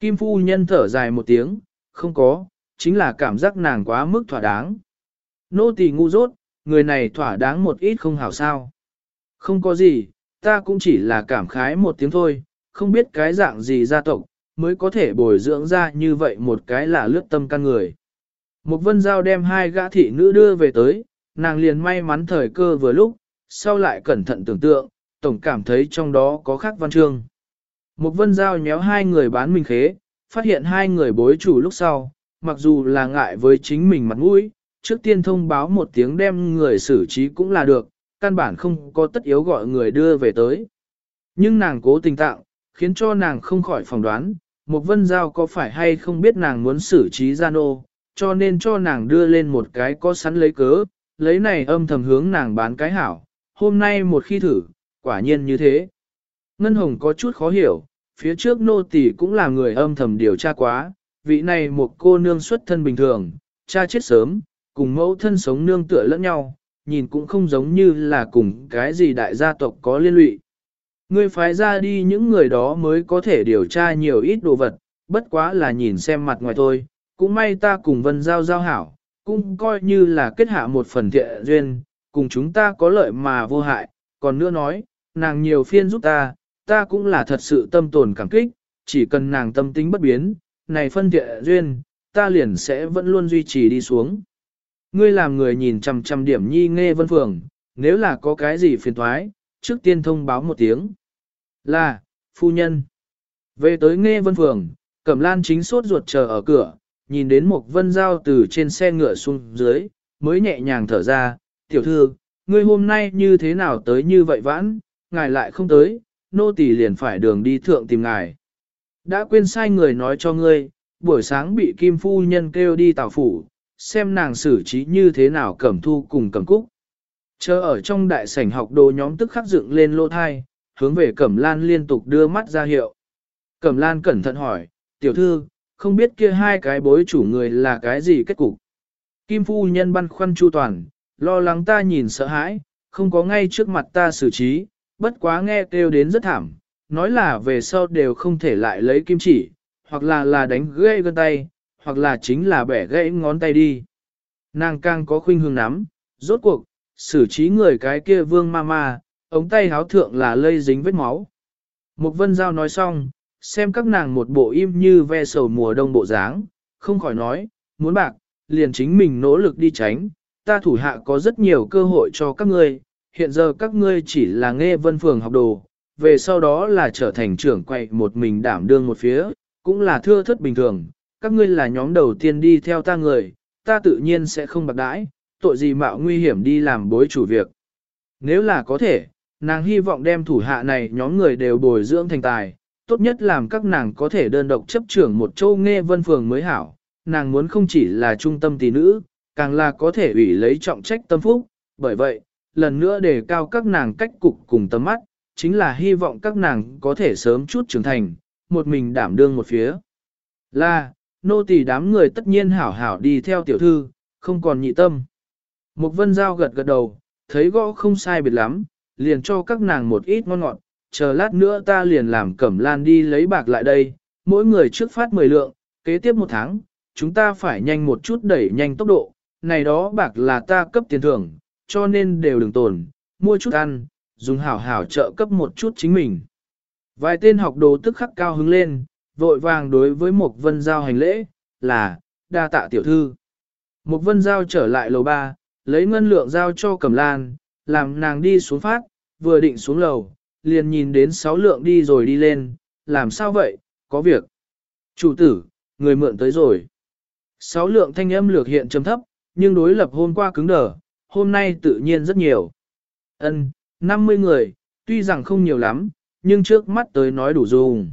Kim Phu Nhân thở dài một tiếng, không có, chính là cảm giác nàng quá mức thỏa đáng. Nô tỳ ngu dốt, người này thỏa đáng một ít không hảo sao. Không có gì, ta cũng chỉ là cảm khái một tiếng thôi, không biết cái dạng gì gia tộc, mới có thể bồi dưỡng ra như vậy một cái là lướt tâm căn người. Một vân giao đem hai gã thị nữ đưa về tới, nàng liền may mắn thời cơ vừa lúc, sau lại cẩn thận tưởng tượng, tổng cảm thấy trong đó có khác văn chương. Một vân giao nhéo hai người bán mình khế, phát hiện hai người bối chủ lúc sau, mặc dù là ngại với chính mình mặt mũi, trước tiên thông báo một tiếng đem người xử trí cũng là được, căn bản không có tất yếu gọi người đưa về tới. Nhưng nàng cố tình tạo, khiến cho nàng không khỏi phỏng đoán, một vân giao có phải hay không biết nàng muốn xử trí gian ô, cho nên cho nàng đưa lên một cái có sẵn lấy cớ, lấy này âm thầm hướng nàng bán cái hảo, hôm nay một khi thử, quả nhiên như thế. Ngân Hồng có chút khó hiểu, phía trước nô tỳ cũng là người âm thầm điều tra quá, vị này một cô nương xuất thân bình thường, cha chết sớm, cùng mẫu thân sống nương tựa lẫn nhau, nhìn cũng không giống như là cùng cái gì đại gia tộc có liên lụy. Ngươi phái ra đi những người đó mới có thể điều tra nhiều ít đồ vật, bất quá là nhìn xem mặt ngoài thôi, cũng may ta cùng vân giao giao hảo, cũng coi như là kết hạ một phần thiện duyên, cùng chúng ta có lợi mà vô hại, còn nữa nói, nàng nhiều phiên giúp ta, ta cũng là thật sự tâm tồn cảm kích, chỉ cần nàng tâm tính bất biến, này phân địa duyên, ta liền sẽ vẫn luôn duy trì đi xuống. Ngươi làm người nhìn chằm chằm điểm nhi nghe vân phường, nếu là có cái gì phiền thoái, trước tiên thông báo một tiếng. Là, phu nhân. Về tới nghe vân phường, Cẩm Lan chính sốt ruột chờ ở cửa, nhìn đến một vân giao từ trên xe ngựa xuống dưới, mới nhẹ nhàng thở ra, tiểu thư, ngươi hôm nay như thế nào tới như vậy vãn, ngài lại không tới, nô tỳ liền phải đường đi thượng tìm ngài. Đã quên sai người nói cho ngươi, buổi sáng bị Kim Phu Nhân kêu đi tào phủ, xem nàng xử trí như thế nào cẩm thu cùng cẩm cúc. Chờ ở trong đại sảnh học đồ nhóm tức khắc dựng lên lô thai, hướng về Cẩm Lan liên tục đưa mắt ra hiệu. Cẩm Lan cẩn thận hỏi, tiểu thư, không biết kia hai cái bối chủ người là cái gì kết cục. Kim phu nhân băn khoăn chu toàn, lo lắng ta nhìn sợ hãi, không có ngay trước mặt ta xử trí, bất quá nghe kêu đến rất thảm, nói là về sau đều không thể lại lấy kim chỉ, hoặc là là đánh gãy gân tay, hoặc là chính là bẻ gãy ngón tay đi. Nàng càng có khuynh hướng nắm, rốt cuộc, xử trí người cái kia vương ma ma, ống tay háo thượng là lây dính vết máu. Mục vân giao nói xong, xem các nàng một bộ im như ve sầu mùa đông bộ dáng, không khỏi nói, muốn bạc, liền chính mình nỗ lực đi tránh, ta thủ hạ có rất nhiều cơ hội cho các ngươi, hiện giờ các ngươi chỉ là nghe vân phường học đồ, về sau đó là trở thành trưởng quậy một mình đảm đương một phía, cũng là thưa thất bình thường, các ngươi là nhóm đầu tiên đi theo ta người, ta tự nhiên sẽ không bạc đãi, tội gì mạo nguy hiểm đi làm bối chủ việc. Nếu là có thể, nàng hy vọng đem thủ hạ này nhóm người đều bồi dưỡng thành tài, tốt nhất làm các nàng có thể đơn độc chấp trưởng một châu nghe vân phường mới hảo, nàng muốn không chỉ là trung tâm tỷ nữ, càng là có thể ủy lấy trọng trách tâm phúc, bởi vậy, lần nữa đề cao các nàng cách cục cùng tầm mắt, chính là hy vọng các nàng có thể sớm chút trưởng thành, một mình đảm đương một phía. Là, nô tỳ đám người tất nhiên hảo hảo đi theo tiểu thư, không còn nhị tâm. Mục vân giao gật gật đầu, thấy gõ không sai biệt lắm, liền cho các nàng một ít ngon ngọt, chờ lát nữa ta liền làm cẩm lan đi lấy bạc lại đây, mỗi người trước phát 10 lượng, kế tiếp một tháng, chúng ta phải nhanh một chút đẩy nhanh tốc độ, này đó bạc là ta cấp tiền thưởng, cho nên đều đừng tồn, mua chút ăn, dùng hảo hảo trợ cấp một chút chính mình. Vài tên học đồ tức khắc cao hứng lên, vội vàng đối với một vân giao hành lễ, là, đa tạ tiểu thư. Một vân giao trở lại lầu ba, lấy ngân lượng giao cho cẩm lan, làm nàng đi xuống phát, vừa định xuống lầu, liền nhìn đến sáu lượng đi rồi đi lên, làm sao vậy, có việc. Chủ tử, người mượn tới rồi. Sáu lượng thanh âm lược hiện trầm thấp, nhưng đối lập hôm qua cứng đờ, hôm nay tự nhiên rất nhiều. Ân, 50 người, tuy rằng không nhiều lắm, nhưng trước mắt tới nói đủ dùng.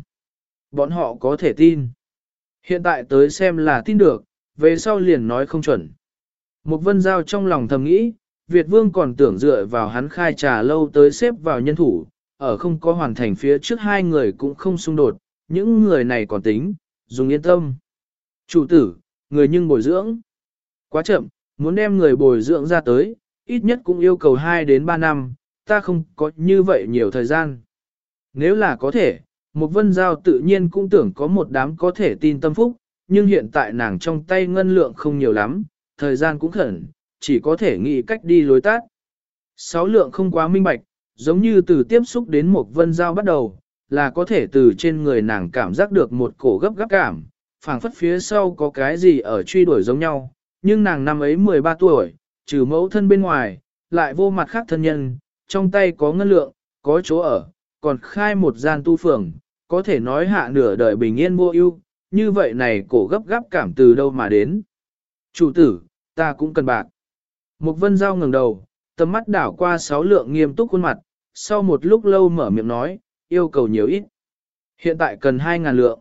Bọn họ có thể tin. Hiện tại tới xem là tin được, về sau liền nói không chuẩn. Một vân giao trong lòng thầm nghĩ, Việt vương còn tưởng dựa vào hắn khai trà lâu tới xếp vào nhân thủ, ở không có hoàn thành phía trước hai người cũng không xung đột, những người này còn tính, dùng yên tâm. Chủ tử, người nhưng bồi dưỡng. Quá chậm, muốn đem người bồi dưỡng ra tới, ít nhất cũng yêu cầu 2 đến 3 năm, ta không có như vậy nhiều thời gian. Nếu là có thể, một vân giao tự nhiên cũng tưởng có một đám có thể tin tâm phúc, nhưng hiện tại nàng trong tay ngân lượng không nhiều lắm, thời gian cũng khẩn, chỉ có thể nghĩ cách đi lối tát. Sáu lượng không quá minh bạch, giống như từ tiếp xúc đến một vân giao bắt đầu, là có thể từ trên người nàng cảm giác được một cổ gấp gáp cảm, phảng phất phía sau có cái gì ở truy đuổi giống nhau, nhưng nàng năm ấy 13 tuổi, trừ mẫu thân bên ngoài, lại vô mặt khác thân nhân, trong tay có ngân lượng, có chỗ ở, còn khai một gian tu phường, có thể nói hạ nửa đời bình yên vô ưu, như vậy này cổ gấp gáp cảm từ đâu mà đến. Chủ tử, ta cũng cần bạc. mục vân giao ngẩng đầu, tầm mắt đảo qua sáu lượng nghiêm túc khuôn mặt, sau một lúc lâu mở miệng nói, yêu cầu nhiều ít. Hiện tại cần hai ngàn lượng.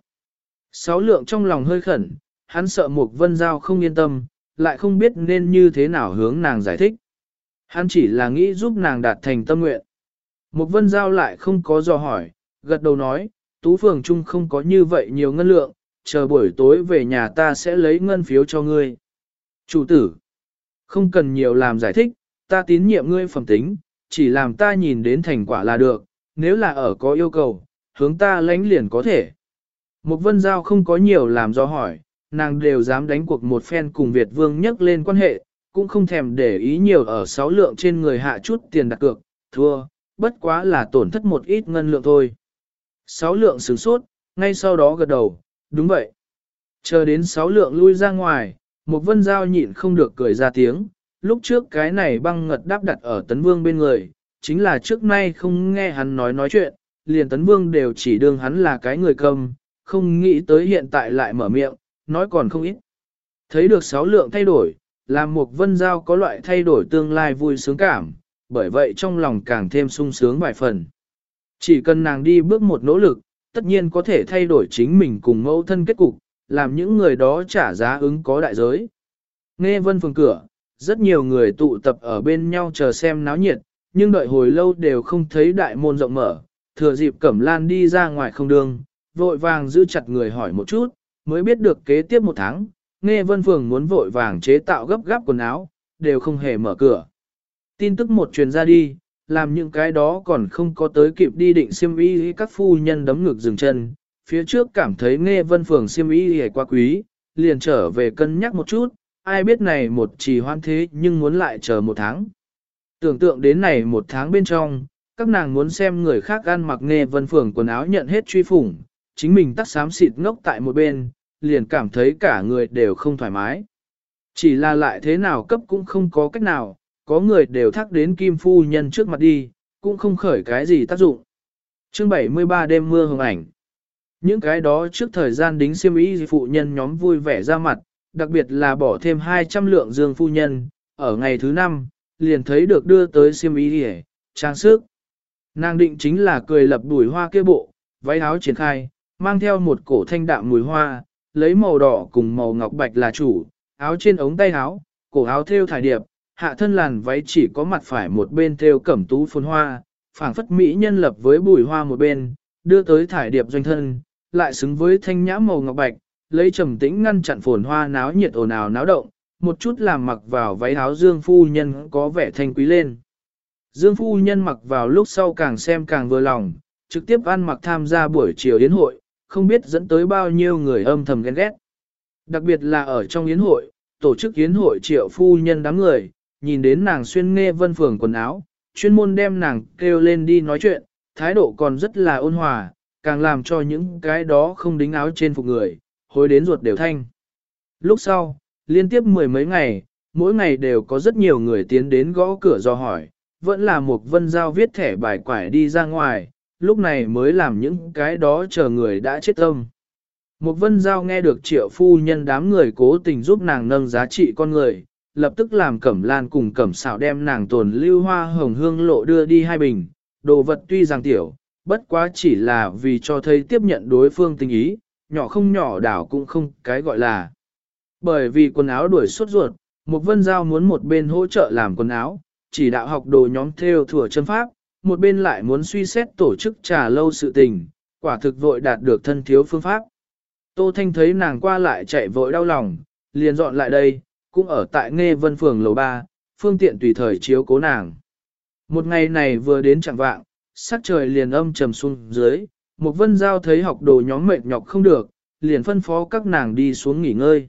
Sáu lượng trong lòng hơi khẩn, hắn sợ mục vân giao không yên tâm, lại không biết nên như thế nào hướng nàng giải thích. Hắn chỉ là nghĩ giúp nàng đạt thành tâm nguyện. Một vân giao lại không có dò hỏi, gật đầu nói, tú phường chung không có như vậy nhiều ngân lượng, chờ buổi tối về nhà ta sẽ lấy ngân phiếu cho ngươi. Chủ tử, không cần nhiều làm giải thích, ta tín nhiệm ngươi phẩm tính, chỉ làm ta nhìn đến thành quả là được, nếu là ở có yêu cầu, hướng ta lãnh liền có thể. Một vân giao không có nhiều làm do hỏi, nàng đều dám đánh cuộc một phen cùng Việt Vương nhắc lên quan hệ, cũng không thèm để ý nhiều ở sáu lượng trên người hạ chút tiền đặt cược, thua, bất quá là tổn thất một ít ngân lượng thôi. Sáu lượng sửng sốt, ngay sau đó gật đầu, đúng vậy. Chờ đến sáu lượng lui ra ngoài, một vân giao nhịn không được cười ra tiếng, lúc trước cái này băng ngật đáp đặt ở tấn vương bên người, chính là trước nay không nghe hắn nói nói chuyện, liền tấn vương đều chỉ đương hắn là cái người cầm, không nghĩ tới hiện tại lại mở miệng, nói còn không ít. Thấy được sáu lượng thay đổi, làm một vân giao có loại thay đổi tương lai vui sướng cảm, bởi vậy trong lòng càng thêm sung sướng vài phần. Chỉ cần nàng đi bước một nỗ lực, tất nhiên có thể thay đổi chính mình cùng mẫu thân kết cục, làm những người đó trả giá ứng có đại giới. Nghe vân phường cửa, rất nhiều người tụ tập ở bên nhau chờ xem náo nhiệt, nhưng đợi hồi lâu đều không thấy đại môn rộng mở, thừa dịp cẩm lan đi ra ngoài không đường, vội vàng giữ chặt người hỏi một chút, mới biết được kế tiếp một tháng, nghe vân phường muốn vội vàng chế tạo gấp gáp quần áo, đều không hề mở cửa. Tin tức một truyền ra đi, làm những cái đó còn không có tới kịp đi định siêm y các phu nhân đấm ngực dừng chân, phía trước cảm thấy nghe vân phường siêm y hề quá quý, liền trở về cân nhắc một chút, ai biết này một trì hoan thế nhưng muốn lại chờ một tháng. Tưởng tượng đến này một tháng bên trong, các nàng muốn xem người khác ăn mặc nghe vân phường quần áo nhận hết truy phủng, chính mình tắt xám xịt ngốc tại một bên, liền cảm thấy cả người đều không thoải mái. Chỉ là lại thế nào cấp cũng không có cách nào, có người đều thắc đến kim phu nhân trước mặt đi, cũng không khởi cái gì tác dụng. chương 73 đêm mưa hồng ảnh. Những cái đó trước thời gian đính siêm ý phụ nhân nhóm vui vẻ ra mặt, đặc biệt là bỏ thêm 200 lượng dương phu nhân, ở ngày thứ năm, liền thấy được đưa tới siêm ý để, trang sức. Nàng định chính là cười lập đuổi hoa kia bộ, váy áo triển khai, mang theo một cổ thanh đạm mùi hoa, lấy màu đỏ cùng màu ngọc bạch là chủ, áo trên ống tay áo, cổ áo thêu thải điệp, hạ thân làn váy chỉ có mặt phải một bên thêu cẩm tú phồn hoa, phảng phất mỹ nhân lập với bùi hoa một bên, đưa tới thải điệp doanh thân, lại xứng với thanh nhã màu ngọc bạch, lấy trầm tĩnh ngăn chặn phồn hoa náo nhiệt ồn ào náo động, một chút làm mặc vào váy áo dương phu nhân có vẻ thanh quý lên. Dương phu nhân mặc vào lúc sau càng xem càng vừa lòng, trực tiếp ăn mặc tham gia buổi chiều yến hội, không biết dẫn tới bao nhiêu người âm thầm ghen ghét. Đặc biệt là ở trong yến hội, tổ chức yến hội triệu phu nhân đám người, nhìn đến nàng xuyên nghe vân phường quần áo, chuyên môn đem nàng kêu lên đi nói chuyện, thái độ còn rất là ôn hòa, càng làm cho những cái đó không đính áo trên phục người, hối đến ruột đều thanh. Lúc sau, liên tiếp mười mấy ngày, mỗi ngày đều có rất nhiều người tiến đến gõ cửa do hỏi, vẫn là một vân giao viết thẻ bài quải đi ra ngoài, lúc này mới làm những cái đó chờ người đã chết tâm. Một vân giao nghe được triệu phu nhân đám người cố tình giúp nàng nâng giá trị con người, lập tức làm cẩm lan cùng cẩm xảo đem nàng tồn lưu hoa hồng hương lộ đưa đi hai bình, đồ vật tuy rằng tiểu, bất quá chỉ là vì cho thấy tiếp nhận đối phương tình ý, nhỏ không nhỏ đảo cũng không cái gọi là. Bởi vì quần áo đuổi suốt ruột, một vân giao muốn một bên hỗ trợ làm quần áo, chỉ đạo học đồ nhóm theo thừa chân pháp, một bên lại muốn suy xét tổ chức trà lâu sự tình, quả thực vội đạt được thân thiếu phương pháp. Tô Thanh thấy nàng qua lại chạy vội đau lòng, liền dọn lại đây, cũng ở tại Nghe Vân Phường lầu 3, phương tiện tùy thời chiếu cố nàng. Một ngày này vừa đến chẳng vạng, sắc trời liền âm trầm xuống dưới, một vân giao thấy học đồ nhóm mệt nhọc không được, liền phân phó các nàng đi xuống nghỉ ngơi.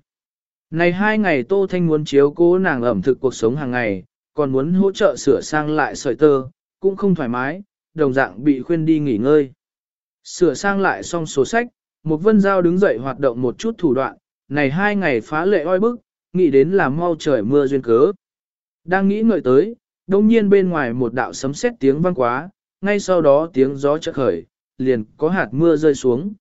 Này hai ngày Tô Thanh muốn chiếu cố nàng ẩm thực cuộc sống hàng ngày, còn muốn hỗ trợ sửa sang lại sợi tơ, cũng không thoải mái, đồng dạng bị khuyên đi nghỉ ngơi. Sửa sang lại xong sổ sách, một vân giao đứng dậy hoạt động một chút thủ đoạn, này hai ngày phá lệ oi bức, nghĩ đến là mau trời mưa duyên cớ. Đang nghĩ ngợi tới, đông nhiên bên ngoài một đạo sấm sét tiếng vang quá, ngay sau đó tiếng gió chợt khởi, liền có hạt mưa rơi xuống.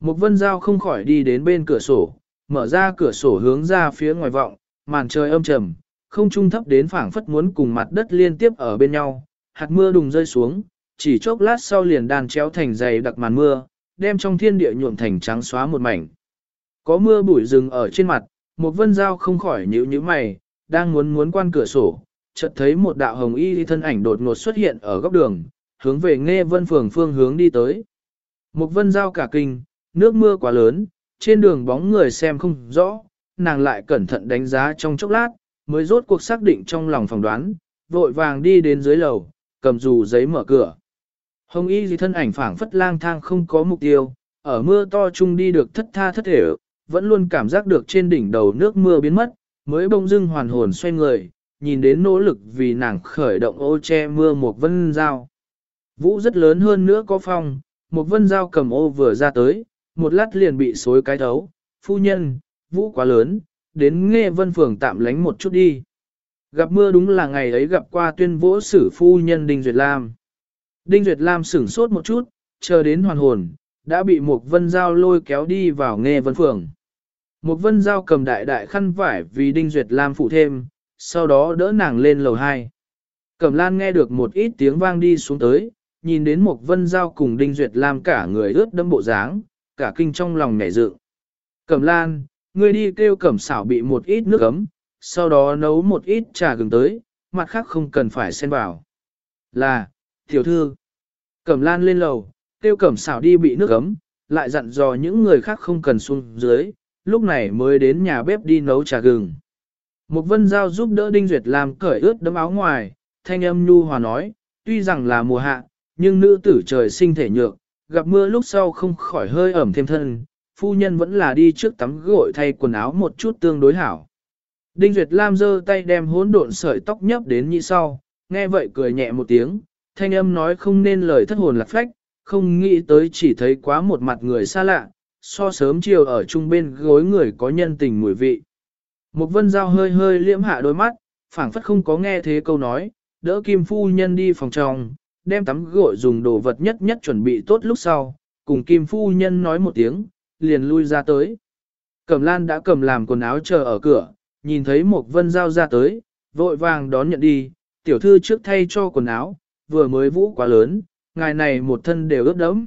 Một vân giao không khỏi đi đến bên cửa sổ, mở ra cửa sổ hướng ra phía ngoài vọng, màn trời âm trầm, không trung thấp đến phảng phất muốn cùng mặt đất liên tiếp ở bên nhau, hạt mưa đùng rơi xuống, chỉ chốc lát sau liền đàn chéo thành dày đặc màn mưa, đem trong thiên địa nhuộm thành trắng xóa một mảnh. Có mưa bụi rừng ở trên mặt, một vân dao không khỏi nhíu nhíu mày, đang muốn muốn quan cửa sổ, chợt thấy một đạo hồng y thân ảnh đột ngột xuất hiện ở góc đường, hướng về nghe vân phường phương hướng đi tới. Một vân dao cả kinh, nước mưa quá lớn, trên đường bóng người xem không rõ, nàng lại cẩn thận đánh giá trong chốc lát, mới rốt cuộc xác định trong lòng phỏng đoán, vội vàng đi đến dưới lầu, cầm dù giấy mở cửa. Hồng y gì thân ảnh phảng phất lang thang không có mục tiêu, ở mưa to chung đi được thất tha thất thể, vẫn luôn cảm giác được trên đỉnh đầu nước mưa biến mất, mới bông dưng hoàn hồn xoay người, nhìn đến nỗ lực vì nàng khởi động ô che mưa một vân dao. Vũ rất lớn hơn nữa có phong, một vân dao cầm ô vừa ra tới, một lát liền bị xối cái thấu, phu nhân, vũ quá lớn, đến nghe vân phường tạm lánh một chút đi. Gặp mưa đúng là ngày ấy gặp qua tuyên vỗ sử phu nhân Đinh Duyệt Lam. Đinh Duyệt Lam sửng sốt một chút, chờ đến hoàn hồn, đã bị một vân dao lôi kéo đi vào nghe vân phường. Một vân dao cầm đại đại khăn vải vì Đinh Duyệt Lam phụ thêm, sau đó đỡ nàng lên lầu 2. Cẩm lan nghe được một ít tiếng vang đi xuống tới, nhìn đến một vân dao cùng Đinh Duyệt Lam cả người ướt đẫm bộ dáng, cả kinh trong lòng nhảy dựng. Cẩm lan, ngươi đi kêu cẩm xảo bị một ít nước ấm, sau đó nấu một ít trà gừng tới, mặt khác không cần phải xen vào. Là, tiểu thư, cẩm lan lên lầu, tiêu cẩm xảo đi bị nước ấm, lại dặn dò những người khác không cần xuống dưới, lúc này mới đến nhà bếp đi nấu trà gừng. Một vân giao giúp đỡ Đinh Duyệt làm cởi ướt đấm áo ngoài, thanh âm nhu hòa nói, tuy rằng là mùa hạ, nhưng nữ tử trời sinh thể nhược, gặp mưa lúc sau không khỏi hơi ẩm thêm thân, phu nhân vẫn là đi trước tắm gội thay quần áo một chút tương đối hảo. Đinh Duyệt Lam giơ tay đem hỗn độn sợi tóc nhấp đến như sau, nghe vậy cười nhẹ một tiếng, thanh âm nói không nên lời thất hồn lạc phách, không nghĩ tới chỉ thấy quá một mặt người xa lạ, so sớm chiều ở chung bên gối người có nhân tình mùi vị. Một vân giao hơi hơi liễm hạ đôi mắt, phảng phất không có nghe thế câu nói, đỡ kim phu nhân đi phòng trong, đem tắm gội dùng đồ vật nhất nhất chuẩn bị tốt lúc sau, cùng kim phu nhân nói một tiếng, liền lui ra tới. Cẩm lan đã cầm làm quần áo chờ ở cửa, nhìn thấy một vân giao ra tới, vội vàng đón nhận đi, tiểu thư trước thay cho quần áo, vừa mới vũ quá lớn, ngài này một thân đều ướt đẫm.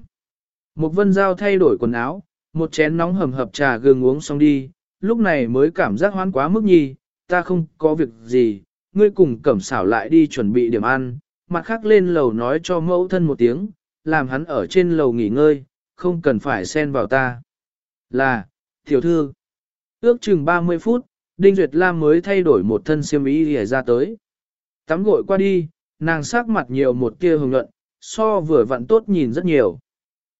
Một vân giao thay đổi quần áo, một chén nóng hầm hập trà gừng uống xong đi, lúc này mới cảm giác hoan quá mức nhi, ta không có việc gì, ngươi cùng cẩm xảo lại đi chuẩn bị điểm ăn, mặt khác lên lầu nói cho mẫu thân một tiếng, làm hắn ở trên lầu nghỉ ngơi, không cần phải xen vào ta. Là, tiểu thư, ước chừng 30 phút, Đinh Duyệt Lam mới thay đổi một thân xiêm y để ra tới. Tắm gội qua đi, nàng sắc mặt nhiều một tia hồng nhuận, so vừa vặn tốt nhìn rất nhiều.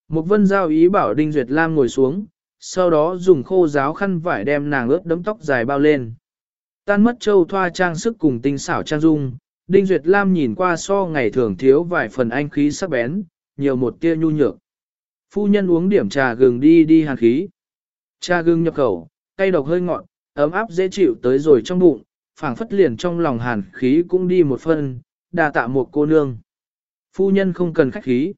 Một vân giao ý bảo Đinh Duyệt Lam ngồi xuống, sau đó dùng khô giáo khăn vải đem nàng ướt đấm tóc dài bao lên. Tan mất châu thoa trang sức cùng tinh xảo trang dung, Đinh Duyệt Lam nhìn qua so ngày thường thiếu vài phần anh khí sắc bén, nhiều một tia nhu nhược. Phu nhân uống điểm trà gừng đi đi hàn khí. Trà gừng nhập khẩu, cay độc hơi ngọt, ấm áp dễ chịu tới rồi trong bụng, phảng phất liền trong lòng hàn khí cũng đi một phân, đa tạ một cô nương. Phu nhân không cần khách khí.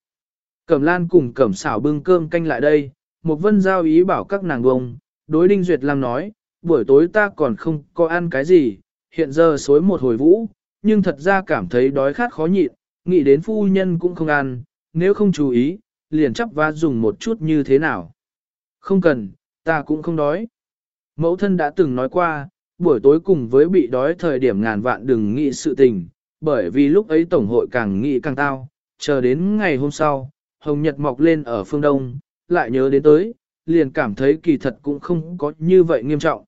Cẩm lan cùng cẩm xảo bưng cơm canh lại đây, một vân giao ý bảo các nàng bông, đối đinh duyệt làm nói, buổi tối ta còn không có ăn cái gì, hiện giờ xối một hồi vũ, nhưng thật ra cảm thấy đói khát khó nhịn, nghĩ đến phu nhân cũng không ăn, nếu không chú ý, liền chắp và dùng một chút như thế nào. Không cần, ta cũng không đói. Mẫu thân đã từng nói qua, buổi tối cùng với bị đói thời điểm ngàn vạn đừng nghĩ sự tình, bởi vì lúc ấy tổng hội càng nghĩ càng tao, chờ đến ngày hôm sau, hồng nhật mọc lên ở phương đông, lại nhớ đến tới, liền cảm thấy kỳ thật cũng không có như vậy nghiêm trọng.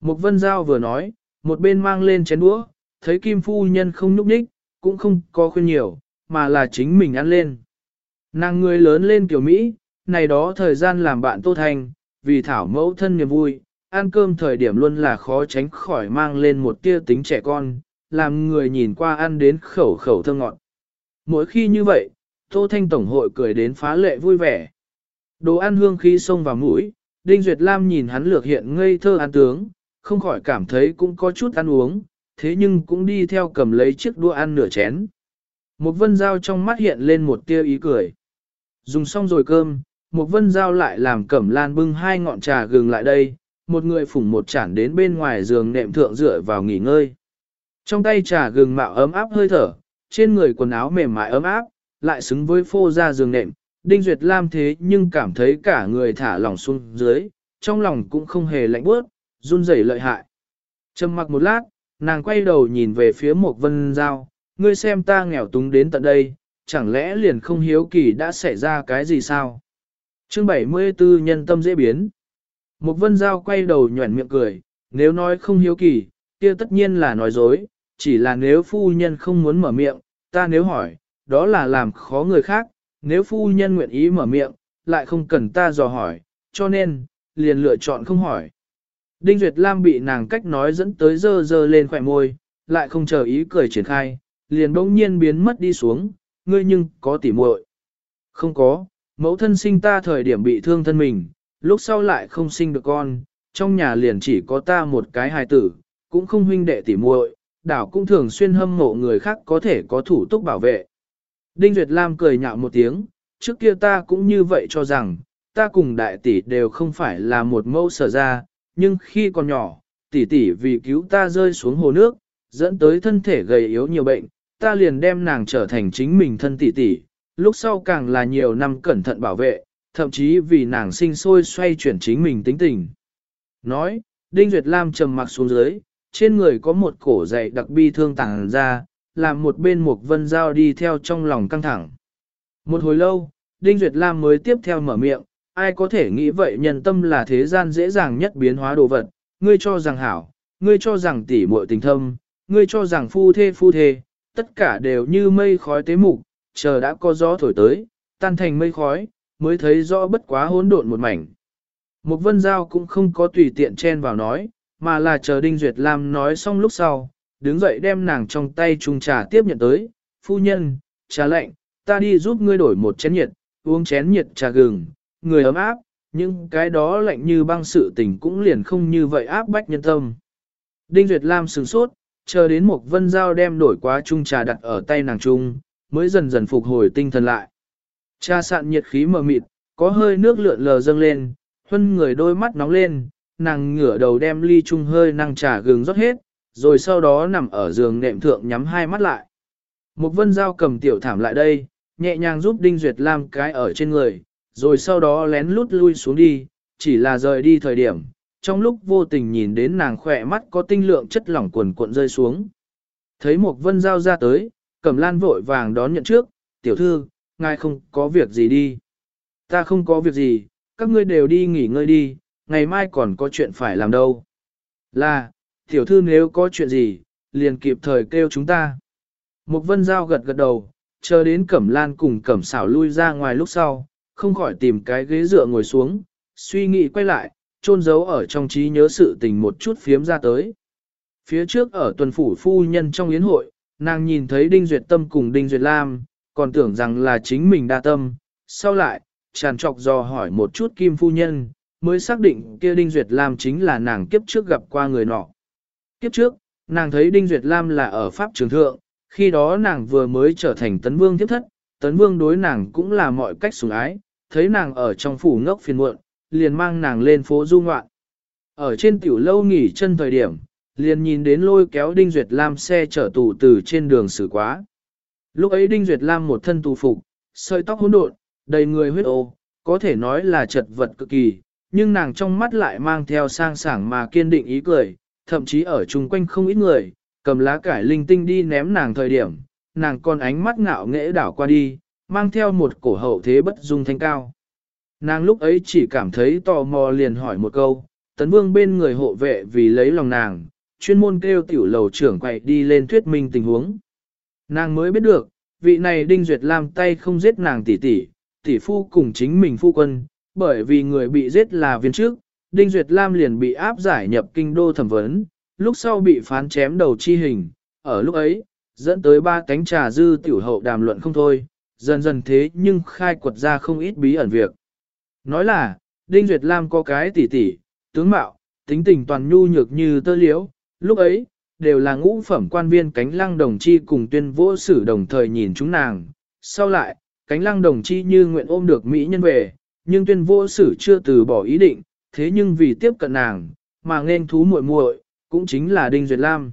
Mục vân giao vừa nói, một bên mang lên chén đũa, thấy kim phu nhân không nhúc nhích, cũng không có khuyên nhiều, mà là chính mình ăn lên. Nàng người lớn lên kiểu Mỹ, này đó thời gian làm bạn Tô Thành, vì thảo mẫu thân niềm vui, ăn cơm thời điểm luôn là khó tránh khỏi mang lên một tia tính trẻ con, làm người nhìn qua ăn đến khẩu khẩu thơ ngọt. Mỗi khi như vậy, Tô Thanh Tổng hội cười đến phá lệ vui vẻ. Đồ ăn hương khí xông vào mũi, Đinh Duyệt Lam nhìn hắn lược hiện ngây thơ ăn tướng, không khỏi cảm thấy cũng có chút ăn uống, thế nhưng cũng đi theo cầm lấy chiếc đũa ăn nửa chén. Một vân dao trong mắt hiện lên một tia ý cười. Dùng xong rồi cơm, một vân dao lại làm cẩm lan bưng hai ngọn trà gừng lại đây, một người phủng một chản đến bên ngoài giường nệm thượng dựa vào nghỉ ngơi. Trong tay trà gừng mạo ấm áp hơi thở, trên người quần áo mềm mại ấm áp, lại xứng với phô ra giường nệm, Đinh Duyệt Lam thế nhưng cảm thấy cả người thả lỏng xuống dưới, trong lòng cũng không hề lạnh bước, run rẩy lợi hại. Trầm mặc một lát, nàng quay đầu nhìn về phía một vân giao, ngươi xem ta nghèo túng đến tận đây, chẳng lẽ liền không hiếu kỳ đã xảy ra cái gì sao? Chương 74 nhân tâm dễ biến. Một vân giao quay đầu nhuẩn miệng cười, nếu nói không hiếu kỳ, kia tất nhiên là nói dối, chỉ là nếu phu nhân không muốn mở miệng, ta nếu hỏi, đó là làm khó người khác, nếu phu nhân nguyện ý mở miệng, lại không cần ta dò hỏi, cho nên, liền lựa chọn không hỏi. Đinh Duyệt Lam bị nàng cách nói dẫn tới dơ dơ lên khỏe môi, lại không chờ ý cười triển khai, liền bỗng nhiên biến mất đi xuống, ngươi nhưng có tỉ muội Không có, mẫu thân sinh ta thời điểm bị thương thân mình, lúc sau lại không sinh được con, trong nhà liền chỉ có ta một cái hài tử, cũng không huynh đệ tỉ muội, đảo cũng thường xuyên hâm mộ người khác có thể có thủ túc bảo vệ. Đinh Duyệt Lam cười nhạo một tiếng, trước kia ta cũng như vậy cho rằng, ta cùng đại tỷ đều không phải là một mẫu sở ra, nhưng khi còn nhỏ, tỷ tỷ vì cứu ta rơi xuống hồ nước, dẫn tới thân thể gầy yếu nhiều bệnh, ta liền đem nàng trở thành chính mình thân tỷ tỷ, lúc sau càng là nhiều năm cẩn thận bảo vệ, thậm chí vì nàng sinh sôi xoay chuyển chính mình tính tình. Nói, Đinh Duyệt Lam trầm mặc xuống dưới, trên người có một cổ dày đặc bi thương tàng ra, làm một bên một vân dao đi theo trong lòng căng thẳng. Một hồi lâu, Đinh Duyệt Lam mới tiếp theo mở miệng, ai có thể nghĩ vậy nhân tâm là thế gian dễ dàng nhất biến hóa đồ vật, ngươi cho rằng hảo, ngươi cho rằng tỉ muội tình thâm, ngươi cho rằng phu thê phu thê, tất cả đều như mây khói tế mục, chờ đã có gió thổi tới, tan thành mây khói, mới thấy rõ bất quá hỗn độn một mảnh. Một vân giao cũng không có tùy tiện chen vào nói, mà là chờ Đinh Duyệt Lam nói xong lúc sau, đứng dậy đem nàng trong tay chung trà tiếp nhận tới, phu nhân, trà lạnh, ta đi giúp ngươi đổi một chén nhiệt, uống chén nhiệt trà gừng, người ấm áp, nhưng cái đó lạnh như băng sự tình cũng liền không như vậy áp bách nhân tâm. Đinh Duyệt Lam sừng sốt, chờ đến một vân giao đem đổi quá chung trà đặt ở tay nàng chung, mới dần dần phục hồi tinh thần lại. Cha sạn nhiệt khí mờ mịt, có hơi nước lượn lờ dâng lên, huân người đôi mắt nóng lên, nàng ngửa đầu đem ly chung hơi năng trà gừng rót hết, rồi sau đó nằm ở giường nệm thượng nhắm hai mắt lại. Một vân dao cầm tiểu thảm lại đây, nhẹ nhàng giúp Đinh Duyệt Lam cái ở trên người, rồi sau đó lén lút lui xuống đi, chỉ là rời đi thời điểm, trong lúc vô tình nhìn đến nàng khỏe mắt có tinh lượng chất lỏng quần cuộn rơi xuống. Thấy một vân giao ra tới, cẩm lan vội vàng đón nhận trước, tiểu thư, ngài không có việc gì đi. Ta không có việc gì, các ngươi đều đi nghỉ ngơi đi, ngày mai còn có chuyện phải làm đâu. Là, tiểu thư nếu có chuyện gì, liền kịp thời kêu chúng ta. Một vân giao gật gật đầu, chờ đến cẩm lan cùng cẩm xảo lui ra ngoài lúc sau, không khỏi tìm cái ghế dựa ngồi xuống, suy nghĩ quay lại, trôn giấu ở trong trí nhớ sự tình một chút phiếm ra tới. Phía trước ở tuần phủ phu nhân trong yến hội, nàng nhìn thấy Đinh Duyệt Tâm cùng Đinh Duyệt Lam, còn tưởng rằng là chính mình đa tâm, sau lại, tràn trọc dò hỏi một chút kim phu nhân, mới xác định kia Đinh Duyệt Lam chính là nàng kiếp trước gặp qua người nọ. Kiếp trước, nàng thấy Đinh Duyệt Lam là ở Pháp Trường Thượng, khi đó nàng vừa mới trở thành tấn vương tiếp thất, tấn vương đối nàng cũng là mọi cách sủng ái, thấy nàng ở trong phủ ngốc phiền muộn, liền mang nàng lên phố du ngoạn. Ở trên tiểu lâu nghỉ chân thời điểm, liền nhìn đến lôi kéo Đinh Duyệt Lam xe chở tù từ trên đường xử quá. Lúc ấy Đinh Duyệt Lam một thân tù phục, sợi tóc hỗn độn, đầy người huyết ô, có thể nói là chật vật cực kỳ, nhưng nàng trong mắt lại mang theo sang sảng mà kiên định ý cười, thậm chí ở chung quanh không ít người, cầm lá cải linh tinh đi ném nàng thời điểm, nàng còn ánh mắt ngạo nghễ đảo qua đi, mang theo một cổ hậu thế bất dung thanh cao. Nàng lúc ấy chỉ cảm thấy tò mò liền hỏi một câu, tấn vương bên người hộ vệ vì lấy lòng nàng, chuyên môn kêu tiểu lầu trưởng quậy đi lên thuyết minh tình huống. Nàng mới biết được, vị này đinh duyệt làm tay không giết nàng tỷ tỷ, tỷ phu cùng chính mình phu quân, bởi vì người bị giết là viên trước, đinh duyệt lam liền bị áp giải nhập kinh đô thẩm vấn, lúc sau bị phán chém đầu chi hình, ở lúc ấy, dẫn tới ba cánh trà dư tiểu hậu đàm luận không thôi, dần dần thế nhưng khai quật ra không ít bí ẩn việc. Nói là, Đinh Duyệt Lam có cái tỉ tỉ, tướng mạo, tính tình toàn nhu nhược như tơ liễu, lúc ấy, đều là ngũ phẩm quan viên cánh lăng đồng chi cùng tuyên vô sử đồng thời nhìn chúng nàng. Sau lại, cánh lăng đồng chi như nguyện ôm được Mỹ nhân về, nhưng tuyên vô sử chưa từ bỏ ý định, thế nhưng vì tiếp cận nàng, mà nên thú muội muội cũng chính là Đinh Duyệt Lam.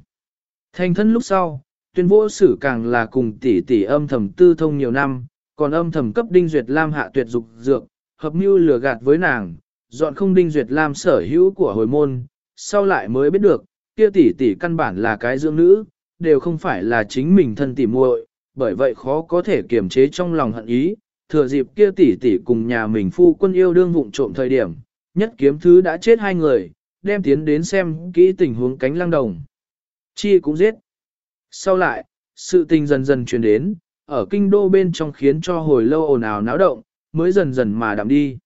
Thành thân lúc sau, tuyên vô sử càng là cùng tỷ tỷ âm thầm tư thông nhiều năm, còn âm thầm cấp Đinh Duyệt Lam hạ tuyệt dục dược, hợp mưu lừa gạt với nàng, dọn không Đinh Duyệt Lam sở hữu của hồi môn, sau lại mới biết được, kia tỷ tỷ căn bản là cái dưỡng nữ, đều không phải là chính mình thân tỷ muội, bởi vậy khó có thể kiềm chế trong lòng hận ý, thừa dịp kia tỷ tỷ cùng nhà mình phu quân yêu đương vụng trộm thời điểm, nhất kiếm thứ đã chết hai người, đem tiến đến xem kỹ tình huống cánh lăng đồng. Chi cũng giết. Sau lại, sự tình dần dần truyền đến, ở kinh đô bên trong khiến cho hồi lâu ồn ào náo động, mới dần dần mà đạm đi.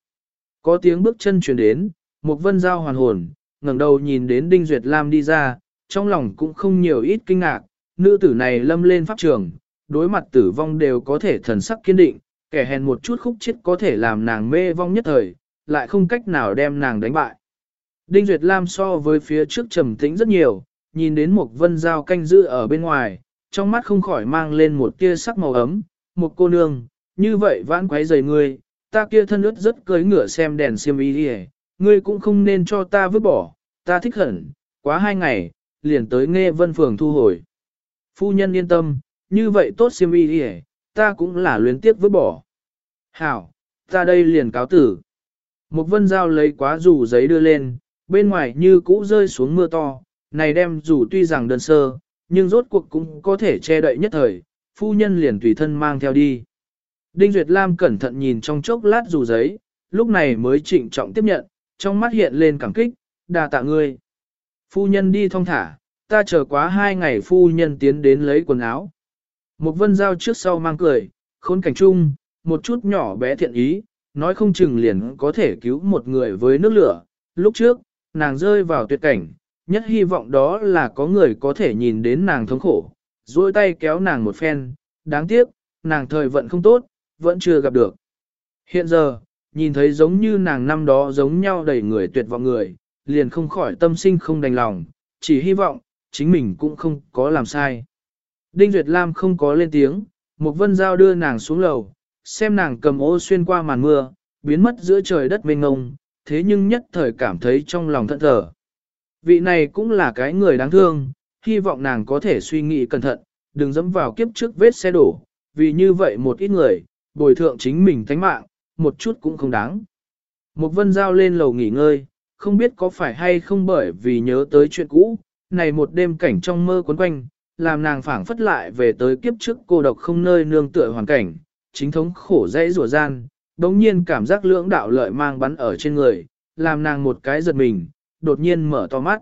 Có tiếng bước chân truyền đến, một vân giao hoàn hồn, ngẩng đầu nhìn đến Đinh Duyệt Lam đi ra, trong lòng cũng không nhiều ít kinh ngạc, nữ tử này lâm lên pháp trường, đối mặt tử vong đều có thể thần sắc kiên định, kẻ hèn một chút khúc chết có thể làm nàng mê vong nhất thời, lại không cách nào đem nàng đánh bại. Đinh Duyệt Lam so với phía trước trầm tĩnh rất nhiều, nhìn đến một vân dao canh giữ ở bên ngoài, trong mắt không khỏi mang lên một tia sắc màu ấm, một cô nương, như vậy vãn quấy rầy ngươi, ta kia thân ướt rất cưới ngựa xem đèn xiêm y đi ngươi cũng không nên cho ta vứt bỏ, ta thích hẳn, quá hai ngày, liền tới nghe vân phường thu hồi. Phu nhân yên tâm, như vậy tốt xiêm y đi ta cũng là luyến tiếp vứt bỏ. Hảo, ta đây liền cáo tử. Một vân dao lấy quá rủ giấy đưa lên, bên ngoài như cũ rơi xuống mưa to, này đem rủ tuy rằng đơn sơ, nhưng rốt cuộc cũng có thể che đậy nhất thời, phu nhân liền tùy thân mang theo đi. Đinh Duyệt Lam cẩn thận nhìn trong chốc lát dù giấy, lúc này mới trịnh trọng tiếp nhận, trong mắt hiện lên cảm kích, đà tạ ngươi. Phu nhân đi thong thả, ta chờ quá hai ngày phu nhân tiến đến lấy quần áo. Một vân giao trước sau mang cười, khốn cảnh chung, một chút nhỏ bé thiện ý, nói không chừng liền có thể cứu một người với nước lửa. Lúc trước, nàng rơi vào tuyệt cảnh, nhất hy vọng đó là có người có thể nhìn đến nàng thống khổ, duỗi tay kéo nàng một phen, đáng tiếc, nàng thời vận không tốt, vẫn chưa gặp được. Hiện giờ, nhìn thấy giống như nàng năm đó giống nhau đầy người tuyệt vọng người, liền không khỏi tâm sinh không đành lòng, chỉ hy vọng, chính mình cũng không có làm sai. Đinh Duyệt Lam không có lên tiếng, một vân giao đưa nàng xuống lầu, xem nàng cầm ô xuyên qua màn mưa, biến mất giữa trời đất mênh ngông, thế nhưng nhất thời cảm thấy trong lòng thận thở. Vị này cũng là cái người đáng thương, hy vọng nàng có thể suy nghĩ cẩn thận, đừng dẫm vào kiếp trước vết xe đổ, vì như vậy một ít người, bồi thượng chính mình tánh mạng, một chút cũng không đáng. Một vân giao lên lầu nghỉ ngơi, không biết có phải hay không bởi vì nhớ tới chuyện cũ, này một đêm cảnh trong mơ quấn quanh, làm nàng phảng phất lại về tới kiếp trước cô độc không nơi nương tựa hoàn cảnh, chính thống khổ dãy rủa gian, đống nhiên cảm giác lưỡng đạo lợi mang bắn ở trên người, làm nàng một cái giật mình, đột nhiên mở to mắt.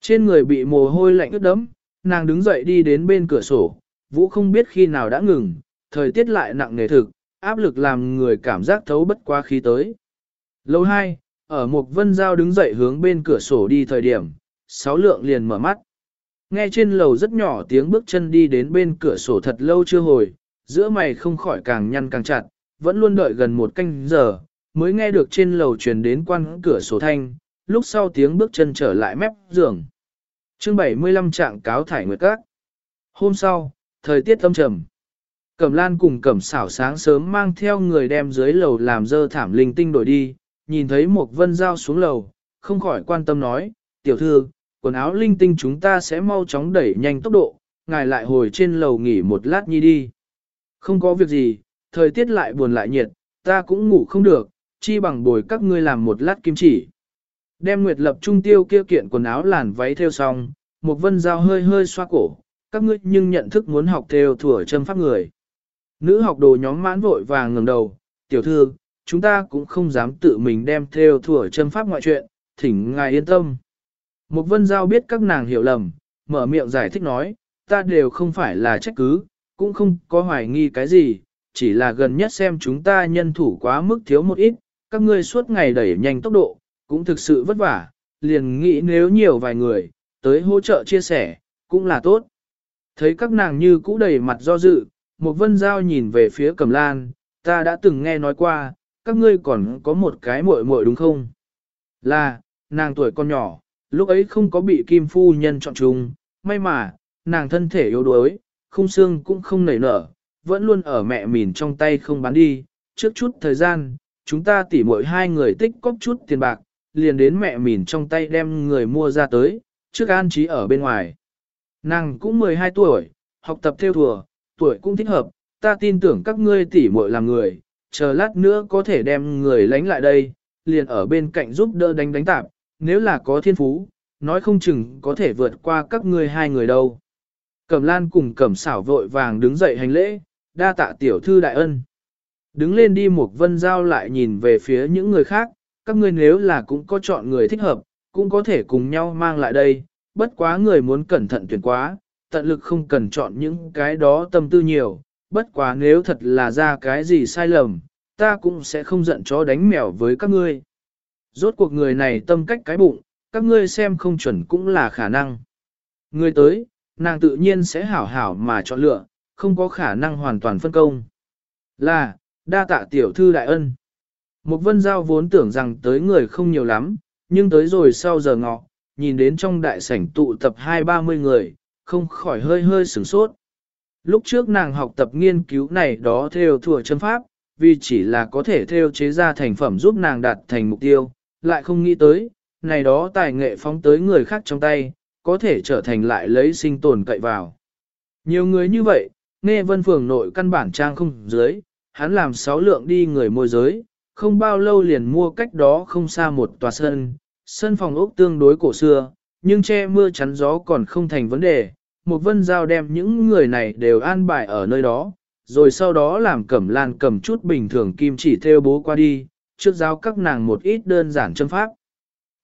Trên người bị mồ hôi lạnh ướt đẫm, nàng đứng dậy đi đến bên cửa sổ, vũ không biết khi nào đã ngừng, thời tiết lại nặng nề thực, áp lực làm người cảm giác thấu bất quá khí tới. Lâu hai, ở một vân giao đứng dậy hướng bên cửa sổ đi thời điểm, sáu lượng liền mở mắt. Nghe trên lầu rất nhỏ tiếng bước chân đi đến bên cửa sổ thật lâu chưa hồi, giữa mày không khỏi càng nhăn càng chặt, vẫn luôn đợi gần một canh giờ, mới nghe được trên lầu truyền đến quan cửa sổ thanh, lúc sau tiếng bước chân trở lại mép giường. chương 75 trạng cáo thải nguyệt các. Hôm sau, thời tiết âm trầm. Cẩm lan cùng cẩm xảo sáng sớm mang theo người đem dưới lầu làm dơ thảm linh tinh đổi đi, nhìn thấy một vân dao xuống lầu, không khỏi quan tâm nói, tiểu thư, quần áo linh tinh chúng ta sẽ mau chóng đẩy nhanh tốc độ, ngài lại hồi trên lầu nghỉ một lát nhi đi. Không có việc gì, thời tiết lại buồn lại nhiệt, ta cũng ngủ không được, chi bằng bồi các ngươi làm một lát kim chỉ. Đem nguyệt lập trung tiêu kia kiện quần áo làn váy theo xong, một vân dao hơi hơi xoa cổ, các ngươi nhưng nhận thức muốn học theo thủa châm pháp người. Nữ học đồ nhóm mãn vội vàng ngẩng đầu, tiểu thư, chúng ta cũng không dám tự mình đem theo thủa châm pháp ngoại chuyện, thỉnh ngài yên tâm. Một vân giao biết các nàng hiểu lầm, mở miệng giải thích nói, ta đều không phải là trách cứ, cũng không có hoài nghi cái gì, chỉ là gần nhất xem chúng ta nhân thủ quá mức thiếu một ít, các ngươi suốt ngày đẩy nhanh tốc độ, cũng thực sự vất vả, liền nghĩ nếu nhiều vài người, tới hỗ trợ chia sẻ, cũng là tốt. Thấy các nàng như cũ đầy mặt do dự, một vân giao nhìn về phía cầm lan, ta đã từng nghe nói qua, các ngươi còn có một cái muội muội đúng không? Là, nàng tuổi con nhỏ, lúc ấy không có bị kim phu nhân chọn chung, may mà, nàng thân thể yếu đuối, khung xương cũng không nảy nở, vẫn luôn ở mẹ mìn trong tay không bán đi, trước chút thời gian, chúng ta tỉ mỗi hai người tích cóp chút tiền bạc, liền đến mẹ mìn trong tay đem người mua ra tới, trước an trí ở bên ngoài. Nàng cũng 12 tuổi, học tập theo thùa, tuổi cũng thích hợp, ta tin tưởng các ngươi tỉ muội làm người, chờ lát nữa có thể đem người lánh lại đây, liền ở bên cạnh giúp đỡ đánh đánh tạp, nếu là có thiên phú, nói không chừng có thể vượt qua các ngươi hai người đâu. Cẩm lan cùng cẩm xảo vội vàng đứng dậy hành lễ, đa tạ tiểu thư đại ân. Đứng lên đi một vân giao lại nhìn về phía những người khác, các ngươi nếu là cũng có chọn người thích hợp, cũng có thể cùng nhau mang lại đây, bất quá người muốn cẩn thận tuyển quá, tận lực không cần chọn những cái đó tâm tư nhiều, bất quá nếu thật là ra cái gì sai lầm, ta cũng sẽ không giận chó đánh mèo với các ngươi. Rốt cuộc người này tâm cách cái bụng, các ngươi xem không chuẩn cũng là khả năng. Người tới, nàng tự nhiên sẽ hảo hảo mà chọn lựa, không có khả năng hoàn toàn phân công. Là, đa tạ tiểu thư đại ân. Một vân giao vốn tưởng rằng tới người không nhiều lắm, nhưng tới rồi sau giờ ngọ, nhìn đến trong đại sảnh tụ tập hai ba mươi người, không khỏi hơi hơi sửng sốt. Lúc trước nàng học tập nghiên cứu này đó theo thừa chân pháp, vì chỉ là có thể theo chế ra thành phẩm giúp nàng đạt thành mục tiêu, lại không nghĩ tới, này đó tài nghệ phóng tới người khác trong tay, có thể trở thành lại lấy sinh tồn cậy vào. Nhiều người như vậy, nghe vân phường nội căn bản trang không dưới, hắn làm sáu lượng đi người môi giới, không bao lâu liền mua cách đó không xa một tòa sân, sân phòng ốc tương đối cổ xưa, nhưng che mưa chắn gió còn không thành vấn đề. Một vân giao đem những người này đều an bài ở nơi đó, rồi sau đó làm cẩm lan cầm chút bình thường kim chỉ theo bố qua đi, trước giao các nàng một ít đơn giản châm pháp.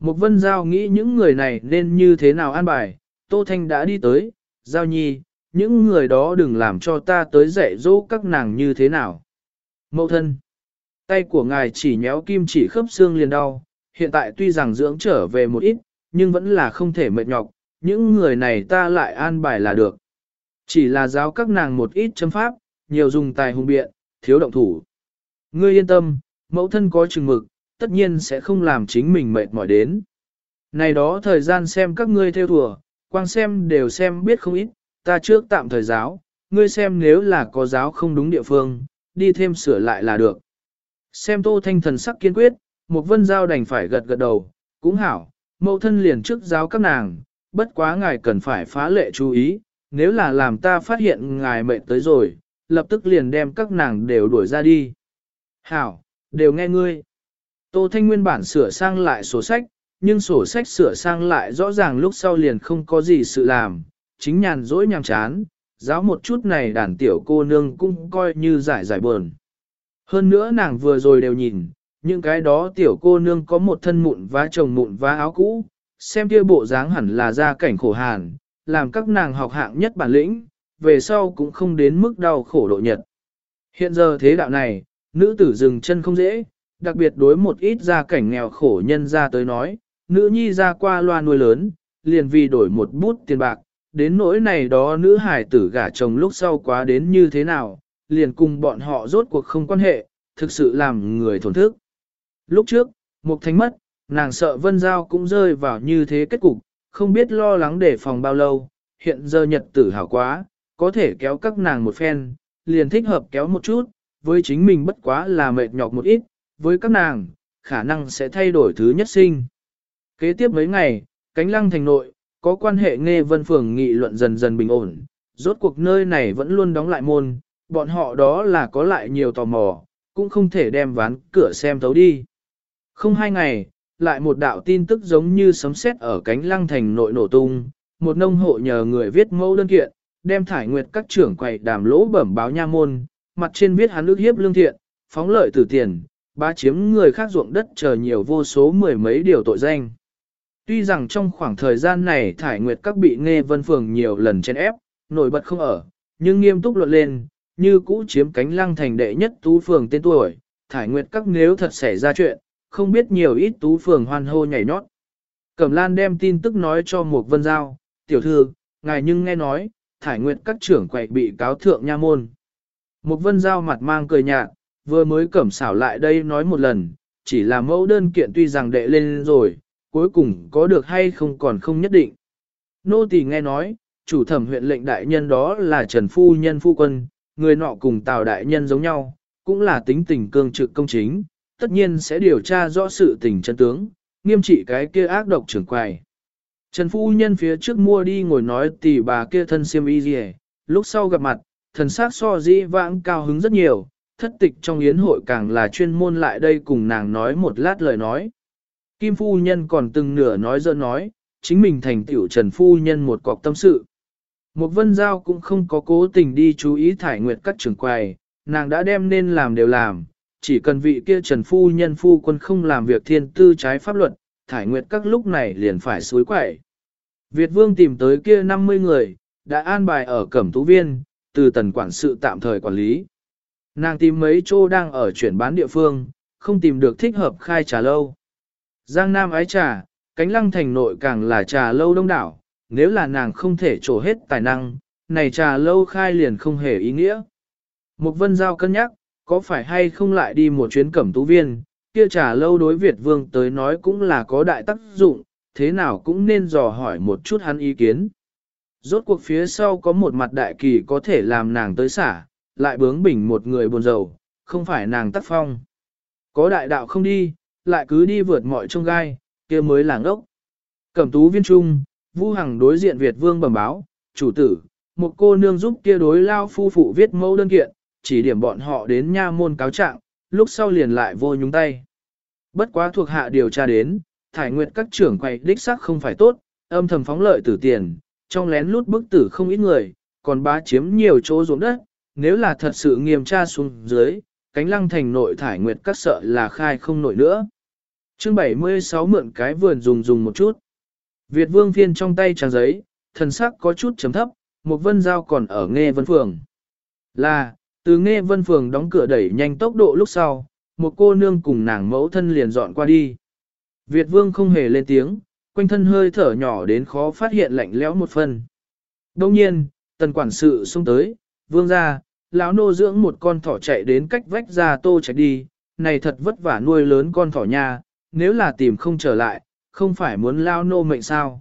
Một vân giao nghĩ những người này nên như thế nào an bài, Tô Thanh đã đi tới, giao nhi, những người đó đừng làm cho ta tới dạy dỗ các nàng như thế nào. Mậu thân, tay của ngài chỉ nhéo kim chỉ khớp xương liền đau, hiện tại tuy rằng dưỡng trở về một ít, nhưng vẫn là không thể mệt nhọc, những người này ta lại an bài là được. Chỉ là giáo các nàng một ít châm pháp, nhiều dùng tài hung biện, thiếu động thủ. Ngươi yên tâm, mẫu thân có chừng mực, tất nhiên sẽ không làm chính mình mệt mỏi đến. Này đó thời gian xem các ngươi theo thùa, quang xem đều xem biết không ít, ta trước tạm thời giáo, ngươi xem nếu là có giáo không đúng địa phương, đi thêm sửa lại là được. Xem tô thanh thần sắc kiên quyết, một vân giao đành phải gật gật đầu, cũng hảo, mẫu thân liền trước giáo các nàng, bất quá ngài cần phải phá lệ chú ý, nếu là làm ta phát hiện ngài mệnh tới rồi, lập tức liền đem các nàng đều đuổi ra đi. Hảo, đều nghe ngươi. Tô Thanh nguyên bản sửa sang lại sổ sách, nhưng sổ sách sửa sang lại rõ ràng lúc sau liền không có gì sự làm, chính nhàn dỗi nhàm chán, giáo một chút này đàn tiểu cô nương cũng coi như giải giải buồn. Hơn nữa nàng vừa rồi đều nhìn, những cái đó tiểu cô nương có một thân mụn vá chồng mụn vá áo cũ, xem kia bộ dáng hẳn là ra cảnh khổ hàn, làm các nàng học hạng nhất bản lĩnh, về sau cũng không đến mức đau khổ độ nhật. Hiện giờ thế đạo này, nữ tử dừng chân không dễ, đặc biệt đối một ít gia cảnh nghèo khổ nhân ra tới nói, nữ nhi ra qua loa nuôi lớn, liền vì đổi một bút tiền bạc, đến nỗi này đó nữ hải tử gả chồng lúc sau quá đến như thế nào, liền cùng bọn họ rốt cuộc không quan hệ, thực sự làm người thổn thức. Lúc trước, Mục Thánh mất, nàng sợ Vân Giao cũng rơi vào như thế kết cục, không biết lo lắng để phòng bao lâu, hiện giờ nhật tử hảo quá, có thể kéo các nàng một phen, liền thích hợp kéo một chút, với chính mình bất quá là mệt nhọc một ít, với các nàng, khả năng sẽ thay đổi thứ nhất sinh. Kế tiếp mấy ngày, cánh lăng thành nội, có quan hệ nghe vân phường nghị luận dần dần bình ổn, rốt cuộc nơi này vẫn luôn đóng lại môn, bọn họ đó là có lại nhiều tò mò, cũng không thể đem ván cửa xem thấu đi. Không hai ngày, lại một đạo tin tức giống như sấm sét ở cánh lăng thành nội nổ tung, một nông hộ nhờ người viết mẫu đơn kiện, đem thải nguyệt các trưởng quầy đàm lỗ bẩm báo nha môn, mặt trên viết hắn ước hiếp lương thiện, phóng lợi từ tiền, bá chiếm người khác ruộng đất chờ nhiều vô số mười mấy điều tội danh. Tuy rằng trong khoảng thời gian này thải nguyệt các bị nghe vân phường nhiều lần chen ép, nổi bật không ở, nhưng nghiêm túc luận lên, như cũ chiếm cánh lăng thành đệ nhất tú phường tên tuổi, thải nguyệt các nếu thật xảy ra chuyện, không biết nhiều ít tú phường hoan hô nhảy nhót. Cẩm Lan đem tin tức nói cho một vân giao, tiểu thư, ngài nhưng nghe nói, thải nguyện các trưởng quậy bị cáo thượng nha môn. Một vân giao mặt mang cười nhạt, vừa mới cẩm xảo lại đây nói một lần, chỉ là mẫu đơn kiện tuy rằng đệ lên rồi, cuối cùng có được hay không còn không nhất định. Nô tỳ nghe nói, chủ thẩm huyện lệnh đại nhân đó là Trần Phu Nhân Phu Quân, người nọ cùng Tào đại nhân giống nhau, cũng là tính tình cương trực công chính, tất nhiên sẽ điều tra rõ sự tình chân tướng, nghiêm trị cái kia ác độc trưởng quầy. Trần Phu Nhân phía trước mua đi ngồi nói tỷ bà kia thân siêm y gì lúc sau gặp mặt, thần sắc so dĩ vãng cao hứng rất nhiều, thất tịch trong yến hội càng là chuyên môn lại đây cùng nàng nói một lát lời nói. Kim Phu Nhân còn từng nửa nói dơ nói, chính mình thành tiểu Trần Phu Nhân một cọc tâm sự. Một vân giao cũng không có cố tình đi chú ý thải nguyệt các trưởng quầy, nàng đã đem nên làm đều làm, chỉ cần vị kia Trần Phu Nhân Phu quân không làm việc thiên tư trái pháp luật, thải nguyệt các lúc này liền phải suối quậy. Việt Vương tìm tới kia 50 người, đã an bài ở Cẩm Tú Viên, từ tần quản sự tạm thời quản lý. Nàng tìm mấy chỗ đang ở chuyển bán địa phương, không tìm được thích hợp khai trà lâu. Giang Nam ái trà, cánh lăng thành nội càng là trà lâu đông đảo, nếu là nàng không thể trổ hết tài năng, này trà lâu khai liền không hề ý nghĩa. Một vân giao cân nhắc, có phải hay không lại đi một chuyến cẩm tú viên, kia trà lâu đối Việt Vương tới nói cũng là có đại tác dụng, thế nào cũng nên dò hỏi một chút hắn ý kiến. Rốt cuộc phía sau có một mặt đại kỳ có thể làm nàng tới xả, lại bướng bỉnh một người buồn rầu, không phải nàng tắc phong. Có đại đạo không đi, lại cứ đi vượt mọi trông gai, kia mới là ngốc. Cẩm tú viên trung, Vu Hằng đối diện Việt Vương bẩm báo, chủ tử, một cô nương giúp kia đối lao phu phụ viết mẫu đơn kiện, chỉ điểm bọn họ đến nha môn cáo trạng, lúc sau liền lại vô nhúng tay. Bất quá thuộc hạ điều tra đến, thải nguyệt các trưởng quay đích sắc không phải tốt, âm thầm phóng lợi tử tiền, trong lén lút bức tử không ít người, còn bá chiếm nhiều chỗ ruộng đất, nếu là thật sự nghiêm tra xuống dưới, cánh lăng thành nội thải nguyệt các sợ là khai không nổi nữa. Chương 76 mượn cái vườn dùng dùng một chút. Việt vương phiên trong tay trang giấy, thần sắc có chút chấm thấp, một vân giao còn ở nghe vân phường. Là, từ nghe vân phường đóng cửa đẩy nhanh tốc độ lúc sau, một cô nương cùng nàng mẫu thân liền dọn qua đi. Việt vương không hề lên tiếng, quanh thân hơi thở nhỏ đến khó phát hiện lạnh lẽo một phần. Đông nhiên, tần quản sự xông tới, vương ra, lão nô dưỡng một con thỏ chạy đến cách vách ra tô chạy đi, này thật vất vả nuôi lớn con thỏ nha, nếu là tìm không trở lại, không phải muốn lao nô mệnh sao.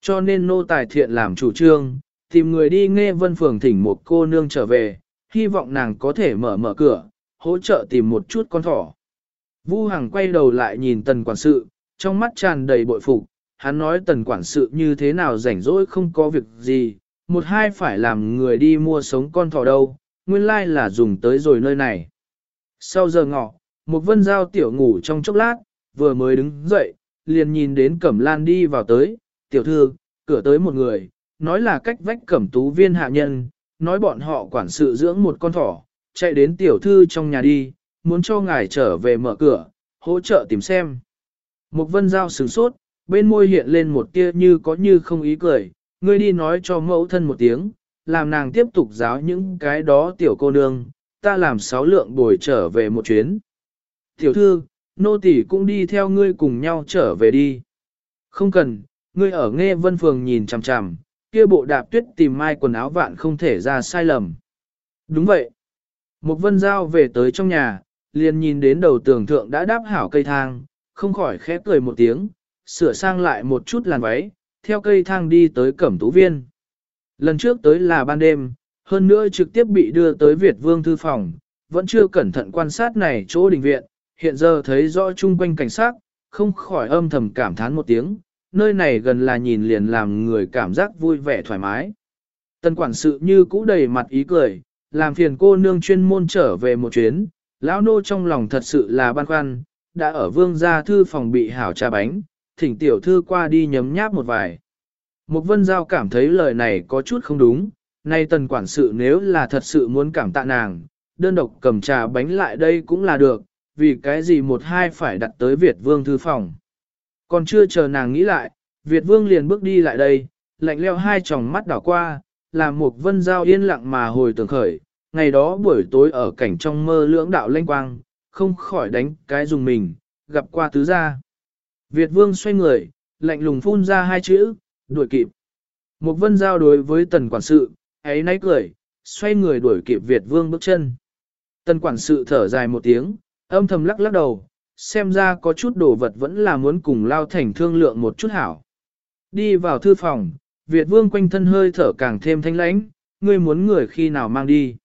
Cho nên nô tài thiện làm chủ trương, tìm người đi nghe vân phường thỉnh một cô nương trở về, hy vọng nàng có thể mở mở cửa, hỗ trợ tìm một chút con thỏ. Vu Hằng quay đầu lại nhìn tần quản sự, trong mắt tràn đầy bội phục, hắn nói tần quản sự như thế nào rảnh rỗi không có việc gì, một hai phải làm người đi mua sống con thỏ đâu, nguyên lai là dùng tới rồi nơi này. Sau giờ ngọ, một vân giao tiểu ngủ trong chốc lát, vừa mới đứng dậy, liền nhìn đến cẩm lan đi vào tới, tiểu thư, cửa tới một người, nói là cách vách cẩm tú viên hạ nhân, nói bọn họ quản sự dưỡng một con thỏ, chạy đến tiểu thư trong nhà đi, muốn cho ngài trở về mở cửa, hỗ trợ tìm xem. mục vân giao sửng sốt, bên môi hiện lên một tia như có như không ý cười, ngươi đi nói cho mẫu thân một tiếng, làm nàng tiếp tục giáo những cái đó tiểu cô nương, ta làm sáu lượng bồi trở về một chuyến. Tiểu thư, nô tỷ cũng đi theo ngươi cùng nhau trở về đi. Không cần, ngươi ở nghe vân phường nhìn chằm chằm, kia bộ đạp tuyết tìm mai quần áo vạn không thể ra sai lầm. Đúng vậy. Một vân giao về tới trong nhà, liền nhìn đến đầu tường thượng đã đáp hảo cây thang, không khỏi khẽ cười một tiếng, sửa sang lại một chút làn váy, theo cây thang đi tới cẩm tú viên. Lần trước tới là ban đêm, hơn nữa trực tiếp bị đưa tới Việt Vương Thư Phòng, vẫn chưa cẩn thận quan sát này chỗ đình viện, hiện giờ thấy rõ chung quanh cảnh sát, không khỏi âm thầm cảm thán một tiếng, nơi này gần là nhìn liền làm người cảm giác vui vẻ thoải mái. Tân quản sự như cũ đầy mặt ý cười, làm phiền cô nương chuyên môn trở về một chuyến, lão nô trong lòng thật sự là băn khoăn, đã ở vương gia thư phòng bị hảo trà bánh, thỉnh tiểu thư qua đi nhấm nháp một vài. Một vân giao cảm thấy lời này có chút không đúng, nay tần quản sự nếu là thật sự muốn cảm tạ nàng, đơn độc cầm trà bánh lại đây cũng là được, vì cái gì một hai phải đặt tới Việt vương thư phòng. Còn chưa chờ nàng nghĩ lại, Việt vương liền bước đi lại đây, lạnh leo hai tròng mắt đảo qua, làm một vân giao yên lặng mà hồi tưởng khởi, ngày đó buổi tối ở cảnh trong mơ lưỡng đạo lanh quang, không khỏi đánh cái dùng mình, gặp qua tứ gia. Việt vương xoay người, lạnh lùng phun ra hai chữ, đuổi kịp. Một vân giao đối với tần quản sự, ấy náy cười, xoay người đuổi kịp Việt vương bước chân. Tần quản sự thở dài một tiếng, âm thầm lắc lắc đầu, xem ra có chút đồ vật vẫn là muốn cùng lao thành thương lượng một chút hảo. Đi vào thư phòng, Việt vương quanh thân hơi thở càng thêm thanh lãnh, ngươi muốn người khi nào mang đi.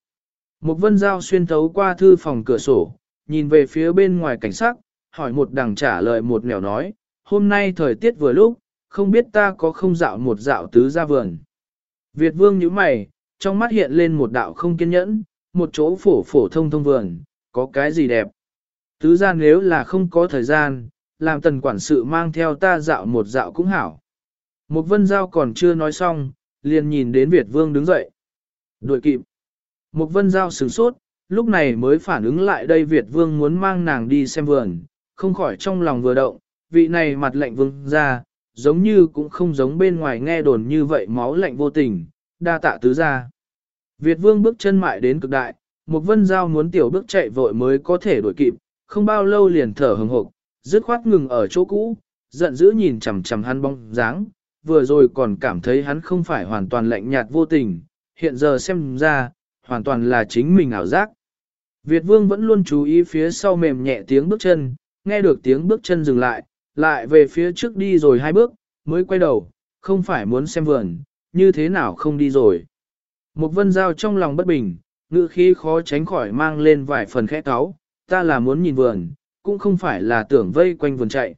Một vân giao xuyên thấu qua thư phòng cửa sổ, nhìn về phía bên ngoài cảnh sắc, hỏi một đằng trả lời một nẻo nói, hôm nay thời tiết vừa lúc, không biết ta có không dạo một dạo tứ ra vườn. Việt vương nhíu mày, trong mắt hiện lên một đạo không kiên nhẫn, một chỗ phổ phổ thông thông vườn, có cái gì đẹp. Tứ ra nếu là không có thời gian, làm tần quản sự mang theo ta dạo một dạo cũng hảo. Một vân giao còn chưa nói xong, liền nhìn đến Việt vương đứng dậy. Đuổi kịp. Một vân giao sửng sốt, lúc này mới phản ứng lại đây Việt vương muốn mang nàng đi xem vườn, không khỏi trong lòng vừa động, vị này mặt lạnh vương ra, giống như cũng không giống bên ngoài nghe đồn như vậy máu lạnh vô tình, đa tạ tứ ra. Việt vương bước chân mại đến cực đại, một vân giao muốn tiểu bước chạy vội mới có thể đuổi kịp, không bao lâu liền thở hừng hộp, dứt khoát ngừng ở chỗ cũ, giận dữ nhìn chằm chằm hắn bóng dáng, vừa rồi còn cảm thấy hắn không phải hoàn toàn lạnh nhạt vô tình, hiện giờ xem ra, hoàn toàn là chính mình ảo giác. Việt vương vẫn luôn chú ý phía sau mềm nhẹ tiếng bước chân, nghe được tiếng bước chân dừng lại, lại về phía trước đi rồi hai bước, mới quay đầu, không phải muốn xem vườn, như thế nào không đi rồi. Một vân giao trong lòng bất bình, ngữ khí khó tránh khỏi mang lên vài phần khẽ cáo, ta là muốn nhìn vườn, cũng không phải là tưởng vây quanh vườn chạy.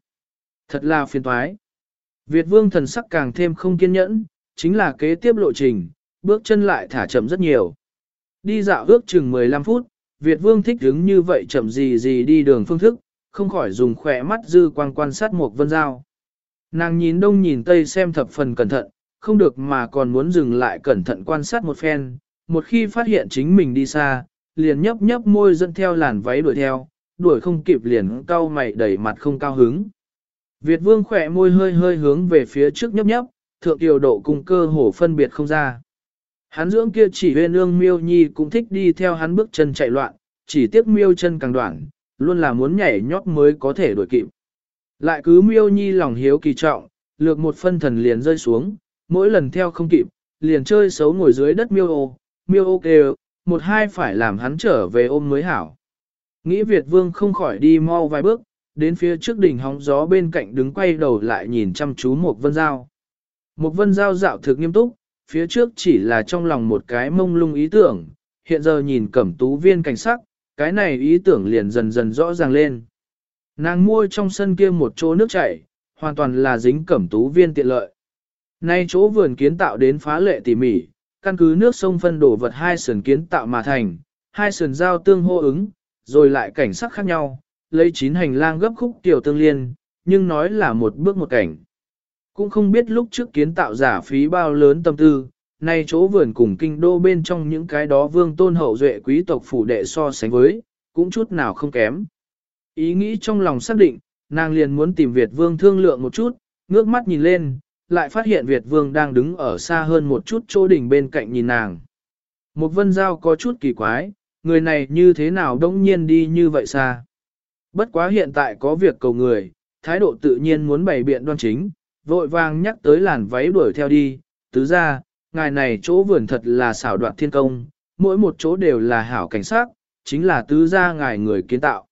Thật là phiền toái. Việt vương thần sắc càng thêm không kiên nhẫn, chính là kế tiếp lộ trình, bước chân lại thả chậm rất nhiều. Đi dạo ước chừng 15 phút, Việt vương thích đứng như vậy chậm gì gì đi đường phương thức, không khỏi dùng khỏe mắt dư quang quan sát một vân giao. Nàng nhìn đông nhìn tây xem thập phần cẩn thận, không được mà còn muốn dừng lại cẩn thận quan sát một phen, một khi phát hiện chính mình đi xa, liền nhấp nhấp môi dẫn theo làn váy đuổi theo, đuổi không kịp liền cau mày đẩy mặt không cao hứng. Việt vương khỏe môi hơi hơi hướng về phía trước nhấp nhấp, thượng tiểu độ cùng cơ hồ phân biệt không ra. Hắn dưỡng kia chỉ huyên ương miêu nhi cũng thích đi theo hắn bước chân chạy loạn, chỉ tiếc miêu chân càng đoạn, luôn là muốn nhảy nhót mới có thể đuổi kịp. Lại cứ miêu nhi lòng hiếu kỳ trọng, lược một phân thần liền rơi xuống, mỗi lần theo không kịp, liền chơi xấu ngồi dưới đất miêu ô, miêu ô kêu, một hai phải làm hắn trở về ôm mới hảo. Nghĩ Việt vương không khỏi đi mau vài bước, đến phía trước đỉnh hóng gió bên cạnh đứng quay đầu lại nhìn chăm chú một vân giao. Một vân giao dạo thực nghiêm túc, phía trước chỉ là trong lòng một cái mông lung ý tưởng, hiện giờ nhìn cẩm tú viên cảnh sắc, cái này ý tưởng liền dần dần rõ ràng lên. Nàng mua trong sân kia một chỗ nước chảy, hoàn toàn là dính cẩm tú viên tiện lợi. Nay chỗ vườn kiến tạo đến phá lệ tỉ mỉ, căn cứ nước sông phân đổ vật hai sườn kiến tạo mà thành, hai sườn giao tương hô ứng, rồi lại cảnh sắc khác nhau, lấy chín hành lang gấp khúc tiểu tương liên, nhưng nói là một bước một cảnh. Cũng không biết lúc trước kiến tạo giả phí bao lớn tâm tư, nay chỗ vườn cùng kinh đô bên trong những cái đó vương tôn hậu duệ quý tộc phủ đệ so sánh với, cũng chút nào không kém. Ý nghĩ trong lòng xác định, nàng liền muốn tìm Việt vương thương lượng một chút, ngước mắt nhìn lên, lại phát hiện Việt vương đang đứng ở xa hơn một chút chỗ đỉnh bên cạnh nhìn nàng. Một vân giao có chút kỳ quái, người này như thế nào đông nhiên đi như vậy xa. Bất quá hiện tại có việc cầu người, thái độ tự nhiên muốn bày biện đoan chính, vội vàng nhắc tới làn váy đuổi theo đi, tứ ra, ngài này chỗ vườn thật là xảo đoạt thiên công, mỗi một chỗ đều là hảo cảnh sát, chính là tứ ra ngài người kiến tạo.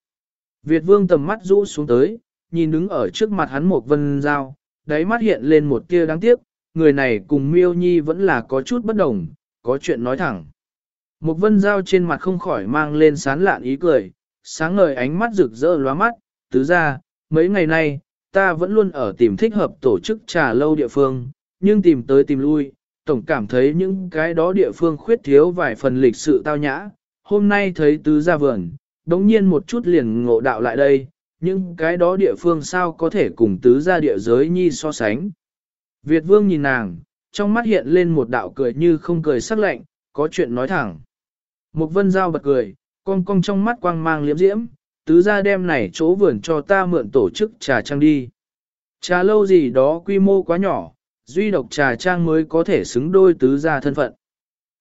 Việt vương tầm mắt rũ xuống tới, nhìn đứng ở trước mặt hắn một vân dao, đáy mắt hiện lên một tia đáng tiếc, người này cùng miêu nhi vẫn là có chút bất đồng, có chuyện nói thẳng. Một vân dao trên mặt không khỏi mang lên sán lạn ý cười, sáng ngời ánh mắt rực rỡ lóa mắt, tứ ra, mấy ngày nay, ta vẫn luôn ở tìm thích hợp tổ chức trà lâu địa phương, nhưng tìm tới tìm lui, tổng cảm thấy những cái đó địa phương khuyết thiếu vài phần lịch sự tao nhã. Hôm nay thấy tứ ra vườn, đống nhiên một chút liền ngộ đạo lại đây, nhưng cái đó địa phương sao có thể cùng tứ gia địa giới nhi so sánh. Việt vương nhìn nàng, trong mắt hiện lên một đạo cười như không cười sắc lạnh, có chuyện nói thẳng. Mục vân giao bật cười, cong cong trong mắt quang mang liếm diễm, tứ gia đem này chỗ vườn cho ta mượn tổ chức trà trang đi. Trà lâu gì đó quy mô quá nhỏ, duy độc trà trang mới có thể xứng đôi tứ gia thân phận.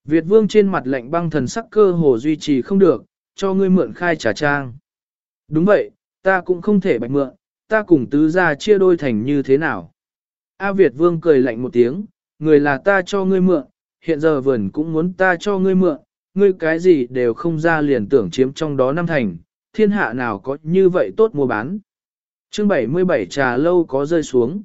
Việt vương trên mặt lạnh băng thần sắc cơ hồ duy trì không được, cho ngươi mượn khai trà trang. Đúng vậy, ta cũng không thể bạch mượn, ta cùng tứ gia chia đôi thành như thế nào. A Việt vương cười lạnh một tiếng, người là ta cho ngươi mượn, hiện giờ vườn cũng muốn ta cho ngươi mượn, ngươi cái gì đều không ra liền tưởng chiếm trong đó năm thành, thiên hạ nào có như vậy tốt mua bán. Chương 77 trà lâu có rơi xuống.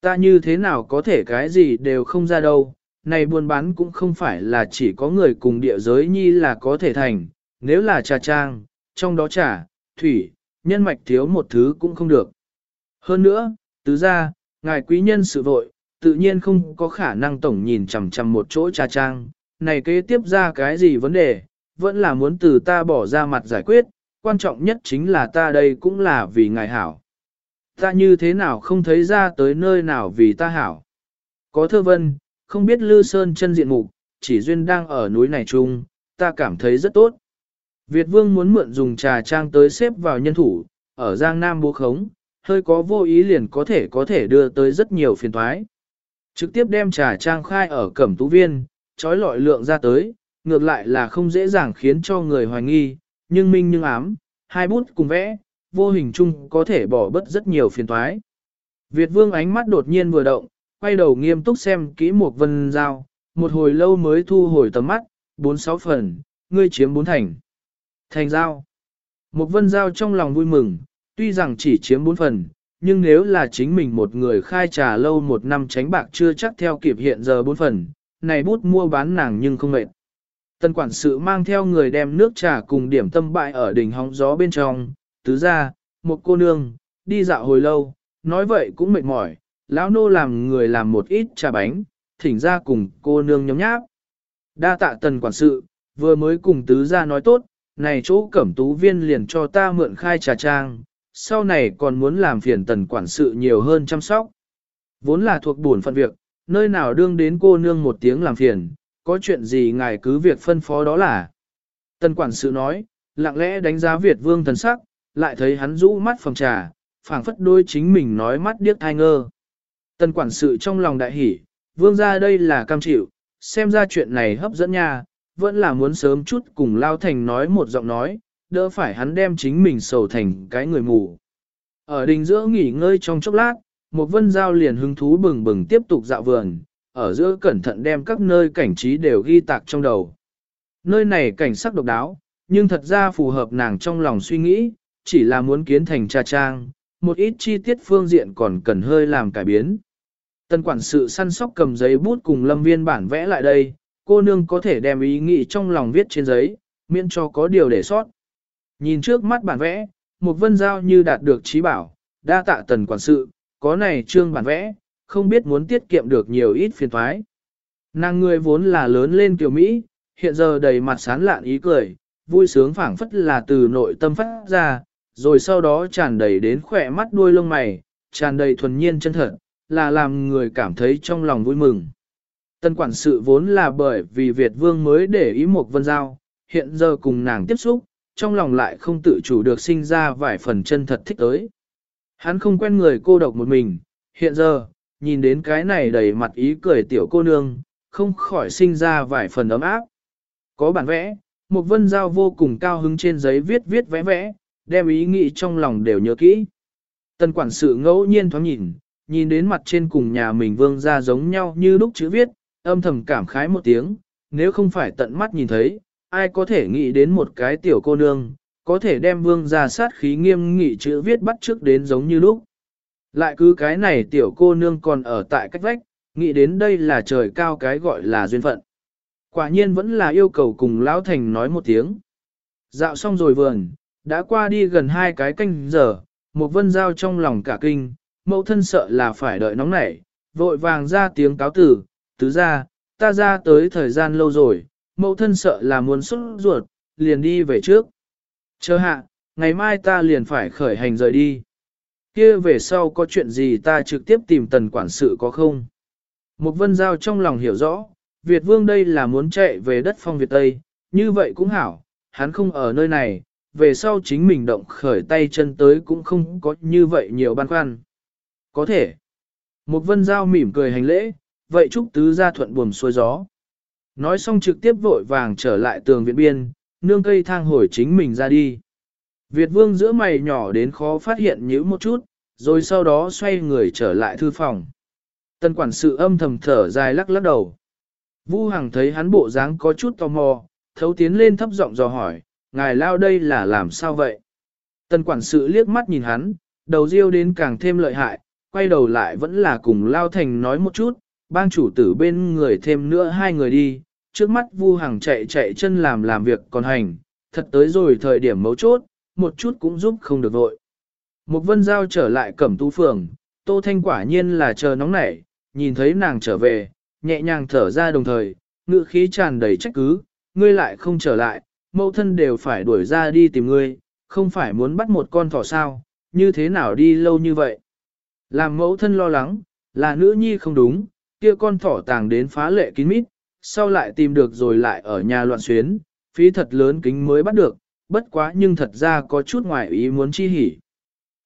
Ta như thế nào có thể cái gì đều không ra đâu, này buôn bán cũng không phải là chỉ có người cùng địa giới nhi là có thể thành, nếu là trà trang, trong đó trà, thủy, nhân mạch thiếu một thứ cũng không được. Hơn nữa, tứ ra, ngài quý nhân sự vội, tự nhiên không có khả năng tổng nhìn chằm chằm một chỗ trà trang, này kế tiếp ra cái gì vấn đề, vẫn là muốn từ ta bỏ ra mặt giải quyết, quan trọng nhất chính là ta đây cũng là vì ngài hảo. Ta như thế nào không thấy ra tới nơi nào vì ta hảo. Có thơ vân, không biết Lư Sơn chân diện mục, chỉ duyên đang ở núi này chung, ta cảm thấy rất tốt. Việt Vương muốn mượn dùng trà trang tới xếp vào nhân thủ, ở Giang Nam bố khống, hơi có vô ý liền có thể có thể đưa tới rất nhiều phiền thoái. Trực tiếp đem trà trang khai ở cẩm tú viên, trói lọi lượng ra tới, ngược lại là không dễ dàng khiến cho người hoài nghi, nhưng minh nhưng ám, hai bút cùng vẽ, vô hình chung có thể bỏ bớt rất nhiều phiền toái. Việt vương ánh mắt đột nhiên vừa động, quay đầu nghiêm túc xem kỹ một vân giao, một hồi lâu mới thu hồi tầm mắt, bốn sáu phần, ngươi chiếm bốn thành. Thành giao. Một vân giao trong lòng vui mừng, tuy rằng chỉ chiếm bốn phần, nhưng nếu là chính mình một người khai trà lâu một năm tránh bạc chưa chắc theo kịp hiện giờ bốn phần, này bút mua bán nàng nhưng không mệt. Tân quản sự mang theo người đem nước trà cùng điểm tâm bại ở đỉnh hóng gió bên trong, tứ ra, một cô nương, đi dạo hồi lâu, nói vậy cũng mệt mỏi, lão nô làm người làm một ít trà bánh, thỉnh ra cùng cô nương nhóm nháp. Đa tạ tần quản sự, vừa mới cùng tứ ra nói tốt, này chỗ cẩm tú viên liền cho ta mượn khai trà trang, sau này còn muốn làm phiền tần quản sự nhiều hơn chăm sóc. Vốn là thuộc buồn phận việc, nơi nào đương đến cô nương một tiếng làm phiền, có chuyện gì ngài cứ việc phân phó đó là. Tần quản sự nói, lặng lẽ đánh giá Việt vương thần sắc, lại thấy hắn rũ mắt phòng trà, phảng phất đôi chính mình nói mắt điếc thai ngơ. Tần quản sự trong lòng đại hỉ, vương ra đây là cam chịu, xem ra chuyện này hấp dẫn nha, vẫn là muốn sớm chút cùng Lao Thành nói một giọng nói, đỡ phải hắn đem chính mình sầu thành cái người mù. Ở đình giữa nghỉ ngơi trong chốc lát, một vân giao liền hứng thú bừng bừng tiếp tục dạo vườn, ở giữa cẩn thận đem các nơi cảnh trí đều ghi tạc trong đầu. Nơi này cảnh sắc độc đáo, nhưng thật ra phù hợp nàng trong lòng suy nghĩ, chỉ là muốn kiến thành trà trang, một ít chi tiết phương diện còn cần hơi làm cải biến. Tân quản sự săn sóc cầm giấy bút cùng lâm viên bản vẽ lại đây, cô nương có thể đem ý nghĩ trong lòng viết trên giấy, miễn cho có điều để sót. Nhìn trước mắt bản vẽ, một vân giao như đạt được trí bảo, đa tạ tần quản sự, có này trương bản vẽ, không biết muốn tiết kiệm được nhiều ít phiền thoái. Nàng người vốn là lớn lên kiểu Mỹ, hiện giờ đầy mặt sán lạn ý cười, vui sướng phảng phất là từ nội tâm phát ra, rồi sau đó tràn đầy đến khỏe mắt đuôi lông mày, tràn đầy thuần nhiên chân thật, là làm người cảm thấy trong lòng vui mừng. Tân quản sự vốn là bởi vì Việt Vương mới để ý một vân giao, hiện giờ cùng nàng tiếp xúc, trong lòng lại không tự chủ được sinh ra vài phần chân thật thích tới. Hắn không quen người cô độc một mình, hiện giờ, nhìn đến cái này đầy mặt ý cười tiểu cô nương, không khỏi sinh ra vài phần ấm áp. Có bản vẽ, một vân giao vô cùng cao hứng trên giấy viết viết vẽ vẽ, đem ý nghĩ trong lòng đều nhớ kỹ. Tân quản sự ngẫu nhiên thoáng nhìn, nhìn đến mặt trên cùng nhà mình vương ra giống nhau như lúc chữ viết, âm thầm cảm khái một tiếng, nếu không phải tận mắt nhìn thấy, ai có thể nghĩ đến một cái tiểu cô nương, có thể đem vương ra sát khí nghiêm nghị chữ viết bắt trước đến giống như lúc. Lại cứ cái này tiểu cô nương còn ở tại cách vách, nghĩ đến đây là trời cao cái gọi là duyên phận. Quả nhiên vẫn là yêu cầu cùng Lão Thành nói một tiếng. Dạo xong rồi vườn, đã qua đi gần hai cái canh giờ, một vân giao trong lòng cả kinh, mẫu thân sợ là phải đợi nóng nảy, vội vàng ra tiếng cáo tử, tứ ra, ta ra tới thời gian lâu rồi, mẫu thân sợ là muốn xuất ruột, liền đi về trước. Chờ hạ, ngày mai ta liền phải khởi hành rời đi. kia về sau có chuyện gì ta trực tiếp tìm tần quản sự có không? Một vân giao trong lòng hiểu rõ, Việt vương đây là muốn chạy về đất phong Việt Tây, như vậy cũng hảo, hắn không ở nơi này, về sau chính mình động khởi tay chân tới cũng không có như vậy nhiều băn khoăn. Có thể. Một vân giao mỉm cười hành lễ, vậy chúc tứ gia thuận buồm xuôi gió. Nói xong trực tiếp vội vàng trở lại tường viện biên, nương cây thang hồi chính mình ra đi. Việt vương giữa mày nhỏ đến khó phát hiện nhữ một chút, rồi sau đó xoay người trở lại thư phòng. Tân quản sự âm thầm thở dài lắc lắc đầu. Vu Hằng thấy hắn bộ dáng có chút tò mò, thấu tiến lên thấp giọng dò hỏi, ngài lao đây là làm sao vậy? Tân quản sự liếc mắt nhìn hắn, đầu riêu đến càng thêm lợi hại, quay đầu lại vẫn là cùng lao thành nói một chút, bang chủ tử bên người thêm nữa hai người đi, trước mắt Vu Hằng chạy chạy chân làm làm việc còn hành, thật tới rồi thời điểm mấu chốt, một chút cũng giúp không được vội. Một vân giao trở lại cẩm tu phường, Tô Thanh quả nhiên là chờ nóng nảy, nhìn thấy nàng trở về, nhẹ nhàng thở ra đồng thời, ngự khí tràn đầy trách cứ, ngươi lại không trở lại, mẫu thân đều phải đuổi ra đi tìm ngươi, không phải muốn bắt một con thỏ sao, như thế nào đi lâu như vậy. Làm mẫu thân lo lắng, là nữ nhi không đúng, kia con thỏ tàng đến phá lệ kín mít, sau lại tìm được rồi lại ở nhà loạn xuyến, phí thật lớn kính mới bắt được, bất quá nhưng thật ra có chút ngoài ý muốn chi hỉ.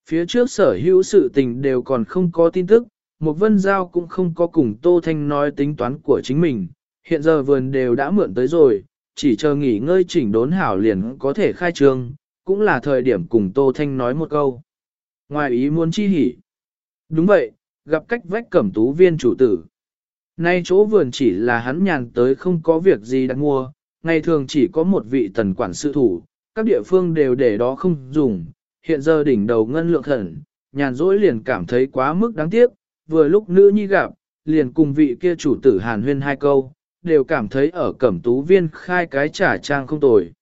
Phía trước sở hữu sự tình đều còn không có tin tức, một vân giao cũng không có cùng Tô Thanh nói tính toán của chính mình, hiện giờ vườn đều đã mượn tới rồi, chỉ chờ nghỉ ngơi chỉnh đốn hảo liền có thể khai trương, cũng là thời điểm cùng Tô Thanh nói một câu. Ngoài ý muốn chi hỉ. Đúng vậy, gặp cách vách cẩm tú viên chủ tử. Nay chỗ vườn chỉ là hắn nhàn tới không có việc gì đặt mua, ngày thường chỉ có một vị tần quản sự thủ, các địa phương đều để đó không dùng, hiện giờ đỉnh đầu ngân lượng thần, nhàn rỗi liền cảm thấy quá mức đáng tiếc, vừa lúc nữ nhi gặp, liền cùng vị kia chủ tử hàn huyên hai câu, đều cảm thấy ở cẩm tú viên khai cái trà trang không tồi.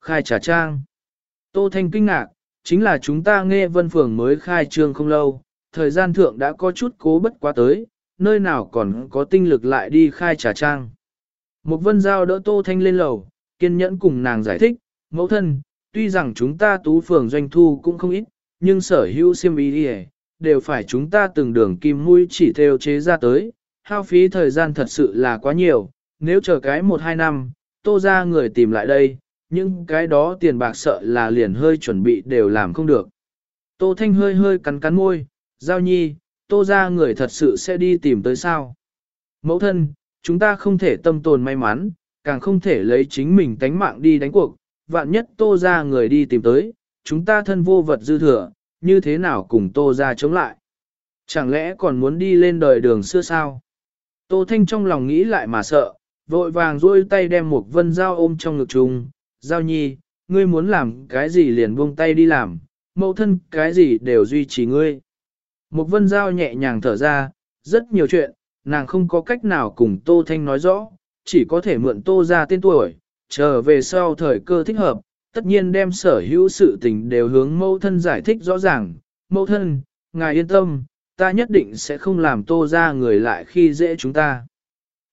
Khai trà trang. Tô Thanh kinh ngạc, chính là chúng ta nghe vân phường mới khai trương không lâu, thời gian thượng đã có chút cố bất quá tới, nơi nào còn có tinh lực lại đi khai trà trang. Một vân giao đỡ Tô Thanh lên lầu, kiên nhẫn cùng nàng giải thích, mẫu thân, tuy rằng chúng ta tú phường doanh thu cũng không ít, nhưng sở hữu siêm ý đi đều phải chúng ta từng đường kim mũi chỉ theo chế ra tới, hao phí thời gian thật sự là quá nhiều, nếu chờ cái một hai năm, tô ra người tìm lại đây, nhưng cái đó tiền bạc sợ là liền hơi chuẩn bị đều làm không được. Tô Thanh hơi hơi cắn cắn môi, giao nhi, tô ra người thật sự sẽ đi tìm tới sao. Mẫu thân, chúng ta không thể tâm tồn may mắn, càng không thể lấy chính mình tánh mạng đi đánh cuộc, vạn nhất tô ra người đi tìm tới, chúng ta thân vô vật dư thừa, như thế nào cùng tô ra chống lại. Chẳng lẽ còn muốn đi lên đời đường xưa sao? Tô Thanh trong lòng nghĩ lại mà sợ, vội vàng duỗi tay đem một vân dao ôm trong ngực trùng, giao nhi, ngươi muốn làm cái gì liền buông tay đi làm, mẫu thân cái gì đều duy trì ngươi. Một vân giao nhẹ nhàng thở ra, rất nhiều chuyện, nàng không có cách nào cùng Tô Thanh nói rõ, chỉ có thể mượn Tô ra tên tuổi, chờ về sau thời cơ thích hợp, tất nhiên đem sở hữu sự tình đều hướng mẫu thân giải thích rõ ràng. Mẫu thân, ngài yên tâm, ta nhất định sẽ không làm Tô ra người lại khi dễ chúng ta.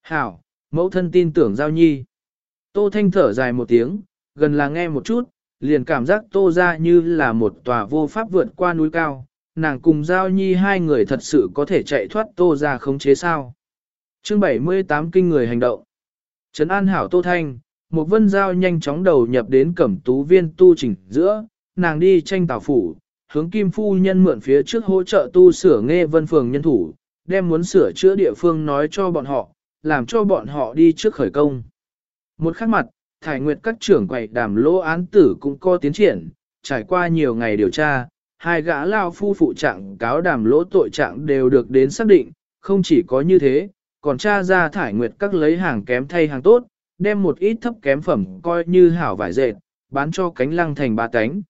Hảo, mẫu thân tin tưởng Giao Nhi. Tô Thanh thở dài một tiếng, gần là nghe một chút, liền cảm giác Tô ra như là một tòa vô pháp vượt qua núi cao, nàng cùng Giao Nhi hai người thật sự có thể chạy thoát Tô ra khống chế sao. Chương 78 Kinh người hành động Trấn An Hảo Tô Thanh, một vân giao nhanh chóng đầu nhập đến cẩm tú viên tu chỉnh giữa, nàng đi tranh tảo phủ, hướng kim phu nhân mượn phía trước hỗ trợ tu sửa nghe vân phường nhân thủ, đem muốn sửa chữa địa phương nói cho bọn họ, làm cho bọn họ đi trước khởi công. Một khắc mặt, Thải Nguyệt các trưởng quầy đàm lỗ án tử cũng có tiến triển, trải qua nhiều ngày điều tra, hai gã lao phu phụ trạng cáo đàm lỗ tội trạng đều được đến xác định, không chỉ có như thế, còn tra ra Thải Nguyệt các lấy hàng kém thay hàng tốt, đem một ít thấp kém phẩm coi như hảo vải dệt, bán cho cánh lăng thành ba cánh.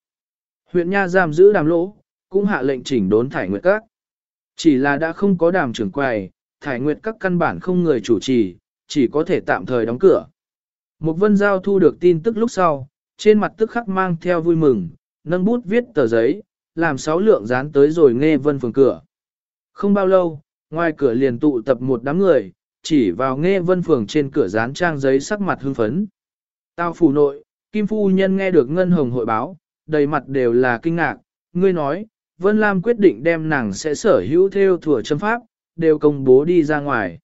Huyện Nha giam giữ đàm lỗ, cũng hạ lệnh chỉnh đốn Thải Nguyệt các. Chỉ là đã không có đàm trưởng quầy, Thải Nguyệt các căn bản không người chủ trì, chỉ có thể tạm thời đóng cửa. Một vân giao thu được tin tức lúc sau, trên mặt tức khắc mang theo vui mừng, nâng bút viết tờ giấy, làm sáu lượng dán tới rồi nghe vân phường cửa. Không bao lâu, ngoài cửa liền tụ tập một đám người, chỉ vào nghe vân phường trên cửa dán trang giấy sắc mặt hưng phấn. Tao phủ nội, Kim Phu Nhân nghe được Ngân Hồng hội báo, đầy mặt đều là kinh ngạc, ngươi nói, Vân Lam quyết định đem nàng sẽ sở hữu theo thừa châm pháp, đều công bố đi ra ngoài.